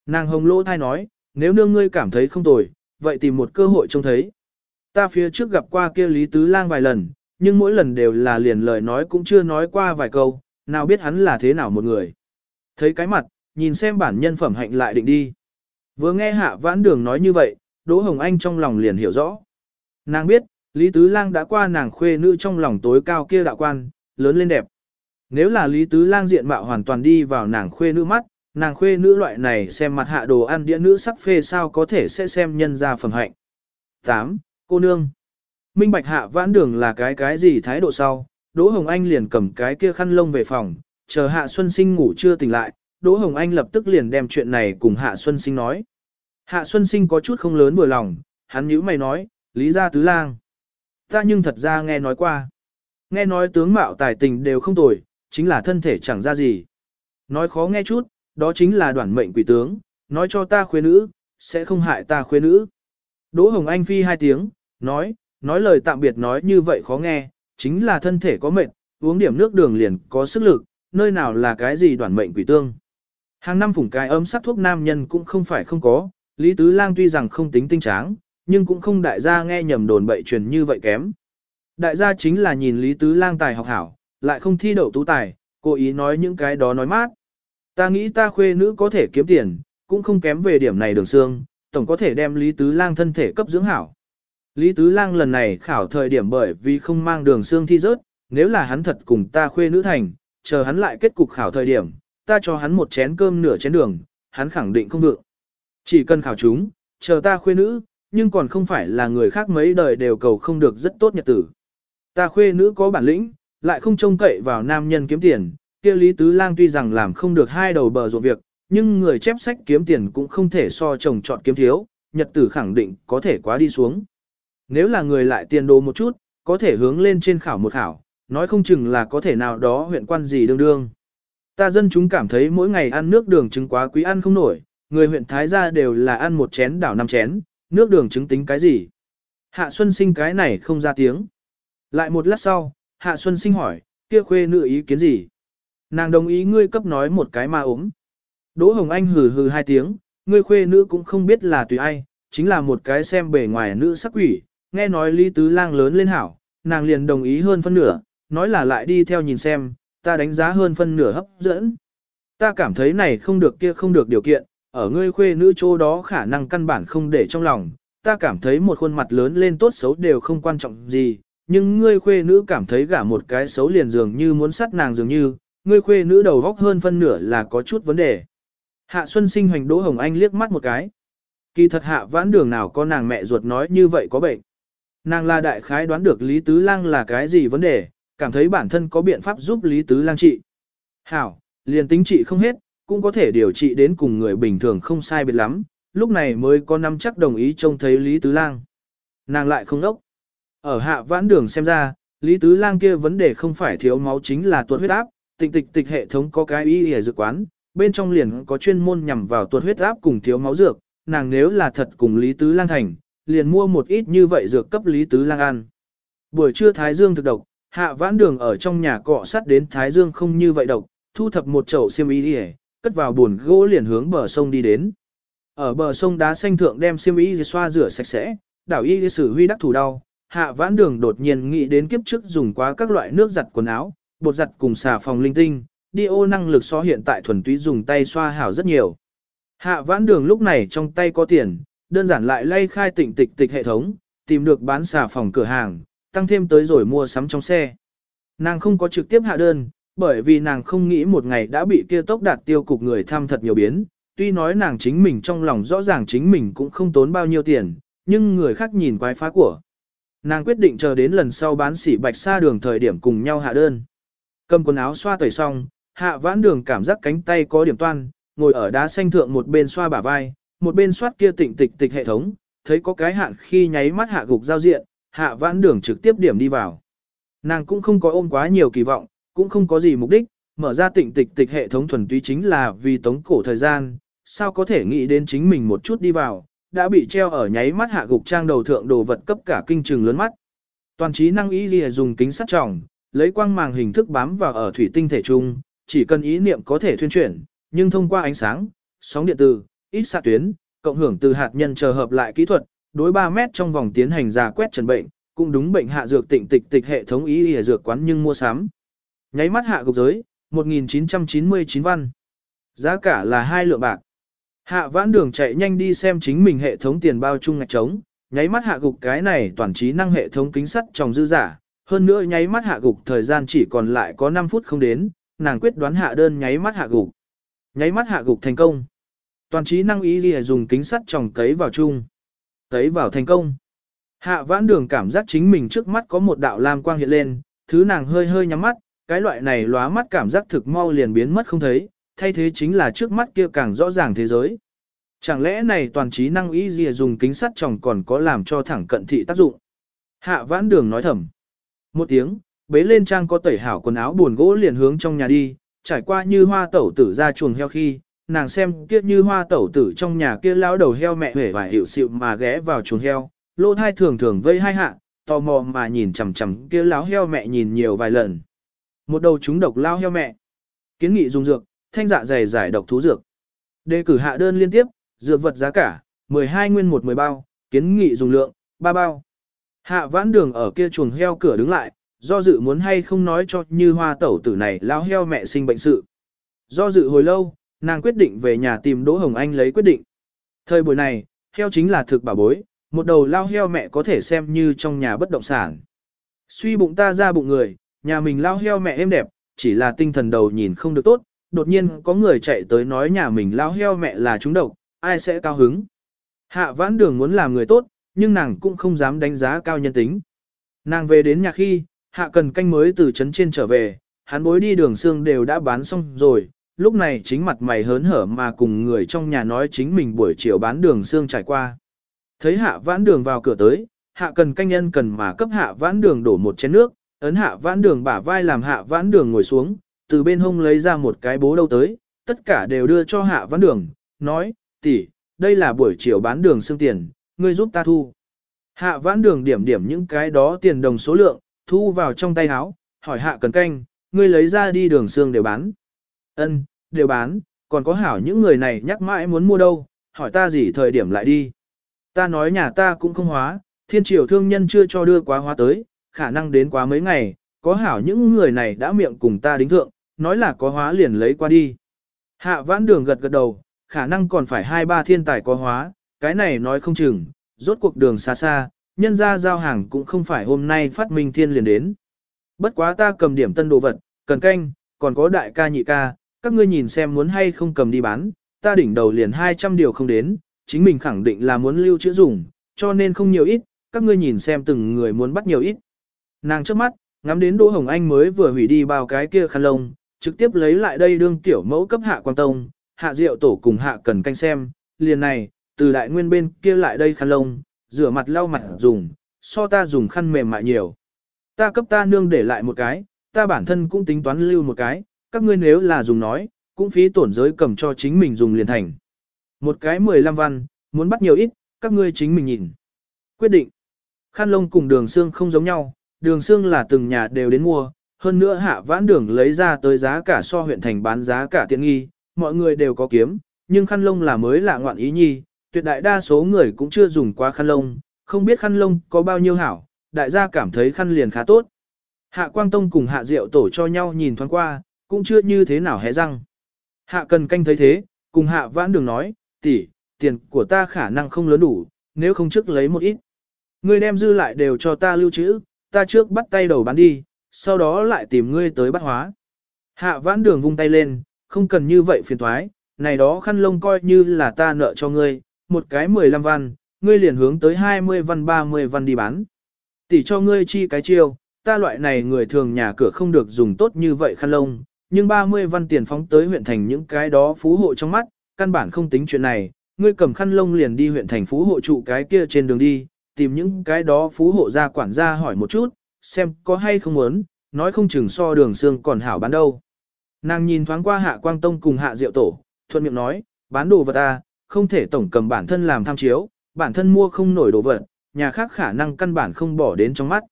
Nàng hồng lỗ thai nói, nếu nương ngươi cảm thấy không tồi, vậy tìm một cơ hội trông thấy. Ta phía trước gặp qua kia Lý Tứ Lang vài lần, nhưng mỗi lần đều là liền lời nói cũng chưa nói qua vài câu, nào biết hắn là thế nào một người. Thấy cái mặt, nhìn xem bản nhân phẩm hạnh lại định đi. Vừa nghe hạ vãn đường nói như vậy, Đỗ Hồng Anh trong lòng liền hiểu rõ. Nàng biết, Lý Tứ Lang đã qua nàng khuê nữ trong lòng tối cao kia đạo quan, lớn lên đẹp. Nếu là Lý Tứ Lang diện mạo hoàn toàn đi vào nàng khuê nữ mắt, nàng khuê nữ loại này xem mặt hạ đồ ăn đĩa nữ sắc phê sao có thể sẽ xem nhân ra phẩm hạnh. 8. Cô nương Minh Bạch hạ vãn đường là cái cái gì thái độ sau, Đỗ Hồng Anh liền cầm cái kia khăn lông về phòng, chờ Hạ Xuân Sinh ngủ chưa tỉnh lại, Đỗ Hồng Anh lập tức liền đem chuyện này cùng Hạ Xuân Sinh nói. Hạ Xuân Sinh có chút không lớn vừa lòng, hắn nhíu mày nói, Lý gia tứ lang. Ta nhưng thật ra nghe nói qua. Nghe nói tướng mạo tài tình đều không tồi, chính là thân thể chẳng ra gì. Nói khó nghe chút, đó chính là đoạn mệnh quỷ tướng, nói cho ta khuê nữ, sẽ không hại ta khuê nữ. Đỗ Hồng Anh phi hai tiếng, nói, nói lời tạm biệt nói như vậy khó nghe, chính là thân thể có mệt, uống điểm nước đường liền có sức lực, nơi nào là cái gì đoản mệnh quỷ tương. Hàng năm phủng cái ấm sắc thuốc nam nhân cũng không phải không có, Lý Tứ Lang tuy rằng không tính tinh tráng, nhưng cũng không đại gia nghe nhầm đồn bậy truyền như vậy kém. Đại gia chính là nhìn Lý Tứ Lang tài học hảo, lại không thi đậu tú tài, cố ý nói những cái đó nói mát. Ta nghĩ ta khuê nữ có thể kiếm tiền, cũng không kém về điểm này đường xương, tổng có thể đem Lý Tứ Lang thân thể cấp dưỡng hảo. Lý Tứ Lang lần này khảo thời điểm bởi vì không mang đường xương thi rớt, nếu là hắn thật cùng ta khuê nữ thành, chờ hắn lại kết cục khảo thời điểm, ta cho hắn một chén cơm nửa chén đường, hắn khẳng định không được. Chỉ cần khảo chúng, chờ ta khuê nữ, nhưng còn không phải là người khác mấy đời đều cầu không được rất tốt nhật tử. Ta khuê nữ có bản lĩnh, lại không trông cậy vào nam nhân kiếm tiền, kia Lý Tứ Lang tuy rằng làm không được hai đầu bờ ruộng việc, nhưng người chép sách kiếm tiền cũng không thể so chồng chọn kiếm thiếu, nhật tử khẳng định có thể quá đi xuống. Nếu là người lại tiền đồ một chút, có thể hướng lên trên khảo một khảo, nói không chừng là có thể nào đó huyện quan gì đương đương. Ta dân chúng cảm thấy mỗi ngày ăn nước đường trứng quá quý ăn không nổi, người huyện Thái gia đều là ăn một chén đảo năm chén, nước đường trứng tính cái gì. Hạ Xuân sinh cái này không ra tiếng. Lại một lát sau, Hạ Xuân sinh hỏi, kia khuê nữ ý kiến gì? Nàng đồng ý ngươi cấp nói một cái ma ốm. Đỗ Hồng Anh hừ hừ hai tiếng, ngươi khuê nữ cũng không biết là tùy ai, chính là một cái xem bề ngoài nữ sắc quỷ, nghe nói Lý Tứ Lang lớn lên hảo, nàng liền đồng ý hơn phân nửa, nói là lại đi theo nhìn xem, ta đánh giá hơn phân nửa hấp dẫn. Ta cảm thấy này không được kia không được điều kiện, ở ngươi khuê nữ chỗ đó khả năng căn bản không để trong lòng, ta cảm thấy một khuôn mặt lớn lên tốt xấu đều không quan trọng gì, nhưng ngươi khuê nữ cảm thấy gả một cái xấu liền dường như muốn sát nàng dường như, ngươi khuê nữ đầu góc hơn phân nửa là có chút vấn đề. Hạ Xuân sinh hoành Đỗ Hồng Anh liếc mắt một cái. Kỳ thật hạ vãn đường nào có nàng mẹ ruột nói như vậy có bệnh. Nàng là đại khái đoán được Lý Tứ Lang là cái gì vấn đề, cảm thấy bản thân có biện pháp giúp Lý Tứ Lang trị. Hảo, liền tính trị không hết, cũng có thể điều trị đến cùng người bình thường không sai biệt lắm, lúc này mới có năm chắc đồng ý trông thấy Lý Tứ Lang. Nàng lại không đốc. Ở hạ vãn đường xem ra, Lý Tứ Lang kia vấn đề không phải thiếu máu chính là tuột huyết áp, tịch tịch tịch hệ thống có cái y y dược quán, bên trong liền có chuyên môn nhằm vào tuột huyết áp cùng thiếu máu dược, nàng nếu là thật cùng Lý Tứ Lang thành, liền mua một ít như vậy dược cấp Lý Tứ Lang ăn. Buổi trưa Thái Dương thực độc, hạ vãn đường ở trong nhà cọ sắt đến Thái Dương không như vậy độc, thu thập một chậu xiêm y đi cất vào buồn gỗ liền hướng bờ sông đi đến. Ở bờ sông đá xanh thượng đem xiêm y xoa rửa sạch sẽ, đảo y sử huy đắc thủ đau, hạ vãn đường đột nhiên nghĩ đến kiếp trước dùng quá các loại nước giặt quần áo, bột giặt cùng xà phòng linh tinh, đi ô năng lực so hiện tại thuần túy dùng tay xoa hảo rất nhiều. Hạ vãn đường lúc này trong tay có tiền, đơn giản lại lay khai tịnh tịch tịch hệ thống, tìm được bán xà phòng cửa hàng, tăng thêm tới rồi mua sắm trong xe. Nàng không có trực tiếp hạ đơn, bởi vì nàng không nghĩ một ngày đã bị kia tốc đạt tiêu cục người thăm thật nhiều biến, tuy nói nàng chính mình trong lòng rõ ràng chính mình cũng không tốn bao nhiêu tiền, nhưng người khác nhìn quái phá của. Nàng quyết định chờ đến lần sau bán sỉ bạch xa đường thời điểm cùng nhau hạ đơn. Cầm quần áo xoa tẩy xong, hạ vãn đường cảm giác cánh tay có điểm toan, ngồi ở đá xanh thượng một bên xoa bả vai, một bên soát kia tịnh tịch tịch hệ thống, thấy có cái hạn khi nháy mắt hạ gục giao diện, hạ vãn đường trực tiếp điểm đi vào. Nàng cũng không có ôm quá nhiều kỳ vọng, cũng không có gì mục đích, mở ra tịnh tịch tịch hệ thống thuần túy chính là vì tống cổ thời gian, sao có thể nghĩ đến chính mình một chút đi vào, đã bị treo ở nháy mắt hạ gục trang đầu thượng đồ vật cấp cả kinh trừng lớn mắt. Toàn trí năng ý gì dùng kính sắt trọng, lấy quang màng hình thức bám vào ở thủy tinh thể trung, chỉ cần ý niệm có thể thuyên chuyển, nhưng thông qua ánh sáng, sóng điện tử, ít xạ tuyến, cộng hưởng từ hạt nhân chờ hợp lại kỹ thuật, đối 3 mét trong vòng tiến hành giả quét trần bệnh, cũng đúng bệnh hạ dược tịnh tịch tịch hệ thống ý y dược quán nhưng mua sắm. Nháy mắt hạ gục giới, 1999 văn. Giá cả là hai lượng bạc. Hạ vãn đường chạy nhanh đi xem chính mình hệ thống tiền bao chung ngạch trống, nháy mắt hạ gục cái này toàn trí năng hệ thống kính sắt trong dư giả, hơn nữa nháy mắt hạ gục thời gian chỉ còn lại có 5 phút không đến, nàng quyết đoán hạ đơn nháy mắt hạ gục. Nháy mắt hạ gục thành công. Toàn trí năng ý gì dùng kính sắt tròng cấy vào chung. Cấy vào thành công. Hạ vãn đường cảm giác chính mình trước mắt có một đạo lam quang hiện lên, thứ nàng hơi hơi nhắm mắt, cái loại này lóa mắt cảm giác thực mau liền biến mất không thấy, thay thế chính là trước mắt kia càng rõ ràng thế giới. Chẳng lẽ này toàn trí năng ý gì dùng kính sắt tròng còn có làm cho thẳng cận thị tác dụng. Hạ vãn đường nói thầm. Một tiếng, bế lên trang có tẩy hảo quần áo buồn gỗ liền hướng trong nhà đi, trải qua như hoa tẩu tử ra chuồng heo khi, nàng xem kia như hoa tẩu tử trong nhà kia lão đầu heo mẹ huệ và hiệu xịu mà ghé vào chuồng heo, lô thai thường thường vây hai hạ, tò mò mà nhìn chằm chằm kia lão heo mẹ nhìn nhiều vài lần. Một đầu chúng độc lao heo mẹ. Kiến nghị dùng dược, thanh dạ dày giải độc thú dược. Đề cử hạ đơn liên tiếp, dược vật giá cả, 12 nguyên một 10 bao, kiến nghị dùng lượng, 3 bao. Hạ vãn đường ở kia chuồng heo cửa đứng lại, do dự muốn hay không nói cho như hoa tẩu tử này lao heo mẹ sinh bệnh sự. Do dự hồi lâu, nàng quyết định về nhà tìm Đỗ Hồng Anh lấy quyết định. Thời buổi này, heo chính là thực bảo bối, một đầu lao heo mẹ có thể xem như trong nhà bất động sản. Suy bụng ta ra bụng người, nhà mình lao heo mẹ êm đẹp, chỉ là tinh thần đầu nhìn không được tốt, đột nhiên có người chạy tới nói nhà mình lao heo mẹ là trúng độc, ai sẽ cao hứng. Hạ vãn đường muốn làm người tốt, nhưng nàng cũng không dám đánh giá cao nhân tính. Nàng về đến nhà khi, hạ cần canh mới từ trấn trên trở về, hắn bối đi đường xương đều đã bán xong rồi, lúc này chính mặt mày hớn hở mà cùng người trong nhà nói chính mình buổi chiều bán đường xương trải qua. Thấy hạ vãn đường vào cửa tới, hạ cần canh nhân cần mà cấp hạ vãn đường đổ một chén nước, ấn hạ vãn đường bả vai làm hạ vãn đường ngồi xuống, từ bên hông lấy ra một cái bố đâu tới, tất cả đều đưa cho hạ vãn đường, nói, tỷ, đây là buổi chiều bán đường xương tiền, ngươi giúp ta thu. Hạ vãn đường điểm điểm những cái đó tiền đồng số lượng, thu vào trong tay áo, hỏi hạ cần canh, ngươi lấy ra đi đường xương đều bán. Ân, đều bán, còn có hảo những người này nhắc mãi muốn mua đâu, hỏi ta gì thời điểm lại đi. Ta nói nhà ta cũng không hóa, thiên triều thương nhân chưa cho đưa quá hóa tới, khả năng đến quá mấy ngày, có hảo những người này đã miệng cùng ta đính thượng, nói là có hóa liền lấy qua đi. Hạ vãn đường gật gật đầu, khả năng còn phải hai ba thiên tài có hóa, cái này nói không chừng, rốt cuộc đường xa xa, nhân ra giao hàng cũng không phải hôm nay phát minh thiên liền đến. Bất quá ta cầm điểm tân đồ vật, cần canh, còn có đại ca nhị ca, các ngươi nhìn xem muốn hay không cầm đi bán, ta đỉnh đầu liền 200 điều không đến, chính mình khẳng định là muốn lưu trữ dùng, cho nên không nhiều ít, các ngươi nhìn xem từng người muốn bắt nhiều ít. Nàng trước mắt, ngắm đến Đỗ Hồng Anh mới vừa hủy đi bao cái kia khăn lông, trực tiếp lấy lại đây đương tiểu mẫu cấp hạ quan tông, hạ rượu tổ cùng hạ cần canh xem, liền này, từ đại nguyên bên kia lại đây khăn lông, rửa mặt lau mặt dùng, so ta dùng khăn mềm mại nhiều. Ta cấp ta nương để lại một cái, ta bản thân cũng tính toán lưu một cái, các ngươi nếu là dùng nói, cũng phí tổn giới cầm cho chính mình dùng liền thành. Một cái 15 văn, muốn bắt nhiều ít, các ngươi chính mình nhìn. Quyết định. Khăn lông cùng đường xương không giống nhau, đường xương là từng nhà đều đến mua, hơn nữa hạ vãn đường lấy ra tới giá cả so huyện thành bán giá cả tiện nghi, mọi người đều có kiếm, nhưng khăn lông là mới lạ ngoạn ý nhi, tuyệt đại đa số người cũng chưa dùng qua khăn lông, không biết khăn lông có bao nhiêu hảo, đại gia cảm thấy khăn liền khá tốt. Hạ Quang Tông cùng Hạ Diệu Tổ cho nhau nhìn thoáng qua, cũng chưa như thế nào hé răng. Hạ Cần Canh thấy thế, cùng Hạ Vãn Đường nói, tỷ, tiền của ta khả năng không lớn đủ, nếu không trước lấy một ít. Ngươi đem dư lại đều cho ta lưu trữ, ta trước bắt tay đầu bán đi, sau đó lại tìm ngươi tới bắt hóa. Hạ Vãn Đường vung tay lên, không cần như vậy phiền thoái, này đó khăn lông coi như là ta nợ cho ngươi, một cái 15 văn, ngươi liền hướng tới 20 văn 30 văn đi bán. Tỷ cho ngươi chi cái chiêu, ta loại này người thường nhà cửa không được dùng tốt như vậy khăn lông, nhưng 30 văn tiền phóng tới huyện thành những cái đó phú hộ trong mắt, căn bản không tính chuyện này, ngươi cầm khăn lông liền đi huyện thành phú hộ trụ cái kia trên đường đi, tìm những cái đó phú hộ ra quản gia hỏi một chút, xem có hay không muốn, nói không chừng so đường xương còn hảo bán đâu. Nàng nhìn thoáng qua hạ quang tông cùng hạ diệu tổ, thuận miệng nói, bán đồ vật à, không thể tổng cầm bản thân làm tham chiếu, bản thân mua không nổi đồ vật, nhà khác khả năng căn bản không bỏ đến trong mắt.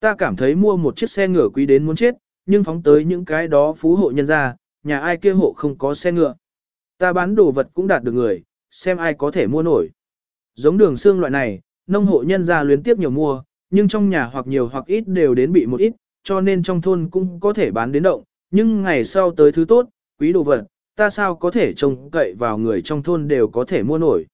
Ta cảm thấy mua một chiếc xe ngựa quý đến muốn chết, nhưng phóng tới những cái đó phú hộ nhân ra, nhà ai kia hộ không có xe ngựa. Ta bán đồ vật cũng đạt được người, xem ai có thể mua nổi. Giống đường xương loại này, nông hộ nhân ra luyến tiếp nhiều mua, nhưng trong nhà hoặc nhiều hoặc ít đều đến bị một ít, cho nên trong thôn cũng có thể bán đến động, nhưng ngày sau tới thứ tốt, quý đồ vật, ta sao có thể trông cậy vào người trong thôn đều có thể mua nổi.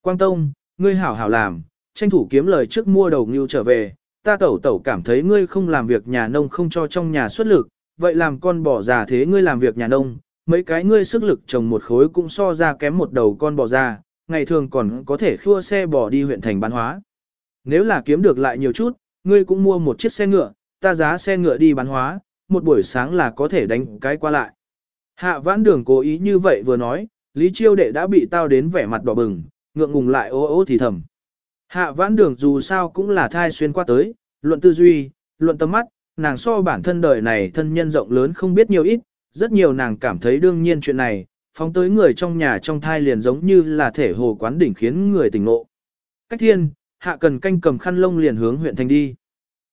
Quang Tông, ngươi hảo hảo làm, tranh thủ kiếm lời trước mua đầu ngưu trở về, ta tẩu tẩu cảm thấy ngươi không làm việc nhà nông không cho trong nhà xuất lực, vậy làm con bò già thế ngươi làm việc nhà nông, mấy cái ngươi sức lực trồng một khối cũng so ra kém một đầu con bò già, ngày thường còn có thể khua xe bò đi huyện thành bán hóa. Nếu là kiếm được lại nhiều chút, ngươi cũng mua một chiếc xe ngựa, ta giá xe ngựa đi bán hóa, một buổi sáng là có thể đánh cái qua lại. Hạ vãn đường cố ý như vậy vừa nói, Lý Chiêu đệ đã bị tao đến vẻ mặt đỏ bừng, ngượng ngùng lại ô ô thì thầm. Hạ vãn đường dù sao cũng là thai xuyên qua tới, luận tư duy, luận tâm mắt, nàng so bản thân đời này thân nhân rộng lớn không biết nhiều ít, rất nhiều nàng cảm thấy đương nhiên chuyện này, phóng tới người trong nhà trong thai liền giống như là thể hồ quán đỉnh khiến người tỉnh ngộ. Cách thiên, hạ cần canh cầm khăn lông liền hướng huyện thành đi.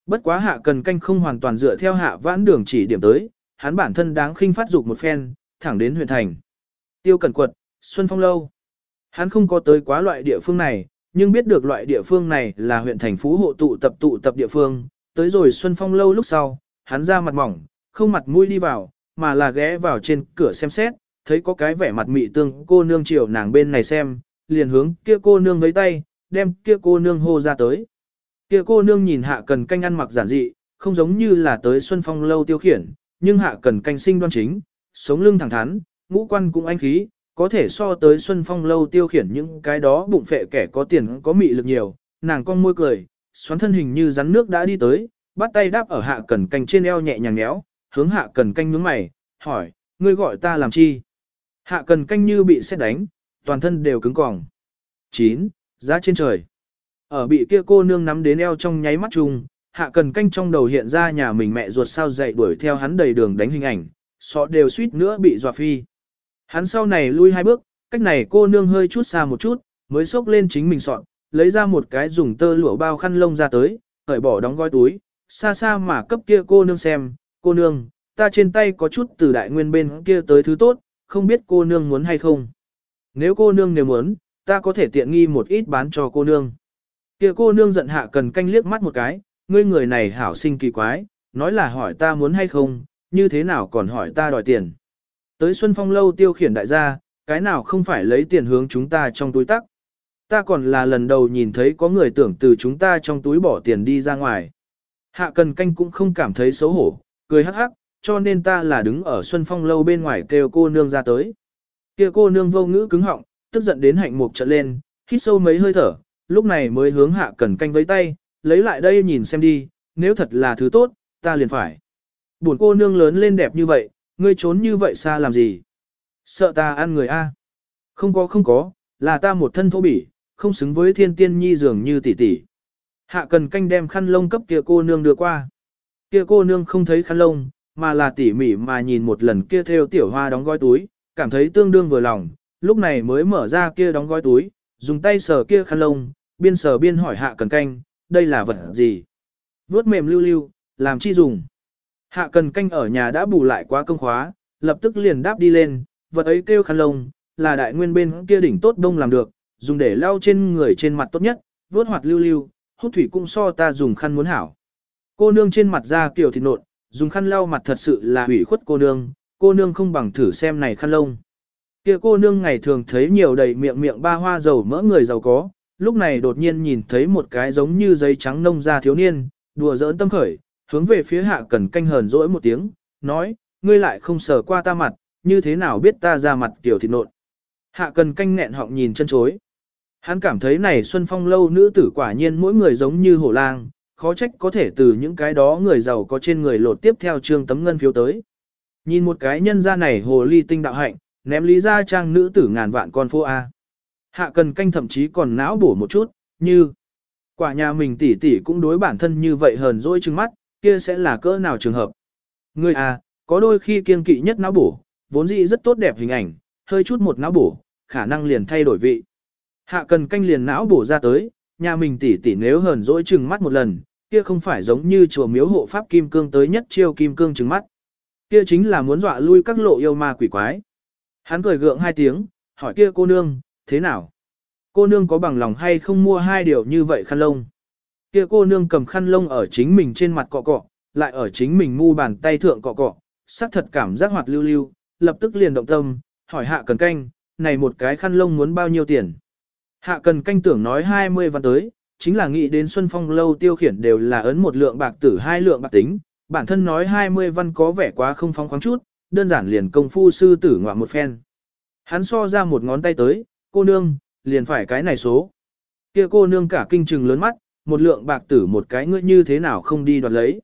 Bất quá hạ cần canh không hoàn toàn dựa theo hạ vãn đường chỉ điểm tới, hắn bản thân đáng khinh phát dục một phen, thẳng đến huyện thành. Tiêu Cẩn Quật, Xuân Phong Lâu. Hắn không có tới quá loại địa phương này, nhưng biết được loại địa phương này là huyện thành phú hộ tụ tập tụ tập địa phương, tới rồi Xuân Phong Lâu lúc sau, hắn ra mặt mỏng, không mặt mũi đi vào, mà là ghé vào trên cửa xem xét, thấy có cái vẻ mặt mị tương cô nương chiều nàng bên này xem, liền hướng kia cô nương với tay, đem kia cô nương hô ra tới. Kia cô nương nhìn hạ cần canh ăn mặc giản dị, không giống như là tới Xuân Phong Lâu tiêu khiển, nhưng hạ cần canh sinh đoan chính, sống lưng thẳng thắn, ngũ quan cũng anh khí, có thể so tới Xuân Phong lâu tiêu khiển những cái đó bụng phệ kẻ có tiền có mị lực nhiều, nàng con môi cười, xoắn thân hình như rắn nước đã đi tới, bắt tay đáp ở hạ cần canh trên eo nhẹ nhàng nhéo, hướng hạ cần canh nhướng mày, hỏi, ngươi gọi ta làm chi? Hạ cần canh như bị xét đánh, toàn thân đều cứng cỏng. 9. Giá trên trời. Ở bị kia cô nương nắm đến eo trong nháy mắt chung, hạ cần canh trong đầu hiện ra nhà mình mẹ ruột sao dậy đuổi theo hắn đầy đường đánh hình ảnh, sọ đều suýt nữa bị dọa phi. Hắn sau này lui hai bước, cách này cô nương hơi chút xa một chút, mới xốc lên chính mình sọn, lấy ra một cái dùng tơ lụa bao khăn lông ra tới, cởi bỏ đóng gói túi, xa xa mà cấp kia cô nương xem, cô nương, ta trên tay có chút từ đại nguyên bên kia tới thứ tốt, không biết cô nương muốn hay không. Nếu cô nương nếu muốn, ta có thể tiện nghi một ít bán cho cô nương. Kia cô nương giận hạ cần canh liếc mắt một cái, ngươi người này hảo sinh kỳ quái, nói là hỏi ta muốn hay không, như thế nào còn hỏi ta đòi tiền. Tới Xuân Phong lâu tiêu khiển đại gia, cái nào không phải lấy tiền hướng chúng ta trong túi tắc. Ta còn là lần đầu nhìn thấy có người tưởng từ chúng ta trong túi bỏ tiền đi ra ngoài. Hạ cần canh cũng không cảm thấy xấu hổ, cười hắc hắc, cho nên ta là đứng ở Xuân Phong lâu bên ngoài kêu cô nương ra tới. Kia cô nương vô ngữ cứng họng, tức giận đến hạnh mục trận lên, hít sâu mấy hơi thở, lúc này mới hướng hạ cần canh với tay, lấy lại đây nhìn xem đi, nếu thật là thứ tốt, ta liền phải. Buồn cô nương lớn lên đẹp như vậy, ngươi trốn như vậy xa làm gì? Sợ ta ăn người a? Không có không có, là ta một thân thô bỉ, không xứng với thiên tiên nhi dường như tỷ tỷ. Hạ cần canh đem khăn lông cấp kia cô nương đưa qua. Kia cô nương không thấy khăn lông, mà là tỉ mỉ mà nhìn một lần kia theo tiểu hoa đóng gói túi, cảm thấy tương đương vừa lòng, lúc này mới mở ra kia đóng gói túi, dùng tay sờ kia khăn lông, biên sờ biên hỏi hạ cần canh, đây là vật gì? Vốt mềm lưu lưu, làm chi dùng? Hạ cần canh ở nhà đã bù lại quá công khóa, lập tức liền đáp đi lên, vật ấy kêu khăn lông, là đại nguyên bên kia đỉnh tốt đông làm được, dùng để lau trên người trên mặt tốt nhất, vốt hoạt lưu lưu, hút thủy cũng so ta dùng khăn muốn hảo. Cô nương trên mặt da kiểu thịt nộn, dùng khăn lau mặt thật sự là hủy khuất cô nương, cô nương không bằng thử xem này khăn lông. Kia cô nương ngày thường thấy nhiều đầy miệng miệng ba hoa dầu mỡ người giàu có, lúc này đột nhiên nhìn thấy một cái giống như giấy trắng nông da thiếu niên, đùa giỡn tâm khởi, hướng về phía hạ cần canh hờn dỗi một tiếng, nói, ngươi lại không sờ qua ta mặt, như thế nào biết ta ra mặt tiểu thịt nộn. Hạ cần canh nghẹn họng nhìn chân chối. Hắn cảm thấy này Xuân Phong lâu nữ tử quả nhiên mỗi người giống như hổ lang, khó trách có thể từ những cái đó người giàu có trên người lột tiếp theo trương tấm ngân phiếu tới. Nhìn một cái nhân ra này hồ ly tinh đạo hạnh, ném lý ra trang nữ tử ngàn vạn con phố A. Hạ cần canh thậm chí còn não bổ một chút, như quả nhà mình tỷ tỷ cũng đối bản thân như vậy hờn dỗi trừng mắt, kia sẽ là cỡ nào trường hợp. Người A, à, có đôi khi kiên kỵ nhất não bổ, vốn dĩ rất tốt đẹp hình ảnh, hơi chút một não bổ, khả năng liền thay đổi vị. Hạ cần canh liền não bổ ra tới, nhà mình tỉ tỉ nếu hờn dỗi trừng mắt một lần, kia không phải giống như chùa miếu hộ pháp kim cương tới nhất chiêu kim cương trừng mắt. Kia chính là muốn dọa lui các lộ yêu ma quỷ quái. Hắn cười gượng hai tiếng, hỏi kia cô nương, thế nào? Cô nương có bằng lòng hay không mua hai điều như vậy khăn lông? Kia cô nương cầm khăn lông ở chính mình trên mặt cọ cọ, lại ở chính mình mu bàn tay thượng cọ cọ, sắc thật cảm giác hoạt lưu lưu, lập tức liền động tâm, hỏi hạ cần canh, này một cái khăn lông muốn bao nhiêu tiền? Hạ cần canh tưởng nói 20 văn tới, chính là nghĩ đến Xuân Phong lâu tiêu khiển đều là ấn một lượng bạc tử hai lượng bạc tính, bản thân nói 20 văn có vẻ quá không phóng khoáng chút, đơn giản liền công phu sư tử ngoạm một phen. Hắn so ra một ngón tay tới, cô nương, liền phải cái này số. Kia cô nương cả kinh trừng lớn mắt, một lượng bạc tử một cái ngươi như thế nào không đi đoạt lấy.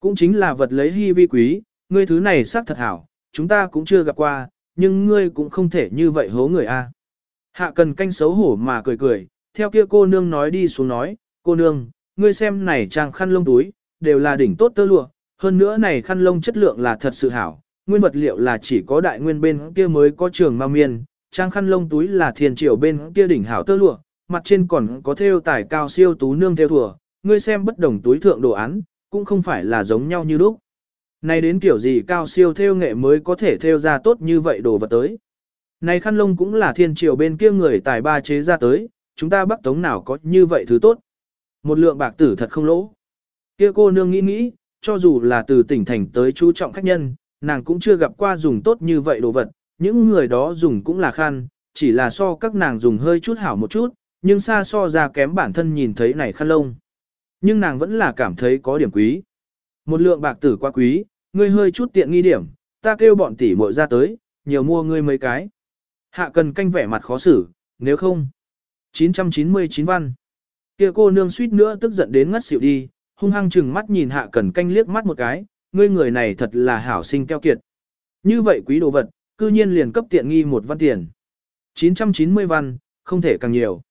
Cũng chính là vật lấy hy vi quý, ngươi thứ này xác thật hảo, chúng ta cũng chưa gặp qua, nhưng ngươi cũng không thể như vậy hố người a. Hạ cần canh xấu hổ mà cười cười, theo kia cô nương nói đi xuống nói, cô nương, ngươi xem này trang khăn lông túi, đều là đỉnh tốt tơ lụa, hơn nữa này khăn lông chất lượng là thật sự hảo, nguyên vật liệu là chỉ có đại nguyên bên kia mới có trường ma miên, trang khăn lông túi là thiền triều bên kia đỉnh hảo tơ lụa, mặt trên còn có thêu tải cao siêu tú nương theo thùa, ngươi xem bất đồng túi thượng đồ án, cũng không phải là giống nhau như lúc. Này đến kiểu gì cao siêu theo nghệ mới có thể theo ra tốt như vậy đồ vật tới. Này khăn lông cũng là thiên triều bên kia người tài ba chế ra tới, chúng ta bắc tống nào có như vậy thứ tốt. Một lượng bạc tử thật không lỗ. Kia cô nương nghĩ nghĩ, cho dù là từ tỉnh thành tới chú trọng khách nhân, nàng cũng chưa gặp qua dùng tốt như vậy đồ vật, những người đó dùng cũng là khăn, chỉ là so các nàng dùng hơi chút hảo một chút, nhưng xa so ra kém bản thân nhìn thấy này khăn lông. Nhưng nàng vẫn là cảm thấy có điểm quý. Một lượng bạc tử quá quý, ngươi hơi chút tiện nghi điểm, ta kêu bọn tỷ muội ra tới, nhiều mua ngươi mấy cái. Hạ cần canh vẻ mặt khó xử, nếu không. 999 văn. kia cô nương suýt nữa tức giận đến ngất xỉu đi, hung hăng chừng mắt nhìn hạ cần canh liếc mắt một cái, ngươi người này thật là hảo sinh keo kiệt. Như vậy quý đồ vật, cư nhiên liền cấp tiện nghi một văn tiền. 990 văn, không thể càng nhiều.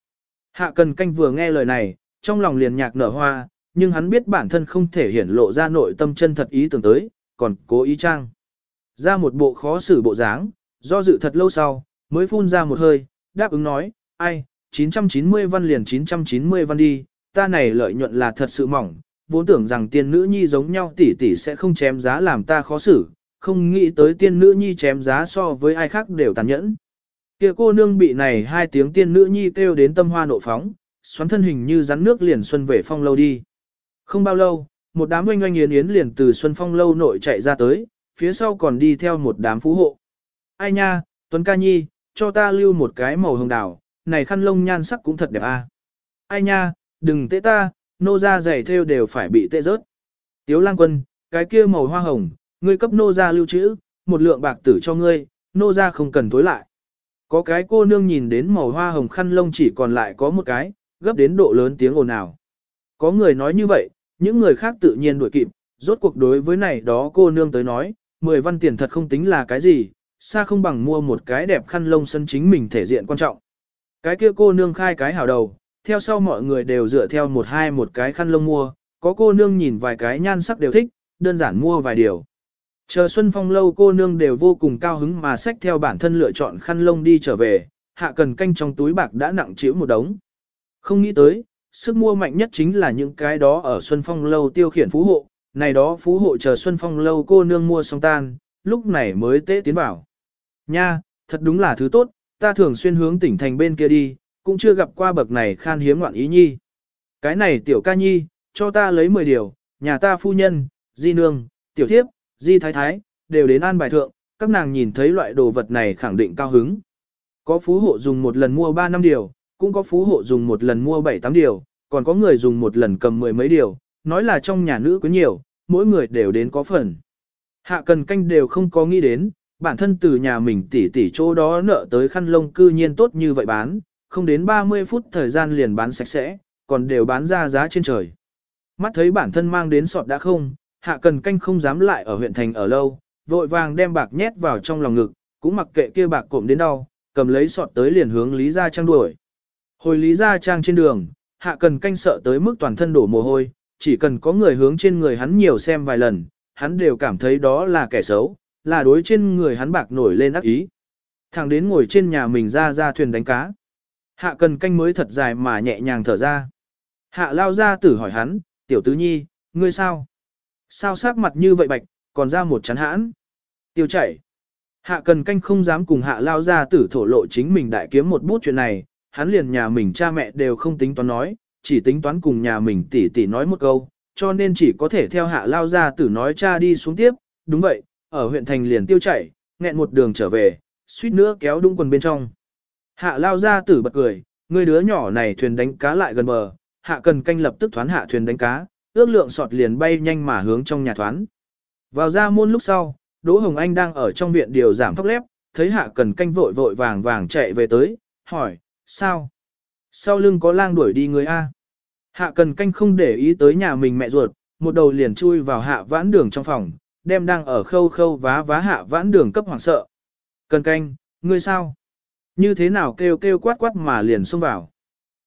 Hạ cần canh vừa nghe lời này, trong lòng liền nhạc nở hoa, nhưng hắn biết bản thân không thể hiển lộ ra nội tâm chân thật ý tưởng tới, còn cố ý trang. Ra một bộ khó xử bộ dáng, do dự thật lâu sau, mới phun ra một hơi, đáp ứng nói, ai, 990 văn liền 990 văn đi, ta này lợi nhuận là thật sự mỏng, vốn tưởng rằng tiên nữ nhi giống nhau tỷ tỷ sẽ không chém giá làm ta khó xử, không nghĩ tới tiên nữ nhi chém giá so với ai khác đều tàn nhẫn. Kia cô nương bị này hai tiếng tiên nữ nhi kêu đến tâm hoa nộ phóng, xoắn thân hình như rắn nước liền xuân về phong lâu đi. Không bao lâu, một đám oanh oanh yến yến liền từ xuân phong lâu nội chạy ra tới, phía sau còn đi theo một đám phú hộ. Ai nha, Tuấn ca nhi, cho ta lưu một cái màu hồng đào, này khăn lông nhan sắc cũng thật đẹp a. À. Ai nha, đừng tệ ta, nô ra giày theo đều phải bị tệ rớt. Tiếu lang quân, cái kia màu hoa hồng, ngươi cấp nô ra lưu trữ, một lượng bạc tử cho ngươi, nô ra không cần tối lại. Có cái cô nương nhìn đến màu hoa hồng khăn lông chỉ còn lại có một cái, gấp đến độ lớn tiếng ồn ào. Có người nói như vậy, những người khác tự nhiên đuổi kịp, rốt cuộc đối với này đó cô nương tới nói, 10 văn tiền thật không tính là cái gì, xa không bằng mua một cái đẹp khăn lông sân chính mình thể diện quan trọng. Cái kia cô nương khai cái hảo đầu, theo sau mọi người đều dựa theo một hai một cái khăn lông mua, có cô nương nhìn vài cái nhan sắc đều thích, đơn giản mua vài điều. Chờ Xuân Phong lâu cô nương đều vô cùng cao hứng mà xách theo bản thân lựa chọn khăn lông đi trở về, hạ cần canh trong túi bạc đã nặng chịu một đống. Không nghĩ tới, sức mua mạnh nhất chính là những cái đó ở Xuân Phong lâu tiêu khiển phú hộ, này đó phú hộ chờ Xuân Phong lâu cô nương mua xong tan, lúc này mới tế tiến vào. Nha, thật đúng là thứ tốt, ta thường xuyên hướng tỉnh thành bên kia đi, cũng chưa gặp qua bậc này khan hiếm ngoạn ý nhi. Cái này tiểu ca nhi, cho ta lấy 10 điều, nhà ta phu nhân, di nương, tiểu thiếp, di thái thái, đều đến an bài thượng, các nàng nhìn thấy loại đồ vật này khẳng định cao hứng. Có phú hộ dùng một lần mua 3 năm điều, cũng có phú hộ dùng một lần mua 7-8 điều, còn có người dùng một lần cầm mười mấy điều, nói là trong nhà nữ có nhiều, mỗi người đều đến có phần. Hạ cần canh đều không có nghĩ đến, bản thân từ nhà mình tỉ tỉ chỗ đó nợ tới khăn lông cư nhiên tốt như vậy bán, không đến 30 phút thời gian liền bán sạch sẽ, còn đều bán ra giá trên trời. Mắt thấy bản thân mang đến sọt đã không, hạ cần canh không dám lại ở huyện thành ở lâu, vội vàng đem bạc nhét vào trong lòng ngực, cũng mặc kệ kia bạc cộm đến đau, cầm lấy sọt tới liền hướng Lý Gia Trang đuổi. Hồi Lý Gia Trang trên đường, hạ cần canh sợ tới mức toàn thân đổ mồ hôi, chỉ cần có người hướng trên người hắn nhiều xem vài lần, hắn đều cảm thấy đó là kẻ xấu, là đối trên người hắn bạc nổi lên ác ý. Thẳng đến ngồi trên nhà mình ra ra thuyền đánh cá. Hạ cần canh mới thật dài mà nhẹ nhàng thở ra. Hạ lao ra tử hỏi hắn, tiểu tứ nhi, ngươi sao? Sao sắc mặt như vậy bạch, còn ra một chán hãn? Tiêu chảy. Hạ cần canh không dám cùng hạ lao ra tử thổ lộ chính mình đại kiếm một bút chuyện này, hắn liền nhà mình cha mẹ đều không tính toán nói, chỉ tính toán cùng nhà mình tỷ tỷ nói một câu, cho nên chỉ có thể theo hạ lao ra tử nói cha đi xuống tiếp, đúng vậy, ở huyện thành liền tiêu chảy, nghẹn một đường trở về, suýt nữa kéo đung quần bên trong. Hạ lao ra tử bật cười, người đứa nhỏ này thuyền đánh cá lại gần bờ, hạ cần canh lập tức thoán hạ thuyền đánh cá, ước lượng sọt liền bay nhanh mà hướng trong nhà thoán. Vào ra môn lúc sau, Đỗ Hồng Anh đang ở trong viện điều giảm tóc lép, thấy hạ cần canh vội vội vàng vàng chạy về tới, hỏi, sao? Sau lưng có lang đuổi đi người A. Hạ cần canh không để ý tới nhà mình mẹ ruột, một đầu liền chui vào hạ vãn đường trong phòng, đem đang ở khâu khâu vá vá hạ vãn đường cấp hoảng sợ. Cần canh, ngươi sao? Như thế nào kêu kêu quát quát mà liền xông vào.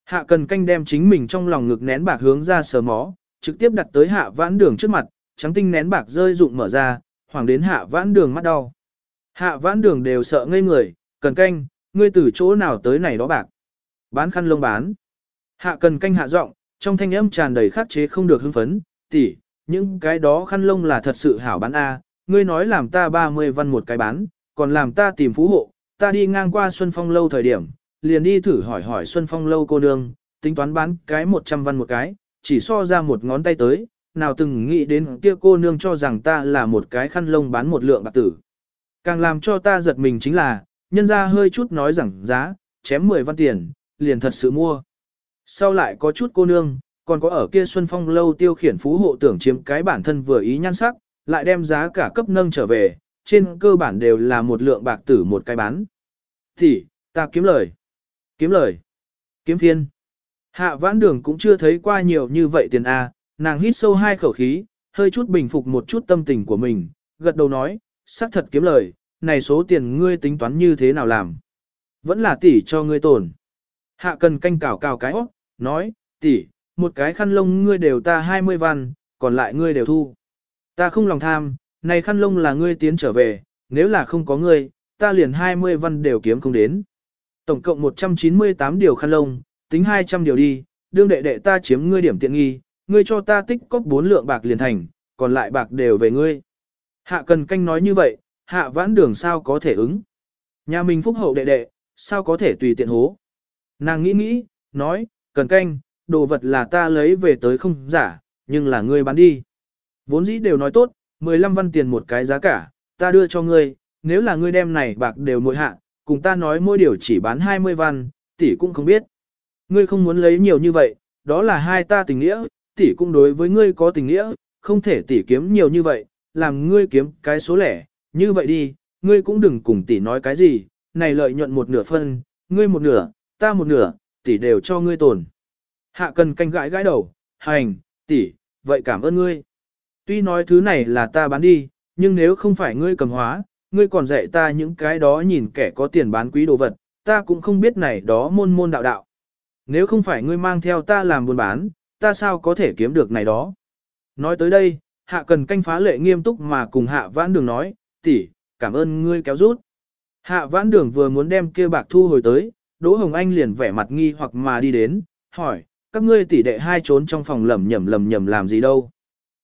Hạ cần canh đem chính mình trong lòng ngực nén bạc hướng ra sờ mó, trực tiếp đặt tới hạ vãn đường trước mặt, trắng tinh nén bạc rơi rụng mở ra, hoàng đến hạ vãn đường mắt đau. Hạ vãn đường đều sợ ngây người, cần canh, ngươi từ chỗ nào tới này đó bạc. Bán khăn lông bán. Hạ cần canh hạ giọng, trong thanh âm tràn đầy khắc chế không được hưng phấn, tỷ, những cái đó khăn lông là thật sự hảo bán a, ngươi nói làm ta 30 văn một cái bán, còn làm ta tìm phú hộ, ta đi ngang qua Xuân Phong lâu thời điểm, liền đi thử hỏi hỏi Xuân Phong lâu cô nương, tính toán bán cái 100 văn một cái, chỉ so ra một ngón tay tới, nào từng nghĩ đến kia cô nương cho rằng ta là một cái khăn lông bán một lượng bạc tử. Càng làm cho ta giật mình chính là, nhân ra hơi chút nói rằng giá, chém 10 văn tiền, liền thật sự mua. Sau lại có chút cô nương, còn có ở kia Xuân Phong lâu tiêu khiển phú hộ tưởng chiếm cái bản thân vừa ý nhan sắc, lại đem giá cả cấp nâng trở về, trên cơ bản đều là một lượng bạc tử một cái bán. Thì, ta kiếm lời. Kiếm lời. Kiếm phiên. Hạ vãn đường cũng chưa thấy qua nhiều như vậy tiền A, nàng hít sâu hai khẩu khí, hơi chút bình phục một chút tâm tình của mình, gật đầu nói, xác thật kiếm lời, này số tiền ngươi tính toán như thế nào làm. Vẫn là tỷ cho ngươi tổn. Hạ cần canh cào cào cái óc, nói, tỷ, một cái khăn lông ngươi đều ta 20 văn, còn lại ngươi đều thu. Ta không lòng tham, này khăn lông là ngươi tiến trở về, nếu là không có ngươi, ta liền 20 văn đều kiếm không đến. Tổng cộng 198 điều khăn lông, tính 200 điều đi, đương đệ đệ ta chiếm ngươi điểm tiện nghi, ngươi cho ta tích cóp 4 lượng bạc liền thành, còn lại bạc đều về ngươi. Hạ cần canh nói như vậy, hạ vãn đường sao có thể ứng. Nhà mình phúc hậu đệ đệ, sao có thể tùy tiện hố. Nàng nghĩ nghĩ, nói, cần canh, đồ vật là ta lấy về tới không giả, nhưng là ngươi bán đi. Vốn dĩ đều nói tốt, 15 văn tiền một cái giá cả, ta đưa cho ngươi, nếu là ngươi đem này bạc đều nội hạ, cùng ta nói mỗi điều chỉ bán 20 văn, tỷ cũng không biết. Ngươi không muốn lấy nhiều như vậy, đó là hai ta tình nghĩa, tỷ cũng đối với ngươi có tình nghĩa, không thể tỷ kiếm nhiều như vậy, làm ngươi kiếm cái số lẻ, như vậy đi, ngươi cũng đừng cùng tỷ nói cái gì, này lợi nhuận một nửa phân, ngươi một nửa, ta một nửa, tỷ đều cho ngươi tồn. Hạ cần canh gãi gãi đầu, hành, tỷ, vậy cảm ơn ngươi. Tuy nói thứ này là ta bán đi, nhưng nếu không phải ngươi cầm hóa, ngươi còn dạy ta những cái đó nhìn kẻ có tiền bán quý đồ vật, ta cũng không biết này đó môn môn đạo đạo. Nếu không phải ngươi mang theo ta làm buôn bán, ta sao có thể kiếm được này đó. Nói tới đây, hạ cần canh phá lệ nghiêm túc mà cùng hạ vãn đường nói, tỷ, cảm ơn ngươi kéo rút. Hạ vãn đường vừa muốn đem kia bạc thu hồi tới, Đỗ Hồng Anh liền vẻ mặt nghi hoặc mà đi đến, hỏi, các ngươi tỷ đệ hai trốn trong phòng lầm nhầm lầm nhầm làm gì đâu.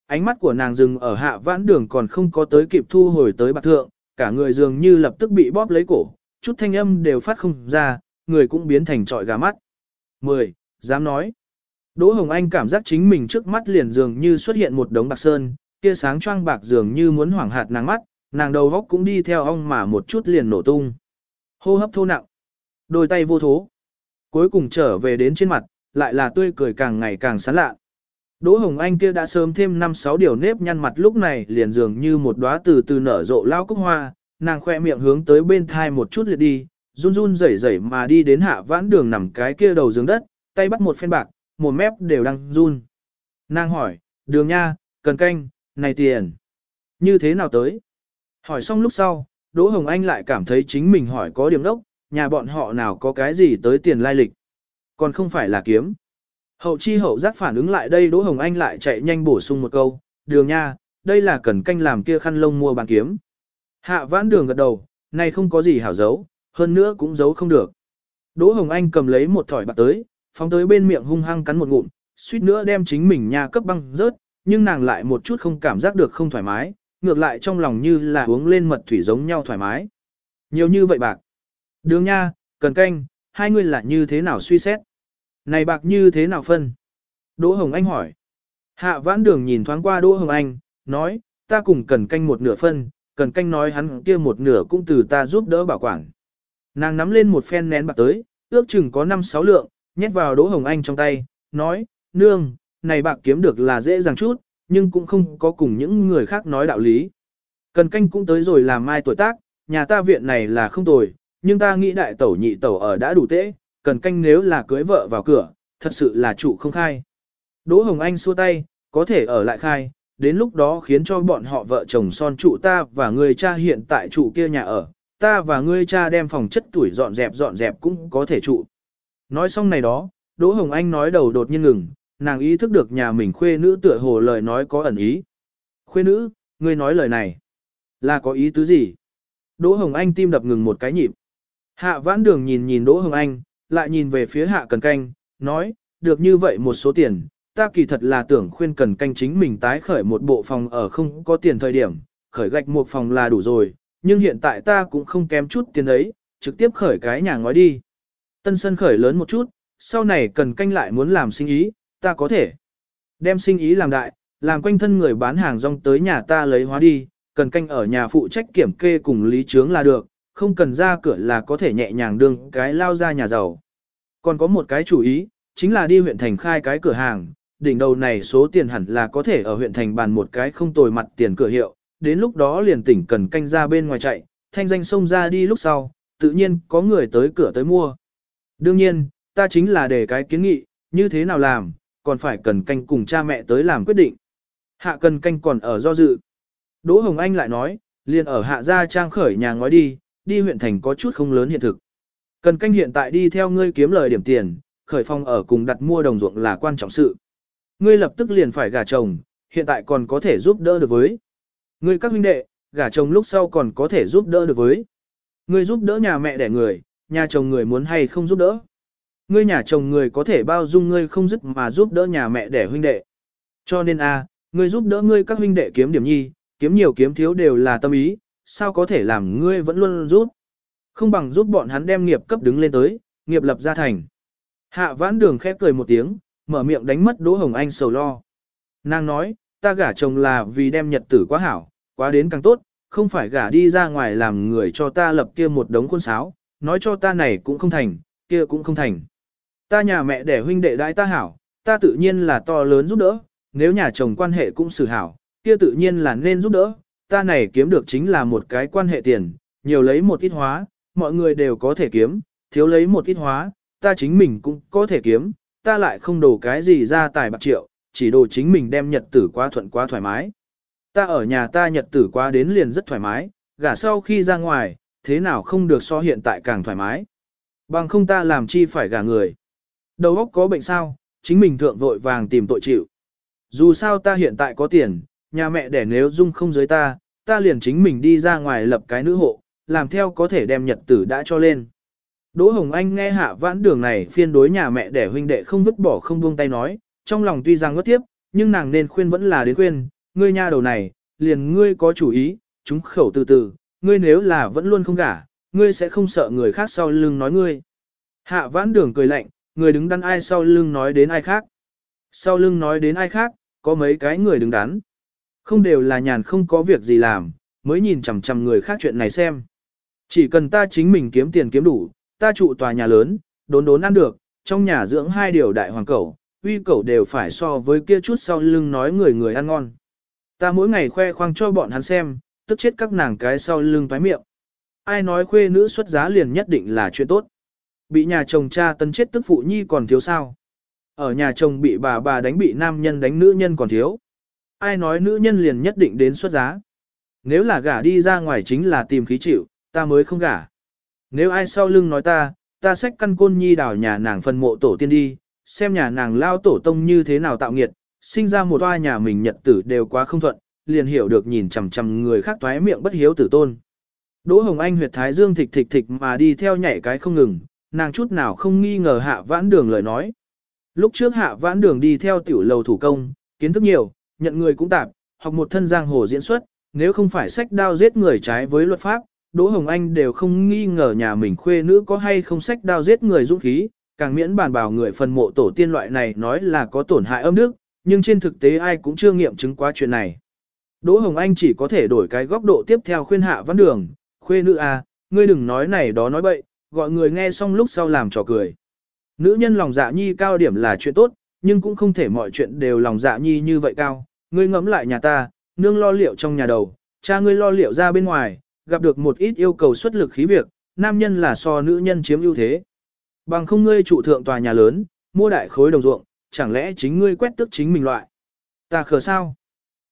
Ánh mắt của nàng dừng ở hạ vãn đường còn không có tới kịp thu hồi tới bạc thượng, cả người dường như lập tức bị bóp lấy cổ, chút thanh âm đều phát không ra, người cũng biến thành trọi gà mắt. 10. Dám nói. Đỗ Hồng Anh cảm giác chính mình trước mắt liền dường như xuất hiện một đống bạc sơn, kia sáng choang bạc dường như muốn hoảng hạt nàng mắt, nàng đầu góc cũng đi theo ong mà một chút liền nổ tung. Hô hấp thô nặng, đôi tay vô thố. Cuối cùng trở về đến trên mặt, lại là tươi cười càng ngày càng sán lạ. Đỗ Hồng Anh kia đã sớm thêm 5-6 điều nếp nhăn mặt lúc này liền dường như một đóa từ từ nở rộ lao cúc hoa, nàng khoe miệng hướng tới bên thai một chút liệt đi, run run rẩy rẩy mà đi đến hạ vãn đường nằm cái kia đầu giường đất, tay bắt một phen bạc, một mép đều đang run. Nàng hỏi, đường nha, cần canh, này tiền, như thế nào tới? Hỏi xong lúc sau, Đỗ Hồng Anh lại cảm thấy chính mình hỏi có điểm đốc, nhà bọn họ nào có cái gì tới tiền lai lịch, còn không phải là kiếm. Hậu chi hậu giác phản ứng lại đây Đỗ Hồng Anh lại chạy nhanh bổ sung một câu, đường nha, đây là cần canh làm kia khăn lông mua bàn kiếm. Hạ vãn đường gật đầu, này không có gì hảo giấu, hơn nữa cũng giấu không được. Đỗ Hồng Anh cầm lấy một thỏi bạc tới, phóng tới bên miệng hung hăng cắn một ngụm, suýt nữa đem chính mình nhà cấp băng rớt, nhưng nàng lại một chút không cảm giác được không thoải mái, ngược lại trong lòng như là uống lên mật thủy giống nhau thoải mái. Nhiều như vậy bạc. Đường nha, cần canh, hai người là như thế nào suy xét? Này bạc như thế nào phân? Đỗ Hồng Anh hỏi. Hạ vãn đường nhìn thoáng qua Đỗ Hồng Anh, nói, ta cùng cần canh một nửa phân, cần canh nói hắn kia một nửa cũng từ ta giúp đỡ bảo quản. Nàng nắm lên một phen nén bạc tới, ước chừng có 5-6 lượng, nhét vào Đỗ Hồng Anh trong tay, nói, nương, này bạc kiếm được là dễ dàng chút, nhưng cũng không có cùng những người khác nói đạo lý. Cần canh cũng tới rồi làm mai tuổi tác, nhà ta viện này là không tồi, nhưng ta nghĩ đại tẩu nhị tẩu ở đã đủ tễ, cần canh nếu là cưới vợ vào cửa, thật sự là trụ không khai. Đỗ Hồng Anh xua tay, có thể ở lại khai, đến lúc đó khiến cho bọn họ vợ chồng son trụ ta và người cha hiện tại trụ kia nhà ở, ta và ngươi cha đem phòng chất tuổi dọn dẹp dọn dẹp cũng có thể trụ. Nói xong này đó, Đỗ Hồng Anh nói đầu đột nhiên ngừng, nàng ý thức được nhà mình khuê nữ tựa hồ lời nói có ẩn ý. Khuê nữ, ngươi nói lời này, là có ý tứ gì? Đỗ Hồng Anh tim đập ngừng một cái nhịp. Hạ vãn đường nhìn nhìn Đỗ Hồng Anh, lại nhìn về phía hạ cần canh, nói, được như vậy một số tiền, ta kỳ thật là tưởng khuyên cần canh chính mình tái khởi một bộ phòng ở không có tiền thời điểm, khởi gạch một phòng là đủ rồi, nhưng hiện tại ta cũng không kém chút tiền ấy, trực tiếp khởi cái nhà ngói đi. Tân sân khởi lớn một chút, sau này cần canh lại muốn làm sinh ý, ta có thể đem sinh ý làm đại, làm quanh thân người bán hàng rong tới nhà ta lấy hóa đi, cần canh ở nhà phụ trách kiểm kê cùng lý trướng là được, không cần ra cửa là có thể nhẹ nhàng đương cái lao ra nhà giàu. Còn có một cái chủ ý, chính là đi huyện thành khai cái cửa hàng, đỉnh đầu này số tiền hẳn là có thể ở huyện thành bàn một cái không tồi mặt tiền cửa hiệu, đến lúc đó liền tỉnh cần canh ra bên ngoài chạy, thanh danh xông ra đi lúc sau, tự nhiên có người tới cửa tới mua. Đương nhiên, ta chính là để cái kiến nghị, như thế nào làm, còn phải cần canh cùng cha mẹ tới làm quyết định. Hạ cần canh còn ở do dự. Đỗ Hồng Anh lại nói, liền ở hạ gia trang khởi nhà ngói đi, đi huyện thành có chút không lớn hiện thực. Cần canh hiện tại đi theo ngươi kiếm lời điểm tiền, khởi phong ở cùng đặt mua đồng ruộng là quan trọng sự. Ngươi lập tức liền phải gả chồng, hiện tại còn có thể giúp đỡ được với. Ngươi các huynh đệ, gả chồng lúc sau còn có thể giúp đỡ được với. Ngươi giúp đỡ nhà mẹ đẻ người, nhà chồng người muốn hay không giúp đỡ. Ngươi nhà chồng người có thể bao dung ngươi không dứt mà giúp đỡ nhà mẹ đẻ huynh đệ. Cho nên a, ngươi giúp đỡ ngươi các huynh đệ kiếm điểm nhi, kiếm nhiều kiếm thiếu đều là tâm ý, sao có thể làm ngươi vẫn luôn giúp. Không bằng giúp bọn hắn đem nghiệp cấp đứng lên tới, nghiệp lập ra thành. Hạ vãn đường khép cười một tiếng, mở miệng đánh mất Đỗ Hồng Anh sầu lo. Nàng nói, ta gả chồng là vì đem nhật tử quá hảo, quá đến càng tốt, không phải gả đi ra ngoài làm người cho ta lập kia một đống khuôn sáo, nói cho ta này cũng không thành, kia cũng không thành. Ta nhà mẹ đẻ huynh đệ đại ta hảo, ta tự nhiên là to lớn giúp đỡ, nếu nhà chồng quan hệ cũng xử hảo, kia tự nhiên là nên giúp đỡ, ta này kiếm được chính là một cái quan hệ tiền, nhiều lấy một ít hóa, mọi người đều có thể kiếm, thiếu lấy một ít hóa, ta chính mình cũng có thể kiếm, ta lại không đổ cái gì ra tài bạc triệu, chỉ đồ chính mình đem nhật tử quá thuận quá thoải mái. Ta ở nhà ta nhật tử quá đến liền rất thoải mái, gả sau khi ra ngoài, thế nào không được so hiện tại càng thoải mái. Bằng không ta làm chi phải gả người. Đầu óc có bệnh sao, chính mình thượng vội vàng tìm tội chịu. Dù sao ta hiện tại có tiền, nhà mẹ đẻ nếu dung không giới ta, ta liền chính mình đi ra ngoài lập cái nữ hộ, làm theo có thể đem nhật tử đã cho lên. Đỗ Hồng Anh nghe hạ vãn đường này phiên đối nhà mẹ đẻ huynh đệ không vứt bỏ không buông tay nói, trong lòng tuy rằng ngất tiếp, nhưng nàng nên khuyên vẫn là đến khuyên, ngươi nha đầu này, liền ngươi có chủ ý, chúng khẩu từ từ, ngươi nếu là vẫn luôn không gả, ngươi sẽ không sợ người khác sau lưng nói ngươi. Hạ vãn đường cười lạnh, người đứng đắn ai sau lưng nói đến ai khác. Sau lưng nói đến ai khác, có mấy cái người đứng đắn. Không đều là nhàn không có việc gì làm, mới nhìn chằm chằm người khác chuyện này xem. Chỉ cần ta chính mình kiếm tiền kiếm đủ, ta trụ tòa nhà lớn, đốn đốn ăn được, trong nhà dưỡng hai điều đại hoàng cẩu, uy cẩu đều phải so với kia chút sau lưng nói người người ăn ngon. Ta mỗi ngày khoe khoang cho bọn hắn xem, tức chết các nàng cái sau lưng toái miệng. Ai nói khuê nữ xuất giá liền nhất định là chuyện tốt. Bị nhà chồng cha tân chết tức phụ nhi còn thiếu sao. Ở nhà chồng bị bà bà đánh bị nam nhân đánh nữ nhân còn thiếu. Ai nói nữ nhân liền nhất định đến xuất giá. Nếu là gả đi ra ngoài chính là tìm khí chịu, ta mới không gả. Nếu ai sau lưng nói ta, ta xách căn côn nhi đào nhà nàng phân mộ tổ tiên đi, xem nhà nàng lao tổ tông như thế nào tạo nghiệt, sinh ra một oa nhà mình nhật tử đều quá không thuận, liền hiểu được nhìn chằm chằm người khác toái miệng bất hiếu tử tôn. Đỗ Hồng Anh huyệt thái dương thịch thịch thịch mà đi theo nhảy cái không ngừng, nàng chút nào không nghi ngờ hạ vãn đường lời nói. Lúc trước hạ vãn đường đi theo tiểu lầu thủ công, kiến thức nhiều, nhận người cũng tạp, học một thân giang hồ diễn xuất, nếu không phải sách đao giết người trái với luật pháp, Đỗ Hồng Anh đều không nghi ngờ nhà mình khuê nữ có hay không sách đao giết người dũng khí, càng miễn bàn bảo người phần mộ tổ tiên loại này nói là có tổn hại âm đức, nhưng trên thực tế ai cũng chưa nghiệm chứng qua chuyện này. Đỗ Hồng Anh chỉ có thể đổi cái góc độ tiếp theo khuyên hạ văn đường, khuê nữ à, ngươi đừng nói này đó nói bậy, gọi người nghe xong lúc sau làm trò cười. Nữ nhân lòng dạ nhi cao điểm là chuyện tốt, nhưng cũng không thể mọi chuyện đều lòng dạ nhi như vậy cao. Ngươi ngẫm lại nhà ta, nương lo liệu trong nhà đầu, cha ngươi lo liệu ra bên ngoài, gặp được một ít yêu cầu xuất lực khí việc, nam nhân là so nữ nhân chiếm ưu thế. Bằng không ngươi trụ thượng tòa nhà lớn, mua đại khối đồng ruộng, chẳng lẽ chính ngươi quét tức chính mình loại. Ta khờ sao?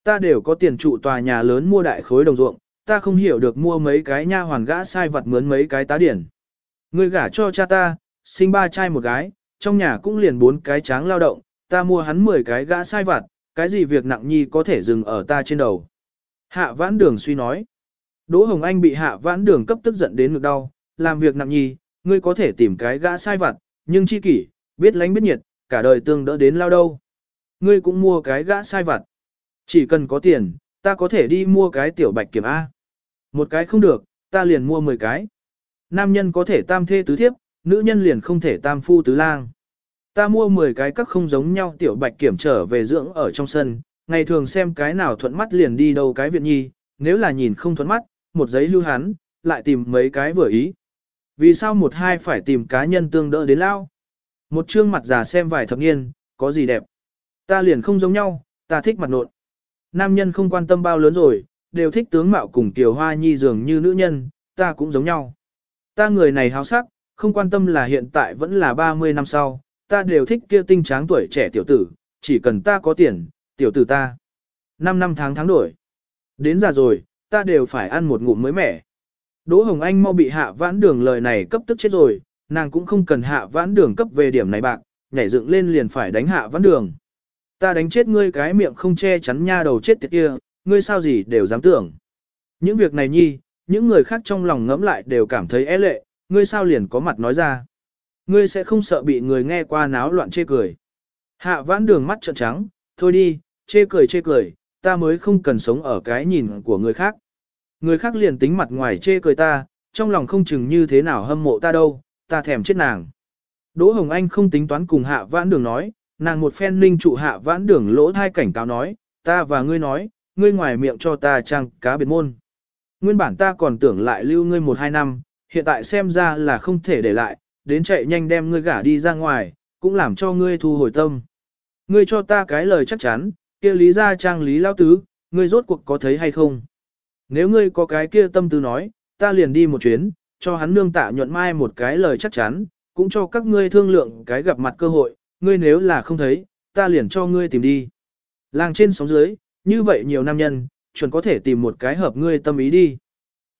Ta đều có tiền trụ tòa nhà lớn mua đại khối đồng ruộng, ta không hiểu được mua mấy cái nha hoàn gã sai vật mướn mấy cái tá điển. Ngươi gả cho cha ta, sinh ba trai một gái, trong nhà cũng liền bốn cái tráng lao động, ta mua hắn 10 cái gã sai vặt, cái gì việc nặng nhi có thể dừng ở ta trên đầu. Hạ vãn đường suy nói. Đỗ Hồng Anh bị hạ vãn đường cấp tức giận đến ngực đau, làm việc nặng nhi, ngươi có thể tìm cái gã sai vặt, nhưng chi kỷ, biết lánh biết nhiệt, cả đời tương đỡ đến lao đâu. Ngươi cũng mua cái gã sai vặt. Chỉ cần có tiền, ta có thể đi mua cái tiểu bạch kiểm A. Một cái không được, ta liền mua 10 cái. Nam nhân có thể tam thê tứ thiếp, nữ nhân liền không thể tam phu tứ lang. Ta mua 10 cái các không giống nhau tiểu bạch kiểm trở về dưỡng ở trong sân, ngày thường xem cái nào thuận mắt liền đi đâu cái viện nhi, nếu là nhìn không thuận mắt, một giấy lưu hắn, lại tìm mấy cái vừa ý. Vì sao một hai phải tìm cá nhân tương đỡ đến lao? Một trương mặt già xem vài thập niên, có gì đẹp? Ta liền không giống nhau, ta thích mặt nộn. Nam nhân không quan tâm bao lớn rồi, đều thích tướng mạo cùng tiểu hoa nhi dường như nữ nhân, ta cũng giống nhau. Ta người này háo sắc, không quan tâm là hiện tại vẫn là 30 năm sau, ta đều thích kia tinh tráng tuổi trẻ tiểu tử, chỉ cần ta có tiền, tiểu tử ta. 5 năm tháng tháng đổi. Đến già rồi, ta đều phải ăn một ngụm mới mẻ. Đỗ Hồng Anh mau bị hạ vãn đường lời này cấp tức chết rồi, nàng cũng không cần hạ vãn đường cấp về điểm này bạc, nhảy dựng lên liền phải đánh hạ vãn đường. Ta đánh chết ngươi cái miệng không che chắn nha đầu chết tiệt kia, ngươi sao gì đều dám tưởng. Những việc này nhi, những người khác trong lòng ngẫm lại đều cảm thấy é lệ, ngươi sao liền có mặt nói ra. Ngươi sẽ không sợ bị người nghe qua náo loạn chê cười. Hạ vãn đường mắt trợn trắng, thôi đi, chê cười chê cười, ta mới không cần sống ở cái nhìn của người khác. Người khác liền tính mặt ngoài chê cười ta, trong lòng không chừng như thế nào hâm mộ ta đâu, ta thèm chết nàng. Đỗ Hồng Anh không tính toán cùng hạ vãn đường nói, nàng một phen ninh trụ hạ vãn đường lỗ thai cảnh cáo nói, ta và ngươi nói, ngươi ngoài miệng cho ta trang cá biệt môn. Nguyên bản ta còn tưởng lại lưu ngươi một hai năm, hiện tại xem ra là không thể để lại, đến chạy nhanh đem ngươi gả đi ra ngoài, cũng làm cho ngươi thu hồi tâm. Ngươi cho ta cái lời chắc chắn, kia lý ra trang lý lao tứ, ngươi rốt cuộc có thấy hay không? Nếu ngươi có cái kia tâm tư nói, ta liền đi một chuyến, cho hắn nương tạ nhuận mai một cái lời chắc chắn, cũng cho các ngươi thương lượng cái gặp mặt cơ hội, ngươi nếu là không thấy, ta liền cho ngươi tìm đi. Làng trên sóng dưới, như vậy nhiều nam nhân, chuẩn có thể tìm một cái hợp ngươi tâm ý đi.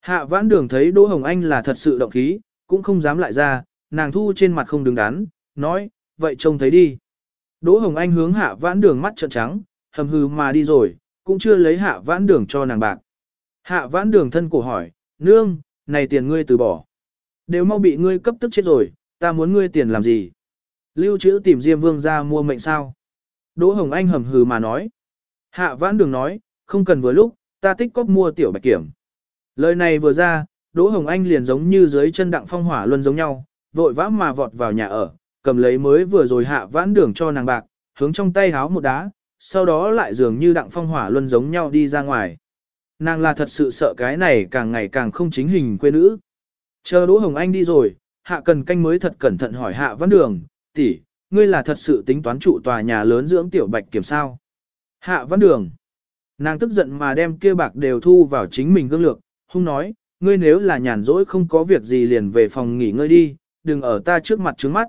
Hạ vãn đường thấy Đỗ Hồng Anh là thật sự động khí, cũng không dám lại ra, nàng thu trên mặt không đứng đắn, nói, vậy trông thấy đi. Đỗ Hồng Anh hướng hạ vãn đường mắt trợn trắng, hầm hừ mà đi rồi, cũng chưa lấy hạ vãn đường cho nàng bạc. Hạ vãn đường thân cổ hỏi, nương, này tiền ngươi từ bỏ. Đều mau bị ngươi cấp tức chết rồi, ta muốn ngươi tiền làm gì? Lưu trữ tìm Diêm Vương ra mua mệnh sao? Đỗ Hồng Anh hầm hừ mà nói. Hạ vãn đường nói, không cần vừa lúc, ta tích cóp mua tiểu bạch kiểm. Lời này vừa ra, Đỗ Hồng Anh liền giống như dưới chân đặng phong hỏa luân giống nhau, vội vã mà vọt vào nhà ở, cầm lấy mới vừa rồi hạ vãn đường cho nàng bạc, hướng trong tay háo một đá, sau đó lại dường như đặng phong hỏa luân giống nhau đi ra ngoài. Nàng là thật sự sợ cái này càng ngày càng không chính hình quê nữ. Chờ Đỗ Hồng Anh đi rồi, hạ cần canh mới thật cẩn thận hỏi hạ văn đường, tỷ, ngươi là thật sự tính toán trụ tòa nhà lớn dưỡng tiểu bạch kiểm sao. Hạ văn đường. Nàng tức giận mà đem kia bạc đều thu vào chính mình gương lược, hung nói, ngươi nếu là nhàn rỗi không có việc gì liền về phòng nghỉ ngơi đi, đừng ở ta trước mặt trướng mắt.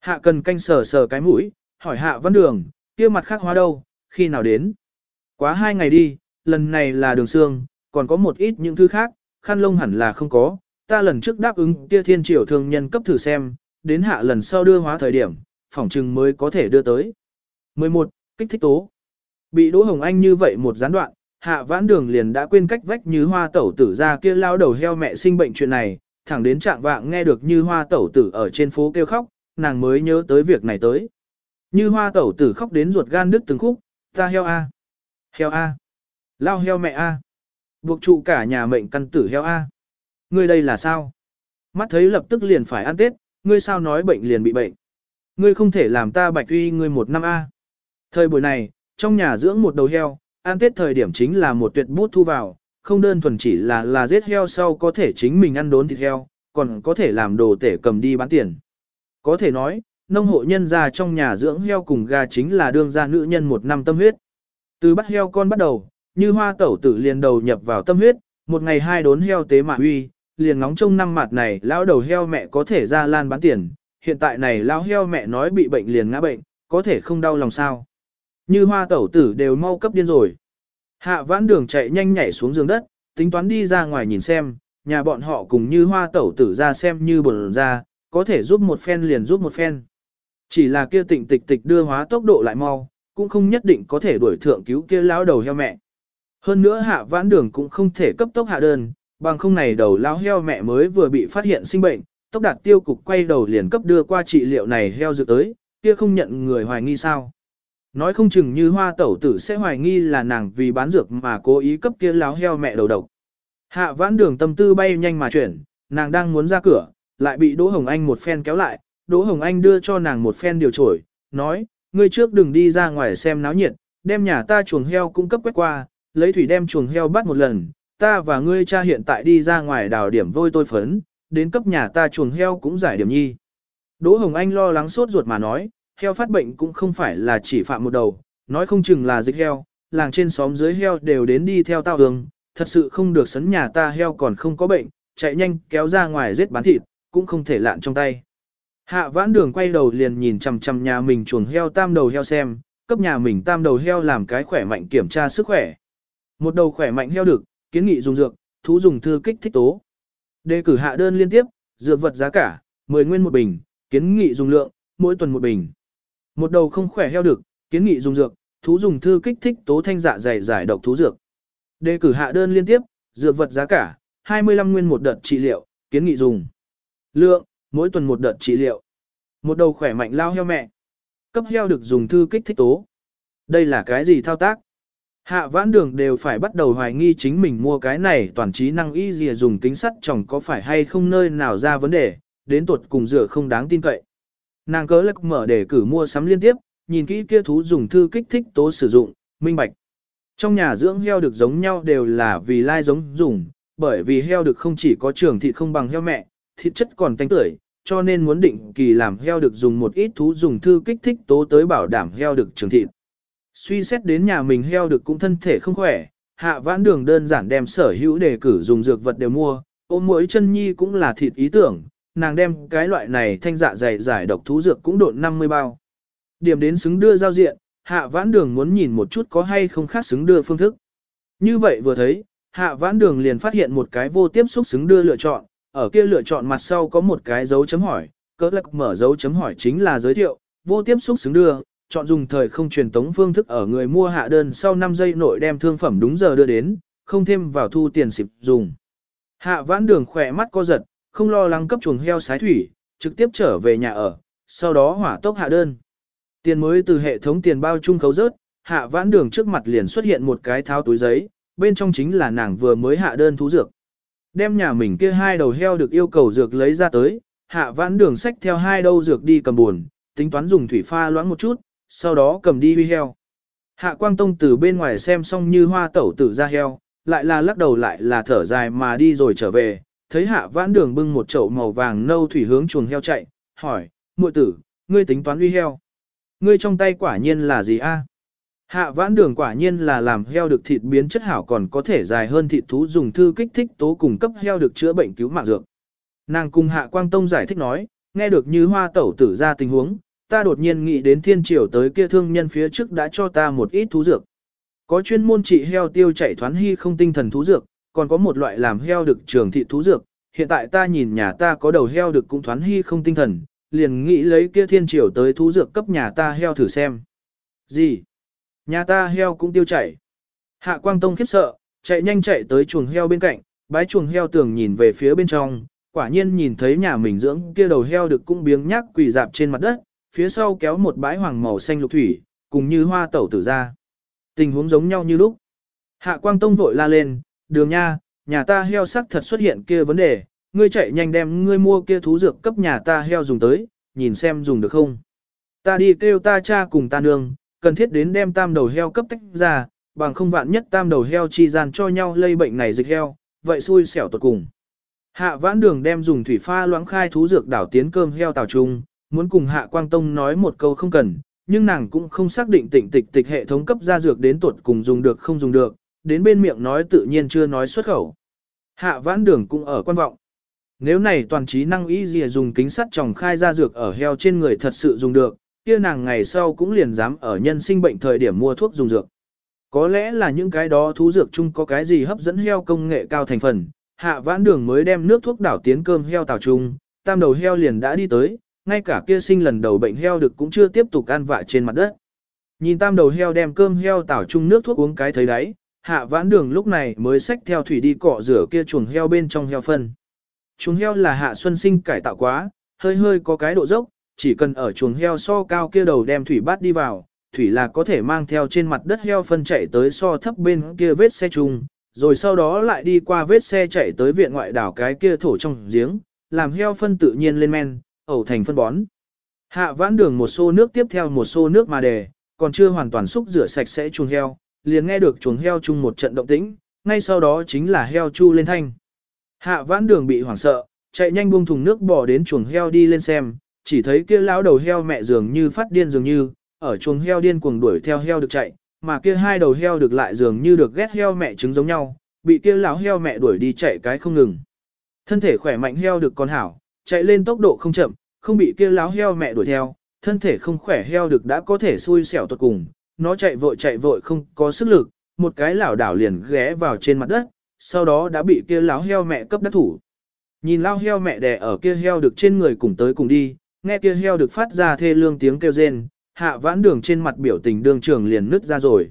Hạ cần canh sờ sờ cái mũi, hỏi hạ văn đường, kia mặt khác hóa đâu, khi nào đến. Quá hai ngày đi, lần này là đường xương, còn có một ít những thứ khác, khăn lông hẳn là không có, ta lần trước đáp ứng kia thiên triều thương nhân cấp thử xem, đến hạ lần sau đưa hóa thời điểm, phỏng chừng mới có thể đưa tới. 11. Kích thích tố Bị Đỗ Hồng Anh như vậy một gián đoạn, hạ vãn đường liền đã quên cách vách như hoa tẩu tử ra kia lao đầu heo mẹ sinh bệnh chuyện này, thẳng đến trạng vạng nghe được như hoa tẩu tử ở trên phố kêu khóc, nàng mới nhớ tới việc này tới. Như hoa tẩu tử khóc đến ruột gan đứt từng khúc, ta heo A. Heo A. Lao heo mẹ A. Buộc trụ cả nhà mệnh căn tử heo A. Ngươi đây là sao? Mắt thấy lập tức liền phải ăn Tết, ngươi sao nói bệnh liền bị bệnh. Ngươi không thể làm ta bạch uy ngươi một năm A. Thời buổi này, trong nhà dưỡng một đầu heo, ăn tết thời điểm chính là một tuyệt bút thu vào, không đơn thuần chỉ là là giết heo sau có thể chính mình ăn đốn thịt heo, còn có thể làm đồ tể cầm đi bán tiền. Có thể nói, nông hộ nhân gia trong nhà dưỡng heo cùng gà chính là đương gia nữ nhân một năm tâm huyết. Từ bắt heo con bắt đầu, như hoa tẩu tử liền đầu nhập vào tâm huyết, một ngày hai đốn heo tế mà huy, liền ngóng trông năm mặt này lão đầu heo mẹ có thể ra lan bán tiền, hiện tại này lão heo mẹ nói bị bệnh liền ngã bệnh, có thể không đau lòng sao. Như hoa tẩu tử đều mau cấp điên rồi. Hạ vãn đường chạy nhanh nhảy xuống giường đất, tính toán đi ra ngoài nhìn xem, nhà bọn họ cùng như hoa tẩu tử ra xem như bồn ra, có thể giúp một phen liền giúp một phen. Chỉ là kia tịnh tịch tịch đưa hóa tốc độ lại mau, cũng không nhất định có thể đuổi thượng cứu kia lão đầu heo mẹ. Hơn nữa hạ vãn đường cũng không thể cấp tốc hạ đơn, bằng không này đầu lão heo mẹ mới vừa bị phát hiện sinh bệnh, tốc đạt tiêu cục quay đầu liền cấp đưa qua trị liệu này heo dự tới, kia không nhận người hoài nghi sao. Nói không chừng như hoa tẩu tử sẽ hoài nghi là nàng vì bán dược mà cố ý cấp kia láo heo mẹ đầu độc. Hạ vãn đường tâm tư bay nhanh mà chuyển, nàng đang muốn ra cửa, lại bị Đỗ Hồng Anh một phen kéo lại, Đỗ Hồng Anh đưa cho nàng một phen điều trổi, nói, ngươi trước đừng đi ra ngoài xem náo nhiệt, đem nhà ta chuồng heo cung cấp quét qua, lấy thủy đem chuồng heo bắt một lần, ta và ngươi cha hiện tại đi ra ngoài đào điểm vôi tôi phấn, đến cấp nhà ta chuồng heo cũng giải điểm nhi. Đỗ Hồng Anh lo lắng sốt ruột mà nói, heo phát bệnh cũng không phải là chỉ phạm một đầu, nói không chừng là dịch heo, làng trên xóm dưới heo đều đến đi theo tao đường, thật sự không được sấn nhà ta heo còn không có bệnh, chạy nhanh kéo ra ngoài giết bán thịt, cũng không thể lạn trong tay. Hạ vãn đường quay đầu liền nhìn chằm chằm nhà mình chuồng heo tam đầu heo xem, cấp nhà mình tam đầu heo làm cái khỏe mạnh kiểm tra sức khỏe. Một đầu khỏe mạnh heo được, kiến nghị dùng dược, thú dùng thư kích thích tố. Đề cử hạ đơn liên tiếp, dược vật giá cả, 10 nguyên một bình, kiến nghị dùng lượng, mỗi tuần một bình. Một đầu không khỏe heo được, kiến nghị dùng dược, thú dùng thư kích thích tố thanh dạ dày giải độc thú dược. Đề cử hạ đơn liên tiếp, dược vật giá cả, 25 nguyên một đợt trị liệu, kiến nghị dùng. Lượng, mỗi tuần một đợt trị liệu. Một đầu khỏe mạnh lao heo mẹ. Cấp heo được dùng thư kích thích tố. Đây là cái gì thao tác? Hạ vãn đường đều phải bắt đầu hoài nghi chính mình mua cái này toàn trí năng y dìa dùng kính sắt chồng có phải hay không nơi nào ra vấn đề, đến tuột cùng rửa không đáng tin cậy. Nàng cớ lắc mở để cử mua sắm liên tiếp, nhìn kỹ kia thú dùng thư kích thích tố sử dụng, minh bạch. Trong nhà dưỡng heo được giống nhau đều là vì lai giống dùng, bởi vì heo được không chỉ có trường thịt không bằng heo mẹ, thịt chất còn tanh tưởi, cho nên muốn định kỳ làm heo được dùng một ít thú dùng thư kích thích tố tới bảo đảm heo được trường thịt. Suy xét đến nhà mình heo được cũng thân thể không khỏe, hạ vãn đường đơn giản đem sở hữu đề cử dùng dược vật đều mua, ôm mỗi chân nhi cũng là thịt ý tưởng, nàng đem cái loại này thanh dạ dày giải độc thú dược cũng độn 50 bao. Điểm đến xứng đưa giao diện, hạ vãn đường muốn nhìn một chút có hay không khác xứng đưa phương thức. Như vậy vừa thấy, hạ vãn đường liền phát hiện một cái vô tiếp xúc xứng đưa lựa chọn, ở kia lựa chọn mặt sau có một cái dấu chấm hỏi, cỡ lạc mở dấu chấm hỏi chính là giới thiệu, vô tiếp xúc xứng đưa, chọn dùng thời không truyền tống phương thức ở người mua hạ đơn sau 5 giây nội đem thương phẩm đúng giờ đưa đến, không thêm vào thu tiền xịp dùng. Hạ vãn đường khỏe mắt co giật, không lo lắng cấp chuồng heo sái thủy, trực tiếp trở về nhà ở, sau đó hỏa tốc hạ đơn. Tiền mới từ hệ thống tiền bao chung khấu rớt, hạ vãn đường trước mặt liền xuất hiện một cái tháo túi giấy, bên trong chính là nàng vừa mới hạ đơn thú dược. Đem nhà mình kia hai đầu heo được yêu cầu dược lấy ra tới, hạ vãn đường sách theo hai đầu dược đi cầm buồn, tính toán dùng thủy pha loãng một chút, sau đó cầm đi huy heo. Hạ Quang Tông từ bên ngoài xem xong như hoa tẩu tử ra heo, lại là lắc đầu lại là thở dài mà đi rồi trở về, thấy hạ vãn đường bưng một chậu màu vàng nâu thủy hướng chuồng heo chạy, hỏi, muội tử, ngươi tính toán uy heo. Ngươi trong tay quả nhiên là gì a? Hạ vãn đường quả nhiên là làm heo được thịt biến chất hảo còn có thể dài hơn thịt thú dùng thư kích thích tố cùng cấp heo được chữa bệnh cứu mạng dược. Nàng cùng hạ quang tông giải thích nói, nghe được như hoa tẩu tử ra tình huống, ta đột nhiên nghĩ đến thiên triều tới kia thương nhân phía trước đã cho ta một ít thú dược. Có chuyên môn trị heo tiêu chảy thoán hy không tinh thần thú dược, còn có một loại làm heo được trường thị thú dược. Hiện tại ta nhìn nhà ta có đầu heo được cũng thoán hy không tinh thần, liền nghĩ lấy kia thiên triều tới thú dược cấp nhà ta heo thử xem. Gì? Nhà ta heo cũng tiêu chảy. Hạ Quang Tông khiếp sợ, chạy nhanh chạy tới chuồng heo bên cạnh, bái chuồng heo tường nhìn về phía bên trong, quả nhiên nhìn thấy nhà mình dưỡng kia đầu heo được cũng biếng nhác quỳ dạp trên mặt đất, phía sau kéo một bãi hoàng màu xanh lục thủy, cùng như hoa tẩu tử ra. Tình huống giống nhau như lúc. Hạ Quang Tông vội la lên, đường nha, nhà ta heo sắc thật xuất hiện kia vấn đề, ngươi chạy nhanh đem ngươi mua kia thú dược cấp nhà ta heo dùng tới, nhìn xem dùng được không. Ta đi kêu ta cha cùng ta nương, cần thiết đến đem tam đầu heo cấp tách ra, bằng không vạn nhất tam đầu heo chi gian cho nhau lây bệnh này dịch heo, vậy xui xẻo tuột cùng. Hạ vãn đường đem dùng thủy pha loãng khai thú dược đảo tiến cơm heo tàu trung, muốn cùng Hạ Quang Tông nói một câu không cần, nhưng nàng cũng không xác định tịnh tịch tịch hệ thống cấp ra dược đến tuột cùng dùng được không dùng được, đến bên miệng nói tự nhiên chưa nói xuất khẩu. Hạ vãn đường cũng ở quan vọng. Nếu này toàn trí năng ý gì dùng kính sắt tròng khai ra dược ở heo trên người thật sự dùng được, kia nàng ngày sau cũng liền dám ở nhân sinh bệnh thời điểm mua thuốc dùng dược. Có lẽ là những cái đó thú dược chung có cái gì hấp dẫn heo công nghệ cao thành phần, hạ vãn đường mới đem nước thuốc đảo tiến cơm heo tàu chung, tam đầu heo liền đã đi tới, ngay cả kia sinh lần đầu bệnh heo được cũng chưa tiếp tục ăn vạ trên mặt đất. Nhìn tam đầu heo đem cơm heo tảo chung nước thuốc uống cái thấy đấy, hạ vãn đường lúc này mới xách theo thủy đi cọ rửa kia chuồng heo bên trong heo phân. Chuồng heo là hạ xuân sinh cải tạo quá, hơi hơi có cái độ dốc, chỉ cần ở chuồng heo so cao kia đầu đem thủy bát đi vào, thủy là có thể mang theo trên mặt đất heo phân chạy tới so thấp bên kia vết xe chung, rồi sau đó lại đi qua vết xe chạy tới viện ngoại đảo cái kia thổ trong giếng, làm heo phân tự nhiên lên men, ẩu thành phân bón. Hạ vãn đường một xô nước tiếp theo một xô nước mà đề, còn chưa hoàn toàn xúc rửa sạch sẽ chuồng heo, liền nghe được chuồng heo chung một trận động tĩnh, ngay sau đó chính là heo chu lên thanh. Hạ vãn đường bị hoảng sợ, chạy nhanh buông thùng nước bỏ đến chuồng heo đi lên xem, chỉ thấy kia lão đầu heo mẹ dường như phát điên dường như, ở chuồng heo điên cuồng đuổi theo heo được chạy, mà kia hai đầu heo được lại dường như được ghét heo mẹ trứng giống nhau, bị kia lão heo mẹ đuổi đi chạy cái không ngừng. Thân thể khỏe mạnh heo được con hảo, chạy lên tốc độ không chậm, không bị kia láo heo mẹ đuổi theo, thân thể không khỏe heo được đã có thể xui xẻo tuột cùng, nó chạy vội chạy vội không có sức lực, một cái lảo đảo liền ghé vào trên mặt đất, sau đó đã bị kia láo heo mẹ cấp đắc thủ. Nhìn lao heo mẹ đè ở kia heo được trên người cùng tới cùng đi, nghe kia heo được phát ra thê lương tiếng kêu rên, hạ vãn đường trên mặt biểu tình đường trường liền nứt ra rồi.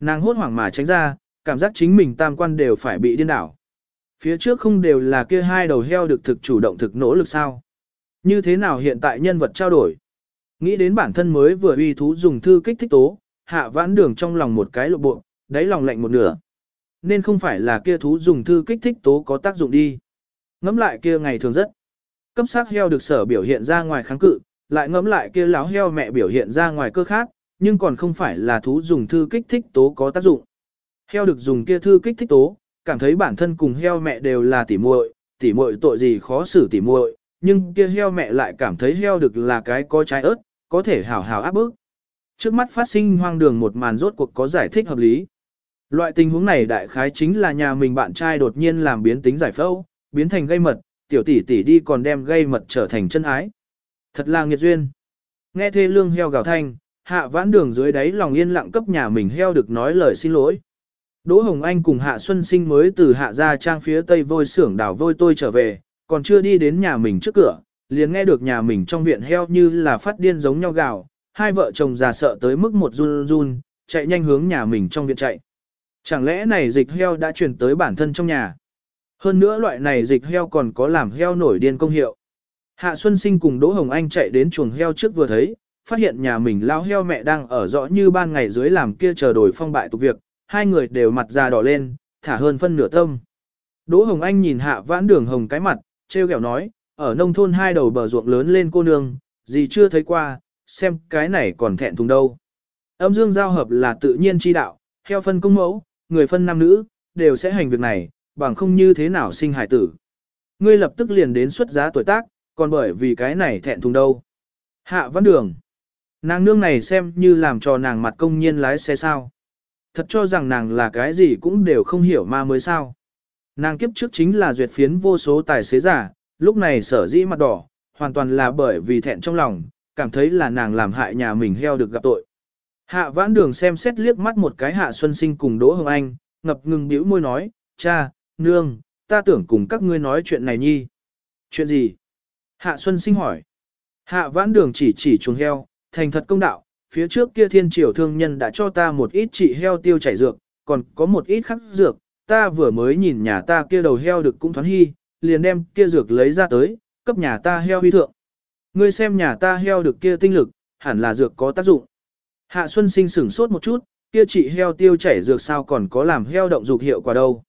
Nàng hốt hoảng mà tránh ra, cảm giác chính mình tam quan đều phải bị điên đảo. Phía trước không đều là kia hai đầu heo được thực chủ động thực nỗ lực sao. Như thế nào hiện tại nhân vật trao đổi? Nghĩ đến bản thân mới vừa uy thú dùng thư kích thích tố, hạ vãn đường trong lòng một cái lộ bộ, đáy lòng lạnh một nửa. Nên không phải là kia thú dùng thư kích thích tố có tác dụng đi. Ngắm lại kia ngày thường rất. Cấp sát heo được sở biểu hiện ra ngoài kháng cự, lại ngắm lại kia láo heo mẹ biểu hiện ra ngoài cơ khác, nhưng còn không phải là thú dùng thư kích thích tố có tác dụng. Heo được dùng kia thư kích thích tố, cảm thấy bản thân cùng heo mẹ đều là tỉ muội, tỉ muội tội gì khó xử tỉ muội, nhưng kia heo mẹ lại cảm thấy heo được là cái có trái ớt, có thể hảo hảo áp bức. Trước mắt phát sinh hoang đường một màn rốt cuộc có giải thích hợp lý. Loại tình huống này đại khái chính là nhà mình bạn trai đột nhiên làm biến tính giải phẫu, biến thành gây mật, tiểu tỷ tỷ đi còn đem gây mật trở thành chân ái. Thật là nghiệt duyên. Nghe thê lương heo gào thanh, hạ vãn đường dưới đáy lòng yên lặng cấp nhà mình heo được nói lời xin lỗi. Đỗ Hồng Anh cùng Hạ Xuân Sinh mới từ Hạ gia trang phía tây vôi xưởng đảo vôi tôi trở về, còn chưa đi đến nhà mình trước cửa, liền nghe được nhà mình trong viện heo như là phát điên giống nhau gào, hai vợ chồng già sợ tới mức một run run, chạy nhanh hướng nhà mình trong viện chạy. Chẳng lẽ này dịch heo đã truyền tới bản thân trong nhà? Hơn nữa loại này dịch heo còn có làm heo nổi điên công hiệu. Hạ Xuân Sinh cùng Đỗ Hồng Anh chạy đến chuồng heo trước vừa thấy, phát hiện nhà mình lao heo mẹ đang ở rõ như ban ngày dưới làm kia chờ đổi phong bại tục việc, hai người đều mặt già đỏ lên, thả hơn phân nửa tâm. Đỗ Hồng Anh nhìn hạ vãn đường hồng cái mặt, treo kẹo nói, ở nông thôn hai đầu bờ ruộng lớn lên cô nương, gì chưa thấy qua, xem cái này còn thẹn thùng đâu. Âm dương giao hợp là tự nhiên chi đạo, theo phân công mẫu, người phân nam nữ, đều sẽ hành việc này, bằng không như thế nào sinh hải tử. Ngươi lập tức liền đến xuất giá tuổi tác, còn bởi vì cái này thẹn thùng đâu. Hạ văn đường. Nàng nương này xem như làm cho nàng mặt công nhiên lái xe sao. Thật cho rằng nàng là cái gì cũng đều không hiểu ma mới sao. Nàng kiếp trước chính là duyệt phiến vô số tài xế giả, lúc này sở dĩ mặt đỏ, hoàn toàn là bởi vì thẹn trong lòng, cảm thấy là nàng làm hại nhà mình heo được gặp tội. Hạ vãn đường xem xét liếc mắt một cái hạ xuân sinh cùng Đỗ Hồng Anh, ngập ngừng bĩu môi nói, cha, nương, ta tưởng cùng các ngươi nói chuyện này nhi. Chuyện gì? Hạ xuân sinh hỏi. Hạ vãn đường chỉ chỉ chuồng heo, thành thật công đạo, phía trước kia thiên triều thương nhân đã cho ta một ít trị heo tiêu chảy dược, còn có một ít khắc dược, ta vừa mới nhìn nhà ta kia đầu heo được cũng thoáng hy, liền đem kia dược lấy ra tới, cấp nhà ta heo huy thượng. Ngươi xem nhà ta heo được kia tinh lực, hẳn là dược có tác dụng. Hạ Xuân Sinh sửng sốt một chút, kia trị heo tiêu chảy dược sao còn có làm heo động dục hiệu quả đâu.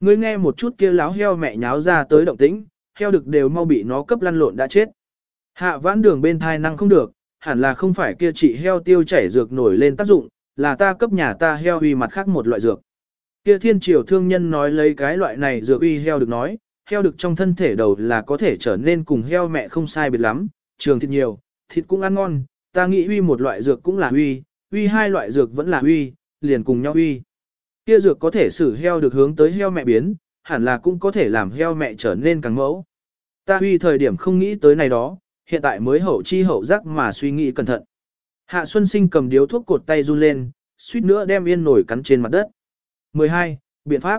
Ngươi nghe một chút kia láo heo mẹ nháo ra tới động tĩnh, heo được đều mau bị nó cấp lăn lộn đã chết. Hạ vãn đường bên thai năng không được, hẳn là không phải kia trị heo tiêu chảy dược nổi lên tác dụng, là ta cấp nhà ta heo uy mặt khác một loại dược. Kia thiên triều thương nhân nói lấy cái loại này dược uy heo được nói, heo được trong thân thể đầu là có thể trở nên cùng heo mẹ không sai biệt lắm, trường thịt nhiều, thịt cũng ăn ngon, ta nghĩ uy một loại dược cũng là uy, uy hai loại dược vẫn là uy, liền cùng nhau uy. Kia dược có thể xử heo được hướng tới heo mẹ biến, hẳn là cũng có thể làm heo mẹ trở nên càng mẫu. Ta uy thời điểm không nghĩ tới này đó, hiện tại mới hậu chi hậu giác mà suy nghĩ cẩn thận. Hạ Xuân Sinh cầm điếu thuốc cột tay run lên, suýt nữa đem yên nổi cắn trên mặt đất. 12. Biện pháp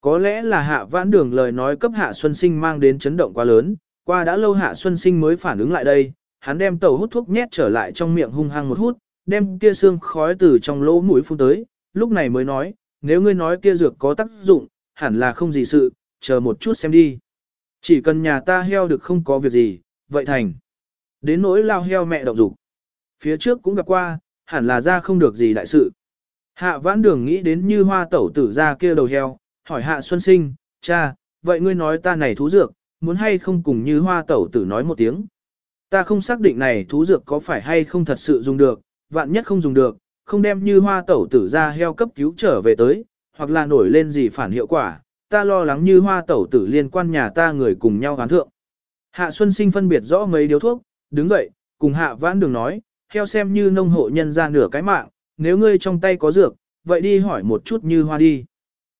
Có lẽ là Hạ Vãn Đường lời nói cấp Hạ Xuân Sinh mang đến chấn động quá lớn, qua đã lâu Hạ Xuân Sinh mới phản ứng lại đây, hắn đem tàu hút thuốc nhét trở lại trong miệng hung hăng một hút, đem kia xương khói từ trong lỗ mũi phun tới, lúc này mới nói, nếu ngươi nói kia dược có tác dụng, hẳn là không gì sự, chờ một chút xem đi. Chỉ cần nhà ta heo được không có việc gì, vậy thành. Đến nỗi lao heo mẹ động dục Phía trước cũng gặp qua, hẳn là ra không được gì đại sự. Hạ vãn đường nghĩ đến như hoa tẩu tử ra kia đầu heo, hỏi hạ xuân sinh, cha, vậy ngươi nói ta này thú dược, muốn hay không cùng như hoa tẩu tử nói một tiếng. Ta không xác định này thú dược có phải hay không thật sự dùng được, vạn nhất không dùng được, không đem như hoa tẩu tử ra heo cấp cứu trở về tới, hoặc là nổi lên gì phản hiệu quả, ta lo lắng như hoa tẩu tử liên quan nhà ta người cùng nhau gán thượng. Hạ Xuân Sinh phân biệt rõ mấy điếu thuốc, đứng dậy, cùng Hạ Vãn Đường nói, theo xem như nông hộ nhân ra nửa cái mạng, nếu ngươi trong tay có dược, vậy đi hỏi một chút như hoa đi.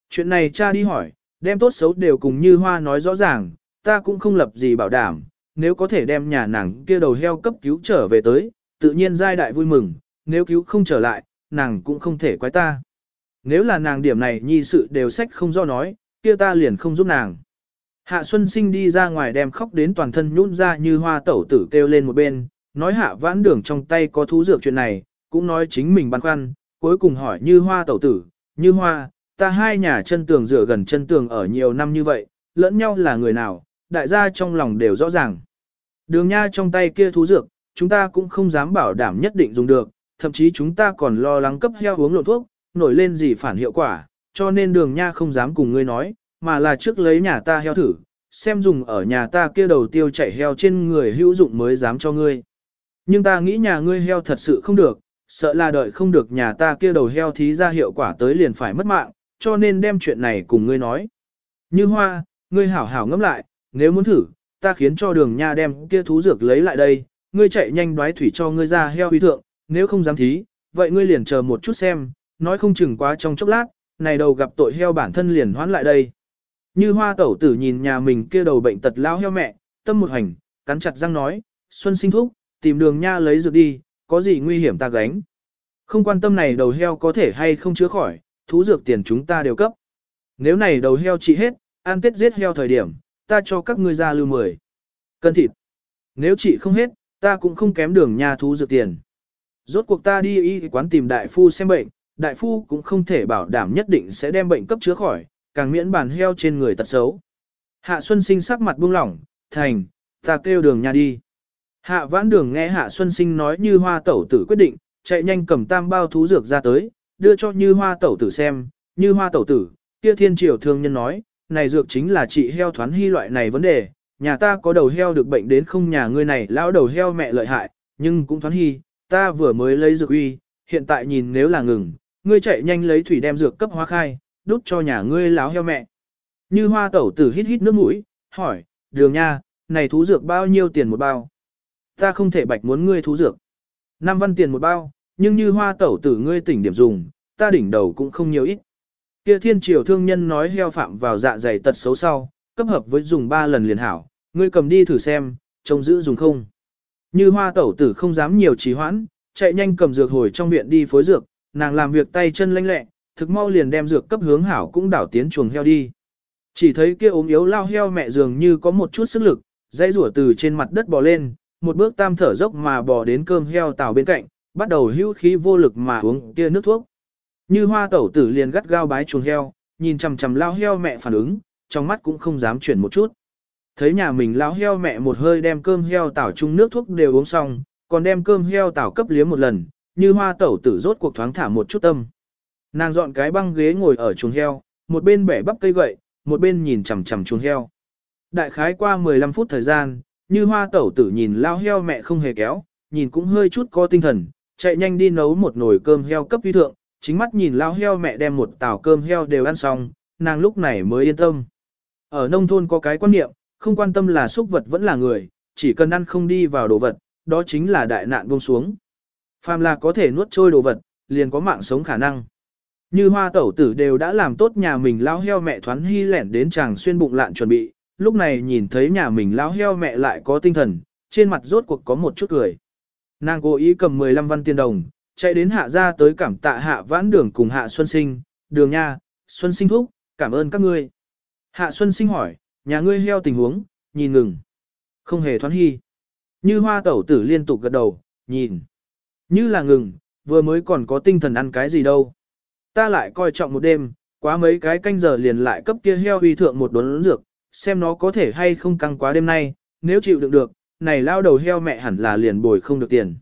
Chuyện này cha đi hỏi, đem tốt xấu đều cùng như hoa nói rõ ràng, ta cũng không lập gì bảo đảm, nếu có thể đem nhà nàng kia đầu heo cấp cứu trở về tới, tự nhiên giai đại vui mừng, nếu cứu không trở lại, nàng cũng không thể quái ta. Nếu là nàng điểm này nhi sự đều sách không do nói, kia ta liền không giúp nàng. Hạ Xuân Sinh đi ra ngoài đem khóc đến toàn thân nhún ra như hoa tẩu tử kêu lên một bên, nói hạ vãn đường trong tay có thú dược chuyện này, cũng nói chính mình băn khoăn, cuối cùng hỏi như hoa tẩu tử, như hoa, ta hai nhà chân tường rửa gần chân tường ở nhiều năm như vậy, lẫn nhau là người nào, đại gia trong lòng đều rõ ràng. Đường nha trong tay kia thú dược, chúng ta cũng không dám bảo đảm nhất định dùng được, thậm chí chúng ta còn lo lắng cấp heo uống lộn thuốc, nổi lên gì phản hiệu quả, cho nên đường nha không dám cùng ngươi nói, mà là trước lấy nhà ta heo thử, xem dùng ở nhà ta kia đầu tiêu chạy heo trên người hữu dụng mới dám cho ngươi. Nhưng ta nghĩ nhà ngươi heo thật sự không được, sợ là đợi không được nhà ta kia đầu heo thí ra hiệu quả tới liền phải mất mạng, cho nên đem chuyện này cùng ngươi nói. Như hoa, ngươi hảo hảo ngẫm lại, nếu muốn thử, ta khiến cho đường nha đem kia thú dược lấy lại đây, ngươi chạy nhanh đoái thủy cho ngươi ra heo uy thượng, nếu không dám thí, vậy ngươi liền chờ một chút xem, nói không chừng quá trong chốc lát, này đầu gặp tội heo bản thân liền hoán lại đây. Như hoa tẩu tử nhìn nhà mình kia đầu bệnh tật lao heo mẹ, tâm một hành, cắn chặt răng nói, Xuân sinh thúc, tìm đường nha lấy dược đi, có gì nguy hiểm ta gánh. Không quan tâm này đầu heo có thể hay không chữa khỏi, thú dược tiền chúng ta đều cấp. Nếu này đầu heo trị hết, ăn tết giết heo thời điểm, ta cho các ngươi ra lưu mười cân thịt. Nếu trị không hết, ta cũng không kém đường nha thú dược tiền. Rốt cuộc ta đi y quán tìm đại phu xem bệnh, đại phu cũng không thể bảo đảm nhất định sẽ đem bệnh cấp chữa khỏi, càng miễn bàn heo trên người tật xấu. Hạ Xuân Sinh sắc mặt buông lỏng, thành, ta kêu đường nhà đi. Hạ vãn đường nghe Hạ Xuân Sinh nói như hoa tẩu tử quyết định, chạy nhanh cầm tam bao thú dược ra tới, đưa cho như hoa tẩu tử xem, như hoa tẩu tử, kia thiên triều thương nhân nói, này dược chính là trị heo thoán hy loại này vấn đề, nhà ta có đầu heo được bệnh đến không nhà ngươi này lão đầu heo mẹ lợi hại, nhưng cũng thoán hy, ta vừa mới lấy dược uy, hiện tại nhìn nếu là ngừng, ngươi chạy nhanh lấy thủy đem dược cấp hóa khai, đút cho nhà ngươi láo heo mẹ. Như hoa tẩu tử hít hít nước mũi, hỏi, đường nha, này thú dược bao nhiêu tiền một bao? Ta không thể bạch muốn ngươi thú dược. Năm văn tiền một bao, nhưng như hoa tẩu tử ngươi tỉnh điểm dùng, ta đỉnh đầu cũng không nhiều ít. Kia thiên triều thương nhân nói heo phạm vào dạ dày tật xấu sau, cấp hợp với dùng ba lần liền hảo, ngươi cầm đi thử xem, trông giữ dùng không. Như hoa tẩu tử không dám nhiều trì hoãn, chạy nhanh cầm dược hồi trong viện đi phối dược, nàng làm việc tay chân lanh lẹ, thực mau liền đem dược cấp hướng hảo cũng đảo tiến chuồng heo đi. Chỉ thấy kia ốm yếu lao heo mẹ dường như có một chút sức lực, dây rủa từ trên mặt đất bò lên, một bước tam thở dốc mà bò đến cơm heo tàu bên cạnh, bắt đầu hữu khí vô lực mà uống kia nước thuốc. Như hoa tẩu tử liền gắt gao bái chuồng heo, nhìn chằm chằm lao heo mẹ phản ứng, trong mắt cũng không dám chuyển một chút. Thấy nhà mình lao heo mẹ một hơi đem cơm heo tảo chung nước thuốc đều uống xong, còn đem cơm heo tảo cấp liếm một lần, như hoa tẩu tử rốt cuộc thoáng thả một chút tâm. Nàng dọn cái băng ghế ngồi ở chuồng heo, một bên bẻ bắp cây gậy, một bên nhìn chằm chằm chuồng heo. Đại khái qua 15 phút thời gian, như hoa tẩu tử nhìn lao heo mẹ không hề kéo, nhìn cũng hơi chút có tinh thần, chạy nhanh đi nấu một nồi cơm heo cấp vi thượng, chính mắt nhìn lao heo mẹ đem một tảo cơm heo đều ăn xong, nàng lúc này mới yên tâm. Ở nông thôn có cái quan niệm, không quan tâm là súc vật vẫn là người, chỉ cần ăn không đi vào đồ vật, đó chính là đại nạn buông xuống. Phàm là có thể nuốt trôi đồ vật, liền có mạng sống khả năng. Như hoa tẩu tử đều đã làm tốt nhà mình lao heo mẹ thoán hy lẻn đến chàng xuyên bụng lạn chuẩn bị, lúc này nhìn thấy nhà mình lao heo mẹ lại có tinh thần, trên mặt rốt cuộc có một chút cười. Nàng cố ý cầm 15 văn tiền đồng, chạy đến hạ ra tới cảm tạ hạ vãn đường cùng hạ xuân sinh, đường nha, xuân sinh thúc, cảm ơn các ngươi. Hạ xuân sinh hỏi, nhà ngươi heo tình huống, nhìn ngừng. Không hề thoán hy. Như hoa tẩu tử liên tục gật đầu, nhìn. Như là ngừng, vừa mới còn có tinh thần ăn cái gì đâu. Ta lại coi trọng một đêm, quá mấy cái canh giờ liền lại cấp kia heo uy thượng một đốn dược, xem nó có thể hay không căng quá đêm nay, nếu chịu đựng được, này lao đầu heo mẹ hẳn là liền bồi không được tiền.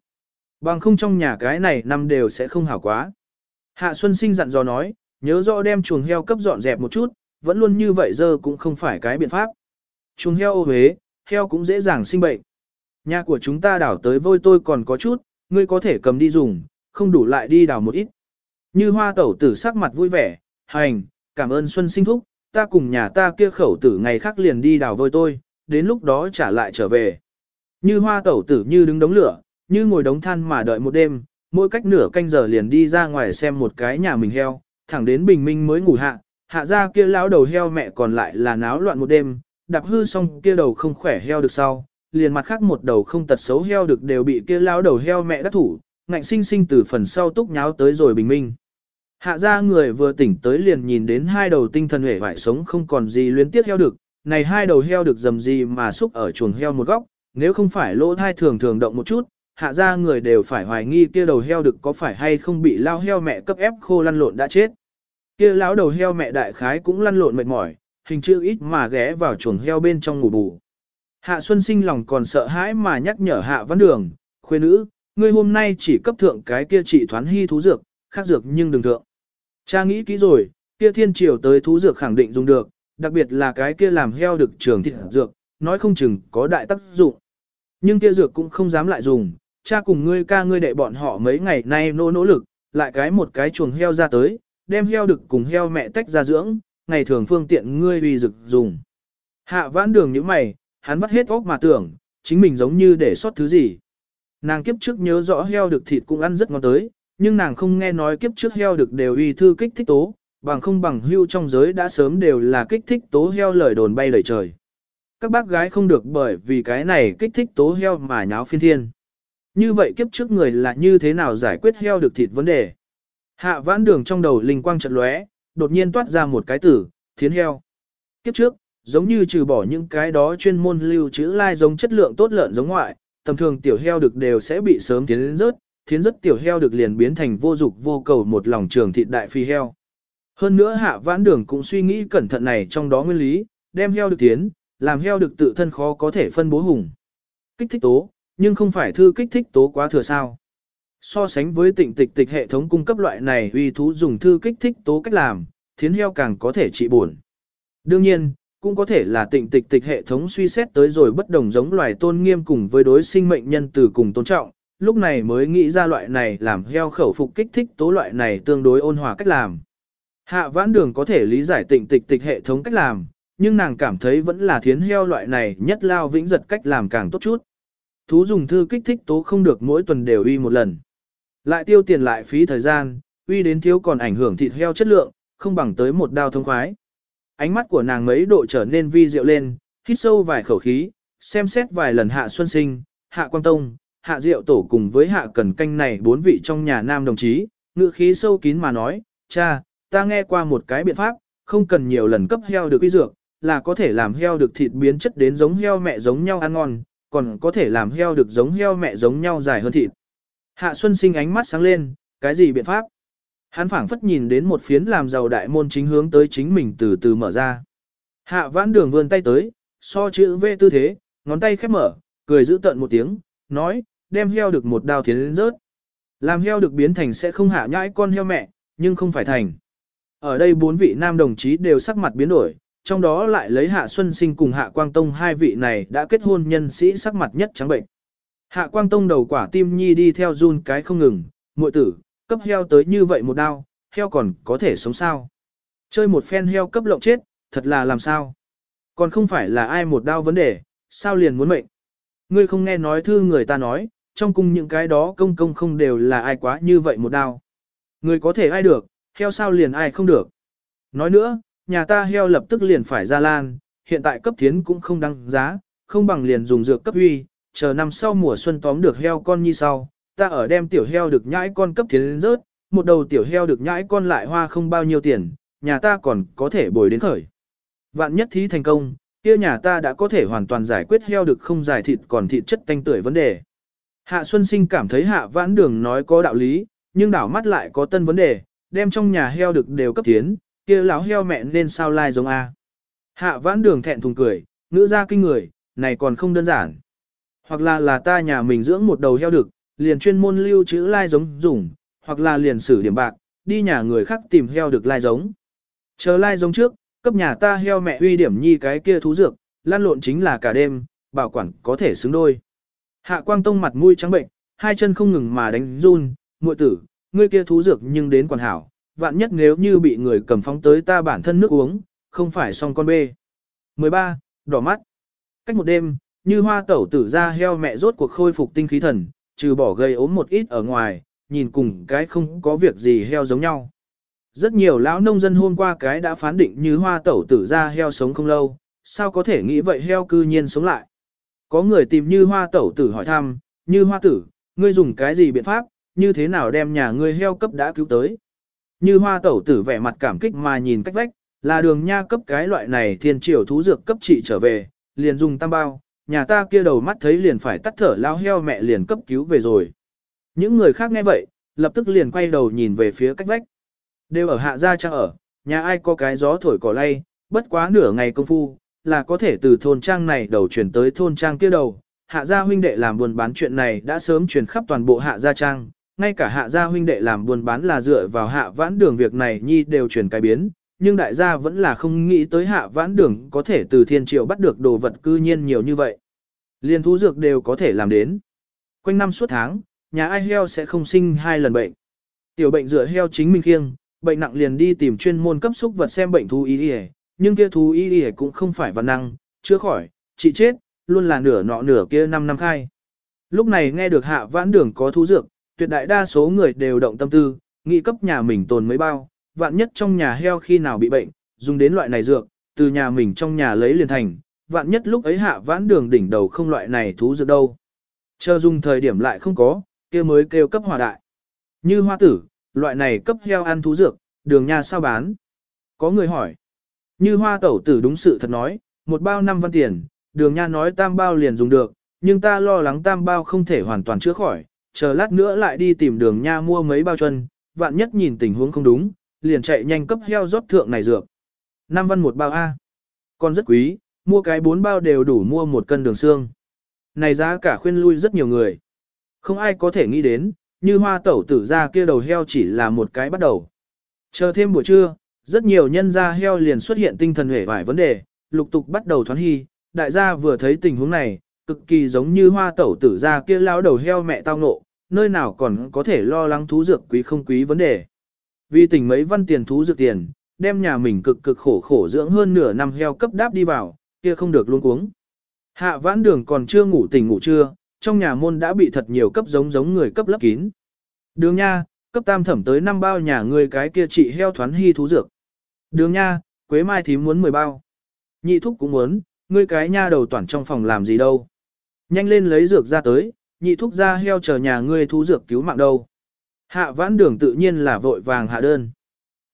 Bằng không trong nhà cái này năm đều sẽ không hảo quá. Hạ Xuân Sinh dặn dò nói, nhớ rõ đem chuồng heo cấp dọn dẹp một chút, vẫn luôn như vậy giờ cũng không phải cái biện pháp. Chuồng heo ô huế, heo cũng dễ dàng sinh bệnh. Nhà của chúng ta đảo tới vôi tôi còn có chút, ngươi có thể cầm đi dùng, không đủ lại đi đảo một ít. Như hoa tẩu tử sắc mặt vui vẻ, hành, cảm ơn Xuân sinh thúc, ta cùng nhà ta kia khẩu tử ngày khác liền đi đào vôi tôi, đến lúc đó trả lại trở về. Như hoa tẩu tử như đứng đống lửa, như ngồi đống than mà đợi một đêm, mỗi cách nửa canh giờ liền đi ra ngoài xem một cái nhà mình heo, thẳng đến bình minh mới ngủ hạ, hạ ra kia lão đầu heo mẹ còn lại là náo loạn một đêm, đạp hư xong kia đầu không khỏe heo được sau, liền mặt khác một đầu không tật xấu heo được đều bị kia lão đầu heo mẹ đắc thủ, ngạnh sinh sinh từ phần sau túc nháo tới rồi bình minh. Hạ ra người vừa tỉnh tới liền nhìn đến hai đầu tinh thần hể vải sống không còn gì luyến tiếc heo được, này hai đầu heo được dầm gì mà xúc ở chuồng heo một góc, nếu không phải lỗ thai thường thường động một chút, hạ ra người đều phải hoài nghi kia đầu heo được có phải hay không bị lao heo mẹ cấp ép khô lăn lộn đã chết. Kia lão đầu heo mẹ đại khái cũng lăn lộn mệt mỏi, hình chữ ít mà ghé vào chuồng heo bên trong ngủ bù. Hạ Xuân sinh lòng còn sợ hãi mà nhắc nhở Hạ Văn Đường, khuê nữ, ngươi hôm nay chỉ cấp thượng cái kia trị thoán hy thú dược, khác dược nhưng đừng thượng. Cha nghĩ kỹ rồi, kia thiên triều tới thú dược khẳng định dùng được, đặc biệt là cái kia làm heo được trường thịt dược, nói không chừng có đại tác dụng. Nhưng kia dược cũng không dám lại dùng, cha cùng ngươi ca ngươi đệ bọn họ mấy ngày nay nỗ nỗ lực, lại cái một cái chuồng heo ra tới, đem heo được cùng heo mẹ tách ra dưỡng, ngày thường phương tiện ngươi uy dực dùng. Hạ vãn đường như mày, hắn vắt hết óc mà tưởng, chính mình giống như để sót thứ gì. Nàng kiếp trước nhớ rõ heo được thịt cũng ăn rất ngon tới, nhưng nàng không nghe nói kiếp trước heo được đều uy thư kích thích tố, bằng không bằng hưu trong giới đã sớm đều là kích thích tố heo lời đồn bay lời trời. Các bác gái không được bởi vì cái này kích thích tố heo mà nháo phiên thiên. Như vậy kiếp trước người là như thế nào giải quyết heo được thịt vấn đề? Hạ vãn đường trong đầu linh quang trận lóe, đột nhiên toát ra một cái tử, thiến heo. Kiếp trước, giống như trừ bỏ những cái đó chuyên môn lưu trữ lai giống chất lượng tốt lợn giống ngoại, tầm thường tiểu heo được đều sẽ bị sớm tiến đến rớt, thiến rất tiểu heo được liền biến thành vô dục vô cầu một lòng trường thịt đại phi heo. Hơn nữa hạ vãn đường cũng suy nghĩ cẩn thận này trong đó nguyên lý, đem heo được tiến, làm heo được tự thân khó có thể phân bố hùng. Kích thích tố, nhưng không phải thư kích thích tố quá thừa sao. So sánh với tịnh tịch tịch hệ thống cung cấp loại này uy thú dùng thư kích thích tố cách làm, thiến heo càng có thể trị buồn. Đương nhiên, cũng có thể là tịnh tịch tịch hệ thống suy xét tới rồi bất đồng giống loài tôn nghiêm cùng với đối sinh mệnh nhân từ cùng tôn trọng, lúc này mới nghĩ ra loại này làm heo khẩu phục kích thích tố loại này tương đối ôn hòa cách làm. Hạ vãn đường có thể lý giải tịnh tịch tịch hệ thống cách làm, nhưng nàng cảm thấy vẫn là thiến heo loại này nhất lao vĩnh giật cách làm càng tốt chút. Thú dùng thư kích thích tố không được mỗi tuần đều uy một lần. Lại tiêu tiền lại phí thời gian, uy đến thiếu còn ảnh hưởng thịt heo chất lượng, không bằng tới một đao thông khoái. Ánh mắt của nàng mấy độ trở nên vi diệu lên, hít sâu vài khẩu khí, xem xét vài lần hạ xuân sinh, hạ quang tông, hạ diệu tổ cùng với hạ cần canh này bốn vị trong nhà nam đồng chí, ngự khí sâu kín mà nói, cha, ta nghe qua một cái biện pháp, không cần nhiều lần cấp heo được uy dược, là có thể làm heo được thịt biến chất đến giống heo mẹ giống nhau ăn ngon, còn có thể làm heo được giống heo mẹ giống nhau dài hơn thịt. Hạ Xuân sinh ánh mắt sáng lên, cái gì biện pháp? Hắn phảng phất nhìn đến một phiến làm giàu đại môn chính hướng tới chính mình từ từ mở ra. Hạ vãn đường vươn tay tới, so chữ V tư thế, ngón tay khép mở, cười giữ tận một tiếng, nói, đem heo được một đao thiến rớt. Làm heo được biến thành sẽ không hạ nhãi con heo mẹ, nhưng không phải thành. Ở đây bốn vị nam đồng chí đều sắc mặt biến đổi, trong đó lại lấy Hạ Xuân Sinh cùng Hạ Quang Tông hai vị này đã kết hôn nhân sĩ sắc mặt nhất trắng bệnh. Hạ Quang Tông đầu quả tim nhi đi theo run cái không ngừng, muội tử, cấp heo tới như vậy một đao, heo còn có thể sống sao? Chơi một phen heo cấp lộng chết, thật là làm sao? Còn không phải là ai một đao vấn đề, sao liền muốn mệnh? Ngươi không nghe nói thư người ta nói, trong cung những cái đó công công không đều là ai quá như vậy một đao. Người có thể ai được, heo sao liền ai không được. Nói nữa, nhà ta heo lập tức liền phải ra lan, hiện tại cấp thiến cũng không đăng giá, không bằng liền dùng dược cấp huy, chờ năm sau mùa xuân tóm được heo con như sau, ta ở đem tiểu heo được nhãi con cấp thiến rớt, một đầu tiểu heo được nhãi con lại hoa không bao nhiêu tiền, nhà ta còn có thể bồi đến khởi. Vạn nhất thí thành công, kia nhà ta đã có thể hoàn toàn giải quyết heo được không giải thịt còn thịt chất tanh tưởi vấn đề. Hạ Xuân Sinh cảm thấy Hạ Vãn Đường nói có đạo lý, nhưng đảo mắt lại có tân vấn đề, đem trong nhà heo được đều cấp tiến, kia lão heo mẹ nên sao lai giống A. Hạ Vãn Đường thẹn thùng cười, ngữ ra kinh người, này còn không đơn giản. Hoặc là là ta nhà mình dưỡng một đầu heo được, liền chuyên môn lưu trữ lai giống dùng, hoặc là liền sử điểm bạc, đi nhà người khác tìm heo được lai giống. Chờ lai giống trước, cấp nhà ta heo mẹ uy điểm nhi cái kia thú dược, lan lộn chính là cả đêm, bảo quản có thể xứng đôi. Hạ Quang Tông mặt mũi trắng bệnh, hai chân không ngừng mà đánh run, muội tử, ngươi kia thú dược nhưng đến quản hảo, vạn nhất nếu như bị người cầm phóng tới ta bản thân nước uống, không phải xong con bê. 13. Đỏ mắt. Cách một đêm, như hoa tẩu tử ra heo mẹ rốt cuộc khôi phục tinh khí thần, trừ bỏ gây ốm một ít ở ngoài, nhìn cùng cái không có việc gì heo giống nhau. rất nhiều lão nông dân hôm qua cái đã phán định như hoa tẩu tử ra heo sống không lâu, sao có thể nghĩ vậy heo cư nhiên sống lại. Có người tìm như hoa tẩu tử hỏi thăm, như hoa tử, ngươi dùng cái gì biện pháp, như thế nào đem nhà ngươi heo cấp đã cứu tới. Như hoa tẩu tử vẻ mặt cảm kích mà nhìn cách vách, là đường nha cấp cái loại này thiên triều thú dược cấp trị trở về, liền dùng tam bao, nhà ta kia đầu mắt thấy liền phải tắt thở lao heo mẹ liền cấp cứu về rồi. Những người khác nghe vậy, lập tức liền quay đầu nhìn về phía cách vách. Đều ở hạ gia trang ở, nhà ai có cái gió thổi cỏ lay, bất quá nửa ngày công phu, là có thể từ thôn trang này đầu chuyển tới thôn trang kia đầu. Hạ gia huynh đệ làm buôn bán chuyện này đã sớm truyền khắp toàn bộ hạ gia trang, ngay cả hạ gia huynh đệ làm buôn bán là dựa vào hạ vãn đường việc này nhi đều truyền cái biến, nhưng đại gia vẫn là không nghĩ tới hạ vãn đường có thể từ thiên triệu bắt được đồ vật cư nhiên nhiều như vậy. Liên thú dược đều có thể làm đến. Quanh năm suốt tháng, nhà ai heo sẽ không sinh hai lần bệnh. Tiểu bệnh dựa heo chính mình khiêng, bệnh nặng liền đi tìm chuyên môn cấp xúc vật xem bệnh thú y y, nhưng kia thú y y cũng không phải văn năng, chưa khỏi, chị chết, luôn là nửa nọ nửa kia năm năm khai. Lúc này nghe được hạ vãn đường có thú dược, tuyệt đại đa số người đều động tâm tư, nghĩ cấp nhà mình tồn mấy bao, vạn nhất trong nhà heo khi nào bị bệnh, dùng đến loại này dược, từ nhà mình trong nhà lấy liền thành, vạn nhất lúc ấy hạ vãn đường đỉnh đầu không loại này thú dược đâu. Chờ dùng thời điểm lại không có, kia mới kêu cấp hòa đại. Như hoa tử, loại này cấp heo ăn thú dược, đường nhà sao bán? Có người hỏi. Như hoa tẩu tử đúng sự thật nói, một bao năm văn tiền, đường nha nói tam bao liền dùng được, nhưng ta lo lắng tam bao không thể hoàn toàn chữa khỏi, chờ lát nữa lại đi tìm đường nha mua mấy bao chân, vạn nhất nhìn tình huống không đúng, liền chạy nhanh cấp heo rót thượng này dược. Năm văn một bao A. Còn rất quý, mua cái bốn bao đều đủ mua một cân đường xương. Này giá cả khuyên lui rất nhiều người. Không ai có thể nghĩ đến, như hoa tẩu tử ra kia đầu heo chỉ là một cái bắt đầu. Chờ thêm buổi trưa, rất nhiều nhân gia heo liền xuất hiện tinh thần hể vải vấn đề, lục tục bắt đầu thoán hy, đại gia vừa thấy tình huống này, cực kỳ giống như hoa tẩu tử ra kia lao đầu heo mẹ tao nộ, nơi nào còn có thể lo lắng thú dược quý không quý vấn đề. Vì tình mấy văn tiền thú dược tiền, đem nhà mình cực cực khổ khổ dưỡng hơn nửa năm heo cấp đáp đi vào, kia không được luôn cuống. Hạ vãn đường còn chưa ngủ tỉnh ngủ trưa, trong nhà môn đã bị thật nhiều cấp giống giống người cấp lấp kín. Đường nha, cấp tam thẩm tới năm bao nhà người cái kia trị heo thoán hy thú dược. Đường nha, quế mai thím muốn 10 bao. Nhị thúc cũng muốn, ngươi cái nha đầu toàn trong phòng làm gì đâu. Nhanh lên lấy dược ra tới, nhị thúc ra heo chờ nhà ngươi thú dược cứu mạng đâu. Hạ vãn đường tự nhiên là vội vàng hạ đơn.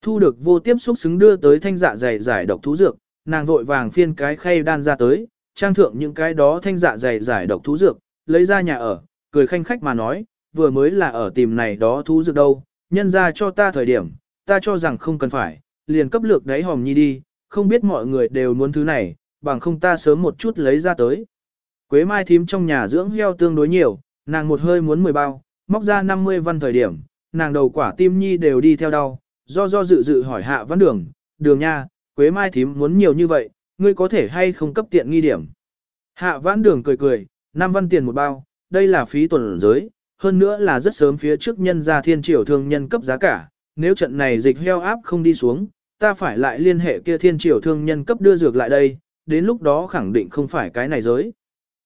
Thu được vô tiếp xúc xứng đưa tới thanh dạ dày giải độc thú dược, nàng vội vàng phiên cái khay đan ra tới, trang thượng những cái đó thanh dạ dày giải độc thú dược, lấy ra nhà ở, cười khanh khách mà nói, vừa mới là ở tìm này đó thú dược đâu, nhân ra cho ta thời điểm, ta cho rằng không cần phải, liền cấp lược đáy hòm nhi đi, không biết mọi người đều muốn thứ này, bằng không ta sớm một chút lấy ra tới. Quế mai thím trong nhà dưỡng heo tương đối nhiều, nàng một hơi muốn 10 bao, móc ra 50 văn thời điểm, nàng đầu quả tim nhi đều đi theo đau, do do dự dự hỏi hạ văn đường, đường nha, quế mai thím muốn nhiều như vậy, ngươi có thể hay không cấp tiện nghi điểm. Hạ vãn đường cười cười, 5 văn tiền một bao, đây là phí tuần giới, hơn nữa là rất sớm phía trước nhân ra thiên triều thương nhân cấp giá cả, nếu trận này dịch heo áp không đi xuống, ta phải lại liên hệ kia thiên triều thương nhân cấp đưa dược lại đây, đến lúc đó khẳng định không phải cái này giới.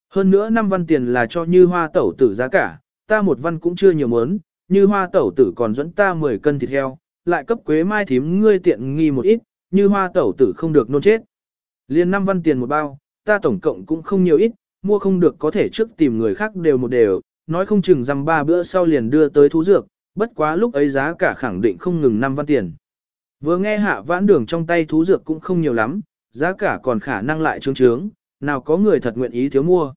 Hơn nữa năm văn tiền là cho như hoa tẩu tử giá cả, ta một văn cũng chưa nhiều muốn, như hoa tẩu tử còn dẫn ta 10 cân thịt heo, lại cấp quế mai thím ngươi tiện nghi một ít, như hoa tẩu tử không được nôn chết. Liên năm văn tiền một bao, ta tổng cộng cũng không nhiều ít, mua không được có thể trước tìm người khác đều một đều, nói không chừng rằm ba bữa sau liền đưa tới thú dược, bất quá lúc ấy giá cả khẳng định không ngừng 5 văn tiền. Vừa nghe hạ vãn đường trong tay thú dược cũng không nhiều lắm, giá cả còn khả năng lại trướng trướng, nào có người thật nguyện ý thiếu mua.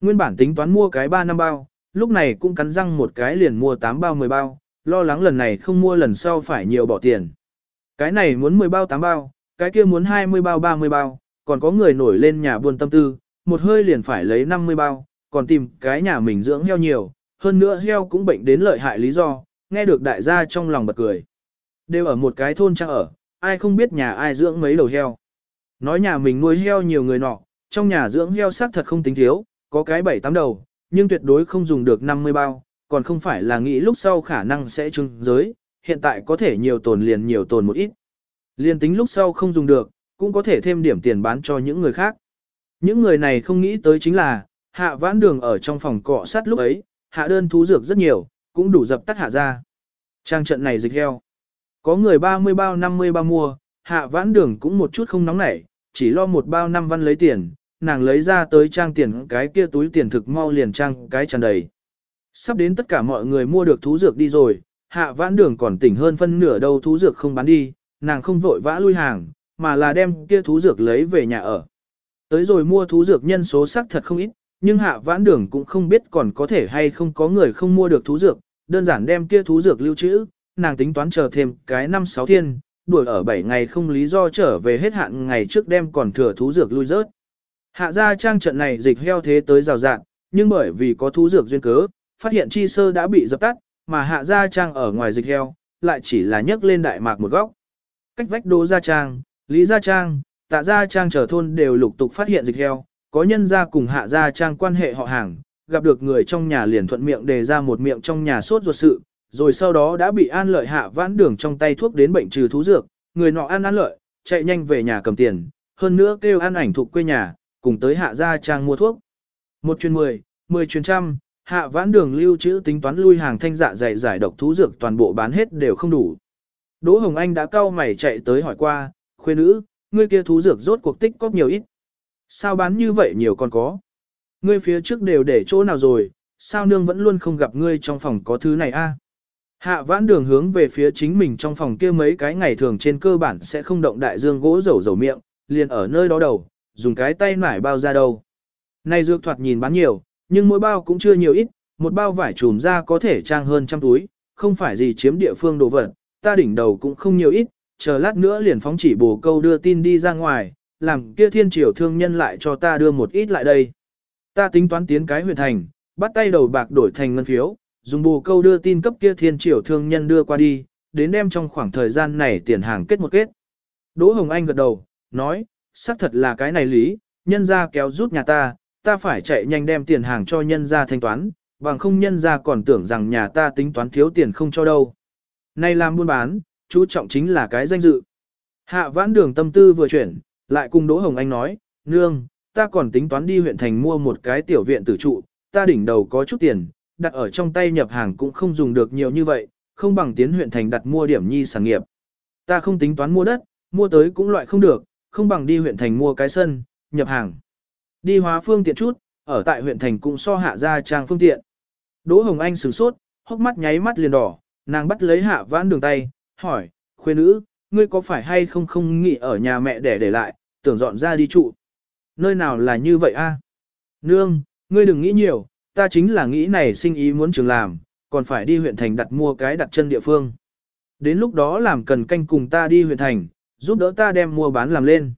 Nguyên bản tính toán mua cái 3 năm bao, lúc này cũng cắn răng một cái liền mua 8 bao 10 bao, lo lắng lần này không mua lần sau phải nhiều bỏ tiền. Cái này muốn 10 bao 8 bao, cái kia muốn 20 bao 30 bao, còn có người nổi lên nhà buôn tâm tư, một hơi liền phải lấy 50 bao, còn tìm cái nhà mình dưỡng heo nhiều, hơn nữa heo cũng bệnh đến lợi hại lý do, nghe được đại gia trong lòng bật cười. Đều ở một cái thôn trang ở, ai không biết nhà ai dưỡng mấy đầu heo. Nói nhà mình nuôi heo nhiều người nọ, trong nhà dưỡng heo xác thật không tính thiếu, có cái 7-8 đầu, nhưng tuyệt đối không dùng được 50 bao, còn không phải là nghĩ lúc sau khả năng sẽ trưng giới, hiện tại có thể nhiều tồn liền nhiều tồn một ít. Liền tính lúc sau không dùng được, cũng có thể thêm điểm tiền bán cho những người khác. Những người này không nghĩ tới chính là, hạ vãn đường ở trong phòng cọ sát lúc ấy, hạ đơn thú dược rất nhiều, cũng đủ dập tắt hạ ra. Trang trận này dịch heo. Có người 30 bao 50 bao mua, hạ vãn đường cũng một chút không nóng nảy, chỉ lo một bao năm văn lấy tiền, nàng lấy ra tới trang tiền cái kia túi tiền thực mau liền trang cái tràn đầy. Sắp đến tất cả mọi người mua được thú dược đi rồi, hạ vãn đường còn tỉnh hơn phân nửa đâu thú dược không bán đi, nàng không vội vã lui hàng, mà là đem kia thú dược lấy về nhà ở. Tới rồi mua thú dược nhân số xác thật không ít, nhưng hạ vãn đường cũng không biết còn có thể hay không có người không mua được thú dược, đơn giản đem kia thú dược lưu trữ, nàng tính toán chờ thêm cái năm sáu thiên, đuổi ở 7 ngày không lý do trở về hết hạn ngày trước đem còn thừa thú dược lui rớt. Hạ gia trang trận này dịch heo thế tới rào rạng, nhưng bởi vì có thú dược duyên cớ, phát hiện chi sơ đã bị dập tắt, mà hạ gia trang ở ngoài dịch heo, lại chỉ là nhấc lên đại mạc một góc. Cách vách đô gia trang, lý gia trang, tạ gia trang trở thôn đều lục tục phát hiện dịch heo, có nhân gia cùng hạ gia trang quan hệ họ hàng, gặp được người trong nhà liền thuận miệng đề ra một miệng trong nhà sốt ruột sự, rồi sau đó đã bị an lợi hạ vãn đường trong tay thuốc đến bệnh trừ thú dược, người nọ ăn an lợi, chạy nhanh về nhà cầm tiền, hơn nữa kêu ăn ảnh thuộc quê nhà, cùng tới hạ gia trang mua thuốc. Một chuyên mười, mười chuyên trăm, hạ vãn đường lưu trữ tính toán lui hàng thanh dạ dày giải độc thú dược toàn bộ bán hết đều không đủ. Đỗ Hồng Anh đã cau mày chạy tới hỏi qua, khuê nữ, ngươi kia thú dược rốt cuộc tích có nhiều ít. Sao bán như vậy nhiều còn có? Ngươi phía trước đều để chỗ nào rồi, sao nương vẫn luôn không gặp ngươi trong phòng có thứ này a? Hạ vãn đường hướng về phía chính mình trong phòng kia mấy cái ngày thường trên cơ bản sẽ không động đại dương gỗ dầu dầu miệng, liền ở nơi đó đầu, dùng cái tay nải bao ra đầu. Này dược thoạt nhìn bán nhiều, nhưng mỗi bao cũng chưa nhiều ít, một bao vải trùm ra có thể trang hơn trăm túi, không phải gì chiếm địa phương đồ vật, ta đỉnh đầu cũng không nhiều ít, chờ lát nữa liền phóng chỉ bồ câu đưa tin đi ra ngoài, làm kia thiên triều thương nhân lại cho ta đưa một ít lại đây. Ta tính toán tiến cái huyện thành, bắt tay đầu bạc đổi thành ngân phiếu, dùng bù câu đưa tin cấp kia thiên triều thương nhân đưa qua đi, đến đem trong khoảng thời gian này tiền hàng kết một kết. Đỗ Hồng Anh gật đầu, nói, xác thật là cái này lý, nhân ra kéo rút nhà ta, ta phải chạy nhanh đem tiền hàng cho nhân ra thanh toán, bằng không nhân ra còn tưởng rằng nhà ta tính toán thiếu tiền không cho đâu. Nay làm buôn bán, chú trọng chính là cái danh dự. Hạ vãn đường tâm tư vừa chuyển, lại cùng Đỗ Hồng Anh nói, nương, ta còn tính toán đi huyện thành mua một cái tiểu viện tử trụ, ta đỉnh đầu có chút tiền, đặt ở trong tay nhập hàng cũng không dùng được nhiều như vậy, không bằng tiến huyện thành đặt mua điểm nhi sản nghiệp. Ta không tính toán mua đất, mua tới cũng loại không được, không bằng đi huyện thành mua cái sân, nhập hàng. Đi hóa phương tiện chút, ở tại huyện thành cũng so hạ ra trang phương tiện. Đỗ Hồng Anh sửng sốt, hốc mắt nháy mắt liền đỏ, nàng bắt lấy hạ vãn đường tay, hỏi, khuê nữ, ngươi có phải hay không không nghĩ ở nhà mẹ để để lại, tưởng dọn ra đi trụ. Nơi nào là như vậy a? Nương, ngươi đừng nghĩ nhiều, ta chính là nghĩ này sinh ý muốn trường làm, còn phải đi huyện thành đặt mua cái đặt chân địa phương. Đến lúc đó làm cần canh cùng ta đi huyện thành, giúp đỡ ta đem mua bán làm lên.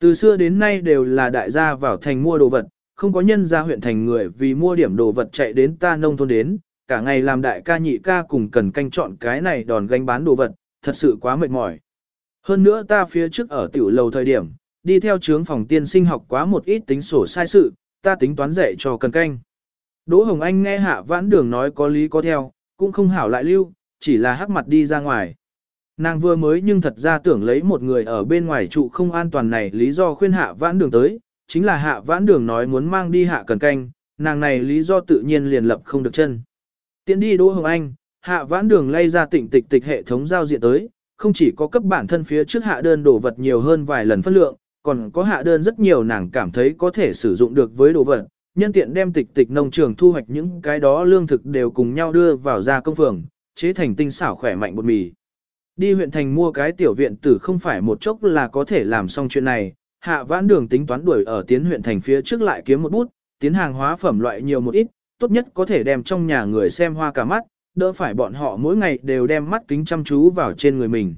Từ xưa đến nay đều là đại gia vào thành mua đồ vật, không có nhân ra huyện thành người vì mua điểm đồ vật chạy đến ta nông thôn đến, cả ngày làm đại ca nhị ca cùng cần canh chọn cái này đòn gánh bán đồ vật, thật sự quá mệt mỏi. Hơn nữa ta phía trước ở tiểu lầu thời điểm, đi theo trướng phòng tiên sinh học quá một ít tính sổ sai sự, ta tính toán dạy cho cần canh. Đỗ Hồng Anh nghe hạ vãn đường nói có lý có theo, cũng không hảo lại lưu, chỉ là hắc mặt đi ra ngoài. Nàng vừa mới nhưng thật ra tưởng lấy một người ở bên ngoài trụ không an toàn này lý do khuyên hạ vãn đường tới, chính là hạ vãn đường nói muốn mang đi hạ cần canh, nàng này lý do tự nhiên liền lập không được chân. Tiến đi Đỗ Hồng Anh, hạ vãn đường lay ra tịnh tịch tịch hệ thống giao diện tới, không chỉ có cấp bản thân phía trước hạ đơn đồ vật nhiều hơn vài lần phân lượng, còn có hạ đơn rất nhiều nàng cảm thấy có thể sử dụng được với đồ vật, nhân tiện đem tịch tịch nông trường thu hoạch những cái đó lương thực đều cùng nhau đưa vào ra công phường, chế thành tinh xảo khỏe mạnh bột mì. Đi huyện thành mua cái tiểu viện tử không phải một chốc là có thể làm xong chuyện này, hạ vãn đường tính toán đuổi ở tiến huyện thành phía trước lại kiếm một bút, tiến hàng hóa phẩm loại nhiều một ít, tốt nhất có thể đem trong nhà người xem hoa cả mắt, đỡ phải bọn họ mỗi ngày đều đem mắt kính chăm chú vào trên người mình.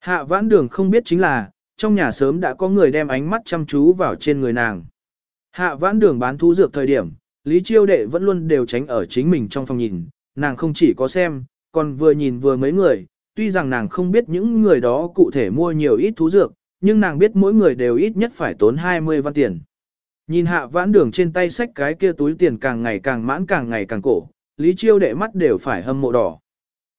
Hạ vãn đường không biết chính là, trong nhà sớm đã có người đem ánh mắt chăm chú vào trên người nàng. Hạ vãn đường bán thú dược thời điểm, Lý Chiêu Đệ vẫn luôn đều tránh ở chính mình trong phòng nhìn, nàng không chỉ có xem, còn vừa nhìn vừa mấy người, tuy rằng nàng không biết những người đó cụ thể mua nhiều ít thú dược, nhưng nàng biết mỗi người đều ít nhất phải tốn 20 văn tiền. Nhìn hạ vãn đường trên tay sách cái kia túi tiền càng ngày càng mãn càng ngày càng cổ, Lý Chiêu Đệ mắt đều phải hâm mộ đỏ.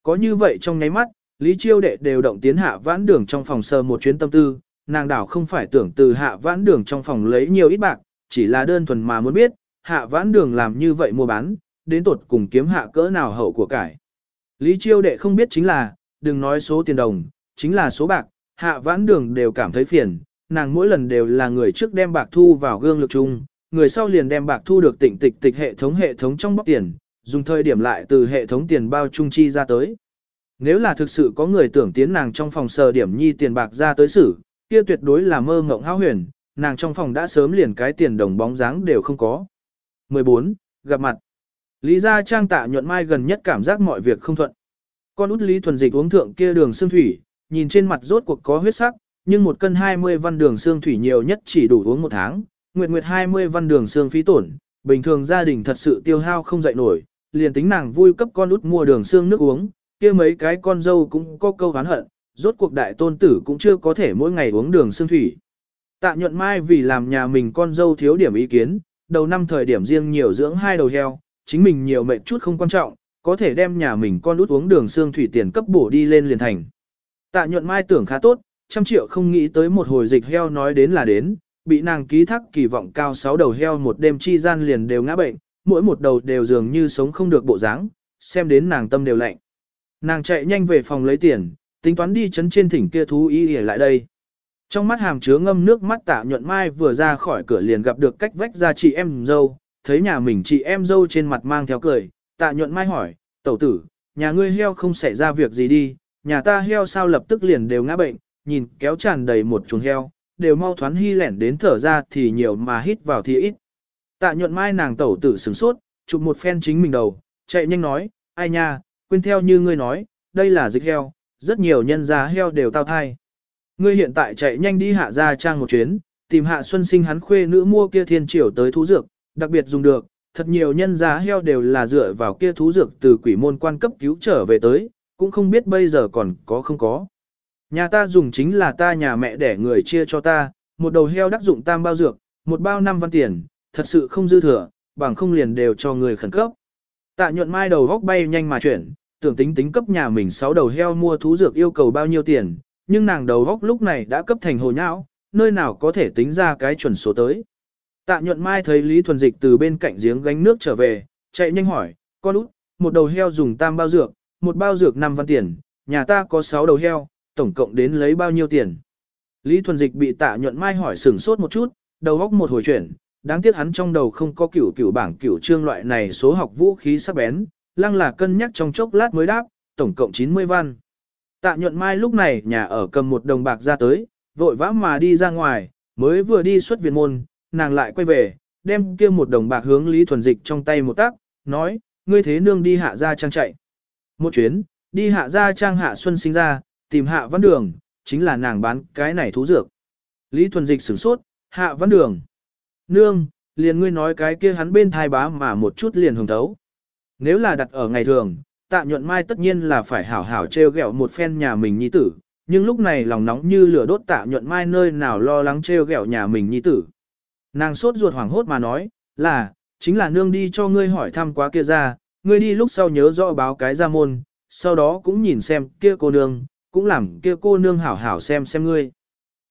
Có như vậy trong nháy mắt, Lý Chiêu Đệ đều động tiến hạ vãn đường trong phòng sờ một chuyến tâm tư, nàng đảo không phải tưởng từ hạ vãn đường trong phòng lấy nhiều ít bạc, chỉ là đơn thuần mà muốn biết, hạ vãn đường làm như vậy mua bán, đến tột cùng kiếm hạ cỡ nào hậu của cải. Lý Chiêu Đệ không biết chính là, đừng nói số tiền đồng, chính là số bạc, hạ vãn đường đều cảm thấy phiền, nàng mỗi lần đều là người trước đem bạc thu vào gương lực chung, người sau liền đem bạc thu được tịnh tịch tịch hệ thống hệ thống trong bóc tiền, dùng thời điểm lại từ hệ thống tiền bao trung chi ra tới. Nếu là thực sự có người tưởng tiến nàng trong phòng sờ điểm nhi tiền bạc ra tới xử, kia tuyệt đối là mơ ngộng hao huyền, nàng trong phòng đã sớm liền cái tiền đồng bóng dáng đều không có. 14. Gặp mặt Lý gia trang tạ nhuận mai gần nhất cảm giác mọi việc không thuận. Con út Lý thuần dịch uống thượng kia đường xương thủy, nhìn trên mặt rốt cuộc có huyết sắc, nhưng một cân 20 văn đường xương thủy nhiều nhất chỉ đủ uống một tháng, nguyệt nguyệt 20 văn đường xương phí tổn, bình thường gia đình thật sự tiêu hao không dậy nổi, liền tính nàng vui cấp con út mua đường xương nước uống, kia mấy cái con dâu cũng có câu hán hận, rốt cuộc đại tôn tử cũng chưa có thể mỗi ngày uống đường xương thủy. Tạ nhuận mai vì làm nhà mình con dâu thiếu điểm ý kiến, đầu năm thời điểm riêng nhiều dưỡng hai đầu heo, chính mình nhiều mệt chút không quan trọng, có thể đem nhà mình con út uống đường xương thủy tiền cấp bổ đi lên liền thành. Tạ nhuận mai tưởng khá tốt, trăm triệu không nghĩ tới một hồi dịch heo nói đến là đến, bị nàng ký thác kỳ vọng cao sáu đầu heo một đêm chi gian liền đều ngã bệnh, mỗi một đầu đều dường như sống không được bộ dáng, xem đến nàng tâm đều lạnh. Nàng chạy nhanh về phòng lấy tiền, tính toán đi chấn trên thỉnh kia thú y ỉa lại đây. Trong mắt hàm chứa ngâm nước mắt tạ nhuận mai vừa ra khỏi cửa liền gặp được cách vách ra chị em dâu, thấy nhà mình chị em dâu trên mặt mang theo cười, tạ nhuận mai hỏi, tẩu tử, nhà ngươi heo không xảy ra việc gì đi, nhà ta heo sao lập tức liền đều ngã bệnh, nhìn kéo tràn đầy một chuồng heo, đều mau thoáng hy lẻn đến thở ra thì nhiều mà hít vào thì ít. Tạ nhuận mai nàng tẩu tử sửng sốt, chụp một phen chính mình đầu, chạy nhanh nói, ai nha, quên theo như ngươi nói, đây là dịch heo, rất nhiều nhân gia heo đều tao thai. Ngươi hiện tại chạy nhanh đi hạ gia trang một chuyến, tìm hạ xuân sinh hắn khuê nữ mua kia thiên triều tới thú dược, đặc biệt dùng được, thật nhiều nhân gia heo đều là dựa vào kia thú dược từ quỷ môn quan cấp cứu trở về tới, cũng không biết bây giờ còn có không có. Nhà ta dùng chính là ta nhà mẹ để người chia cho ta, một đầu heo đắc dụng tam bao dược, một bao năm văn tiền, thật sự không dư thừa, bằng không liền đều cho người khẩn cấp. Tạ nhuận mai đầu góc bay nhanh mà chuyển, tưởng tính tính cấp nhà mình 6 đầu heo mua thú dược yêu cầu bao nhiêu tiền, nhưng nàng đầu góc lúc này đã cấp thành hồ nhão, nơi nào có thể tính ra cái chuẩn số tới. Tạ nhuận mai thấy Lý Thuần Dịch từ bên cạnh giếng gánh nước trở về, chạy nhanh hỏi, con út, một đầu heo dùng tam bao dược, một bao dược 5 văn tiền, nhà ta có 6 đầu heo, tổng cộng đến lấy bao nhiêu tiền. Lý Thuần Dịch bị tạ nhuận mai hỏi sửng sốt một chút, đầu góc một hồi chuyển, đáng tiếc hắn trong đầu không có cửu cửu bảng cửu trương loại này số học vũ khí sắc bén, lăng là cân nhắc trong chốc lát mới đáp, tổng cộng 90 văn. Tạ nhuận mai lúc này nhà ở cầm một đồng bạc ra tới, vội vã mà đi ra ngoài, mới vừa đi xuất viện môn, nàng lại quay về, đem kia một đồng bạc hướng Lý Thuần Dịch trong tay một tác, nói, ngươi thế nương đi hạ ra trang chạy. Một chuyến, đi hạ ra trang hạ xuân sinh ra, tìm hạ văn đường, chính là nàng bán cái này thú dược. Lý Thuần Dịch sửng sốt, hạ văn đường. Nương, liền ngươi nói cái kia hắn bên thai bá mà một chút liền hồng thấu. Nếu là đặt ở ngày thường, tạ nhuận mai tất nhiên là phải hảo hảo treo gẹo một phen nhà mình nhi tử, nhưng lúc này lòng nóng như lửa đốt tạ nhuận mai nơi nào lo lắng treo gẹo nhà mình nhi tử. Nàng sốt ruột hoảng hốt mà nói, là, chính là nương đi cho ngươi hỏi thăm quá kia ra, ngươi đi lúc sau nhớ rõ báo cái ra môn, sau đó cũng nhìn xem kia cô nương, cũng làm kia cô nương hảo hảo xem xem ngươi.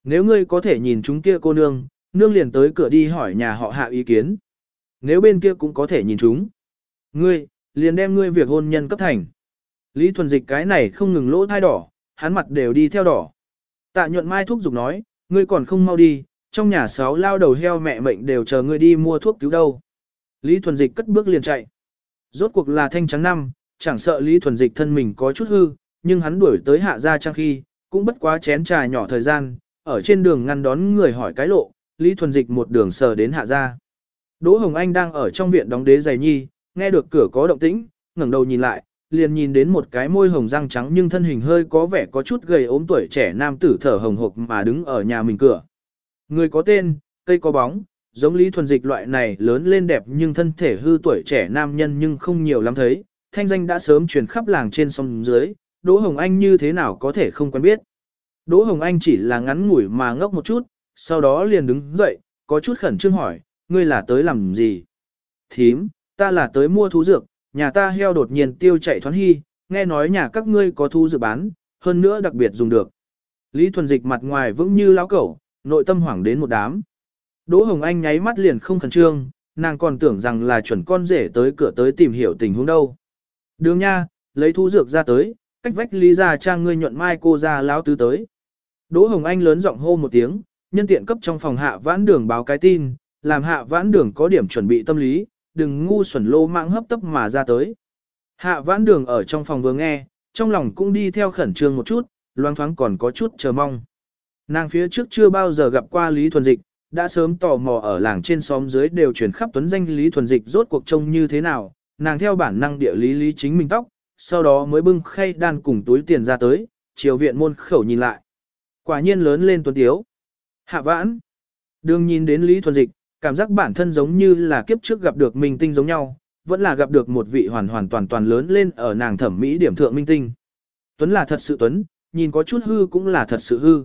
Nếu ngươi có thể nhìn chúng kia cô nương, nương liền tới cửa đi hỏi nhà họ hạ ý kiến. Nếu bên kia cũng có thể nhìn chúng. Ngươi, liền đem ngươi việc hôn nhân cấp thành. Lý Thuần Dịch cái này không ngừng lỗ thai đỏ, hắn mặt đều đi theo đỏ. Tạ nhuận mai thuốc giục nói, ngươi còn không mau đi, trong nhà sáu lao đầu heo mẹ mệnh đều chờ ngươi đi mua thuốc cứu đâu. Lý Thuần Dịch cất bước liền chạy. Rốt cuộc là thanh trắng năm, chẳng sợ Lý Thuần Dịch thân mình có chút hư, nhưng hắn đuổi tới hạ gia trang khi, cũng bất quá chén trà nhỏ thời gian, ở trên đường ngăn đón người hỏi cái lộ, Lý Thuần Dịch một đường sờ đến hạ ra. Đỗ Hồng Anh đang ở trong viện đóng đế giày nhi, nghe được cửa có động tĩnh, ngẩng đầu nhìn lại, liền nhìn đến một cái môi hồng răng trắng nhưng thân hình hơi có vẻ có chút gầy ốm tuổi trẻ nam tử thở hồng hộc mà đứng ở nhà mình cửa. Người có tên, cây có bóng, giống Lý Thuần Dịch loại này lớn lên đẹp nhưng thân thể hư tuổi trẻ nam nhân nhưng không nhiều lắm thấy, thanh danh đã sớm truyền khắp làng trên sông dưới, Đỗ Hồng Anh như thế nào có thể không quen biết. Đỗ Hồng Anh chỉ là ngắn ngủi mà ngốc một chút, sau đó liền đứng dậy, có chút khẩn trương hỏi, ngươi là tới làm gì? Thím, ta là tới mua thú dược, nhà ta heo đột nhiên tiêu chạy thoán hy, nghe nói nhà các ngươi có thú dược bán, hơn nữa đặc biệt dùng được. Lý Thuần Dịch mặt ngoài vững như lão cẩu, nội tâm hoảng đến một đám. Đỗ Hồng Anh nháy mắt liền không khẩn trương, nàng còn tưởng rằng là chuẩn con rể tới cửa tới tìm hiểu tình huống đâu. Đường nha, lấy thú dược ra tới, cách vách Lý Gia Trang ngươi nhuận mai cô ra lão tứ tới. Đỗ Hồng Anh lớn giọng hô một tiếng, nhân tiện cấp trong phòng hạ vãn đường báo cái tin, làm hạ vãn đường có điểm chuẩn bị tâm lý, đừng ngu xuẩn lô mạng hấp tấp mà ra tới. Hạ vãn đường ở trong phòng vừa nghe, trong lòng cũng đi theo khẩn trương một chút, loang thoáng còn có chút chờ mong. Nàng phía trước chưa bao giờ gặp qua Lý Thuần Dịch, đã sớm tò mò ở làng trên xóm dưới đều truyền khắp tuấn danh Lý Thuần Dịch rốt cuộc trông như thế nào, nàng theo bản năng địa lý lý chính mình tóc, sau đó mới bưng khay đan cùng túi tiền ra tới, chiều viện môn khẩu nhìn lại. Quả nhiên lớn lên tuấn tiếu. Hạ vãn. Đường nhìn đến Lý Thuần Dịch, cảm giác bản thân giống như là kiếp trước gặp được minh tinh giống nhau, vẫn là gặp được một vị hoàn hoàn toàn toàn lớn lên ở nàng thẩm mỹ điểm thượng minh tinh. Tuấn là thật sự tuấn, nhìn có chút hư cũng là thật sự hư.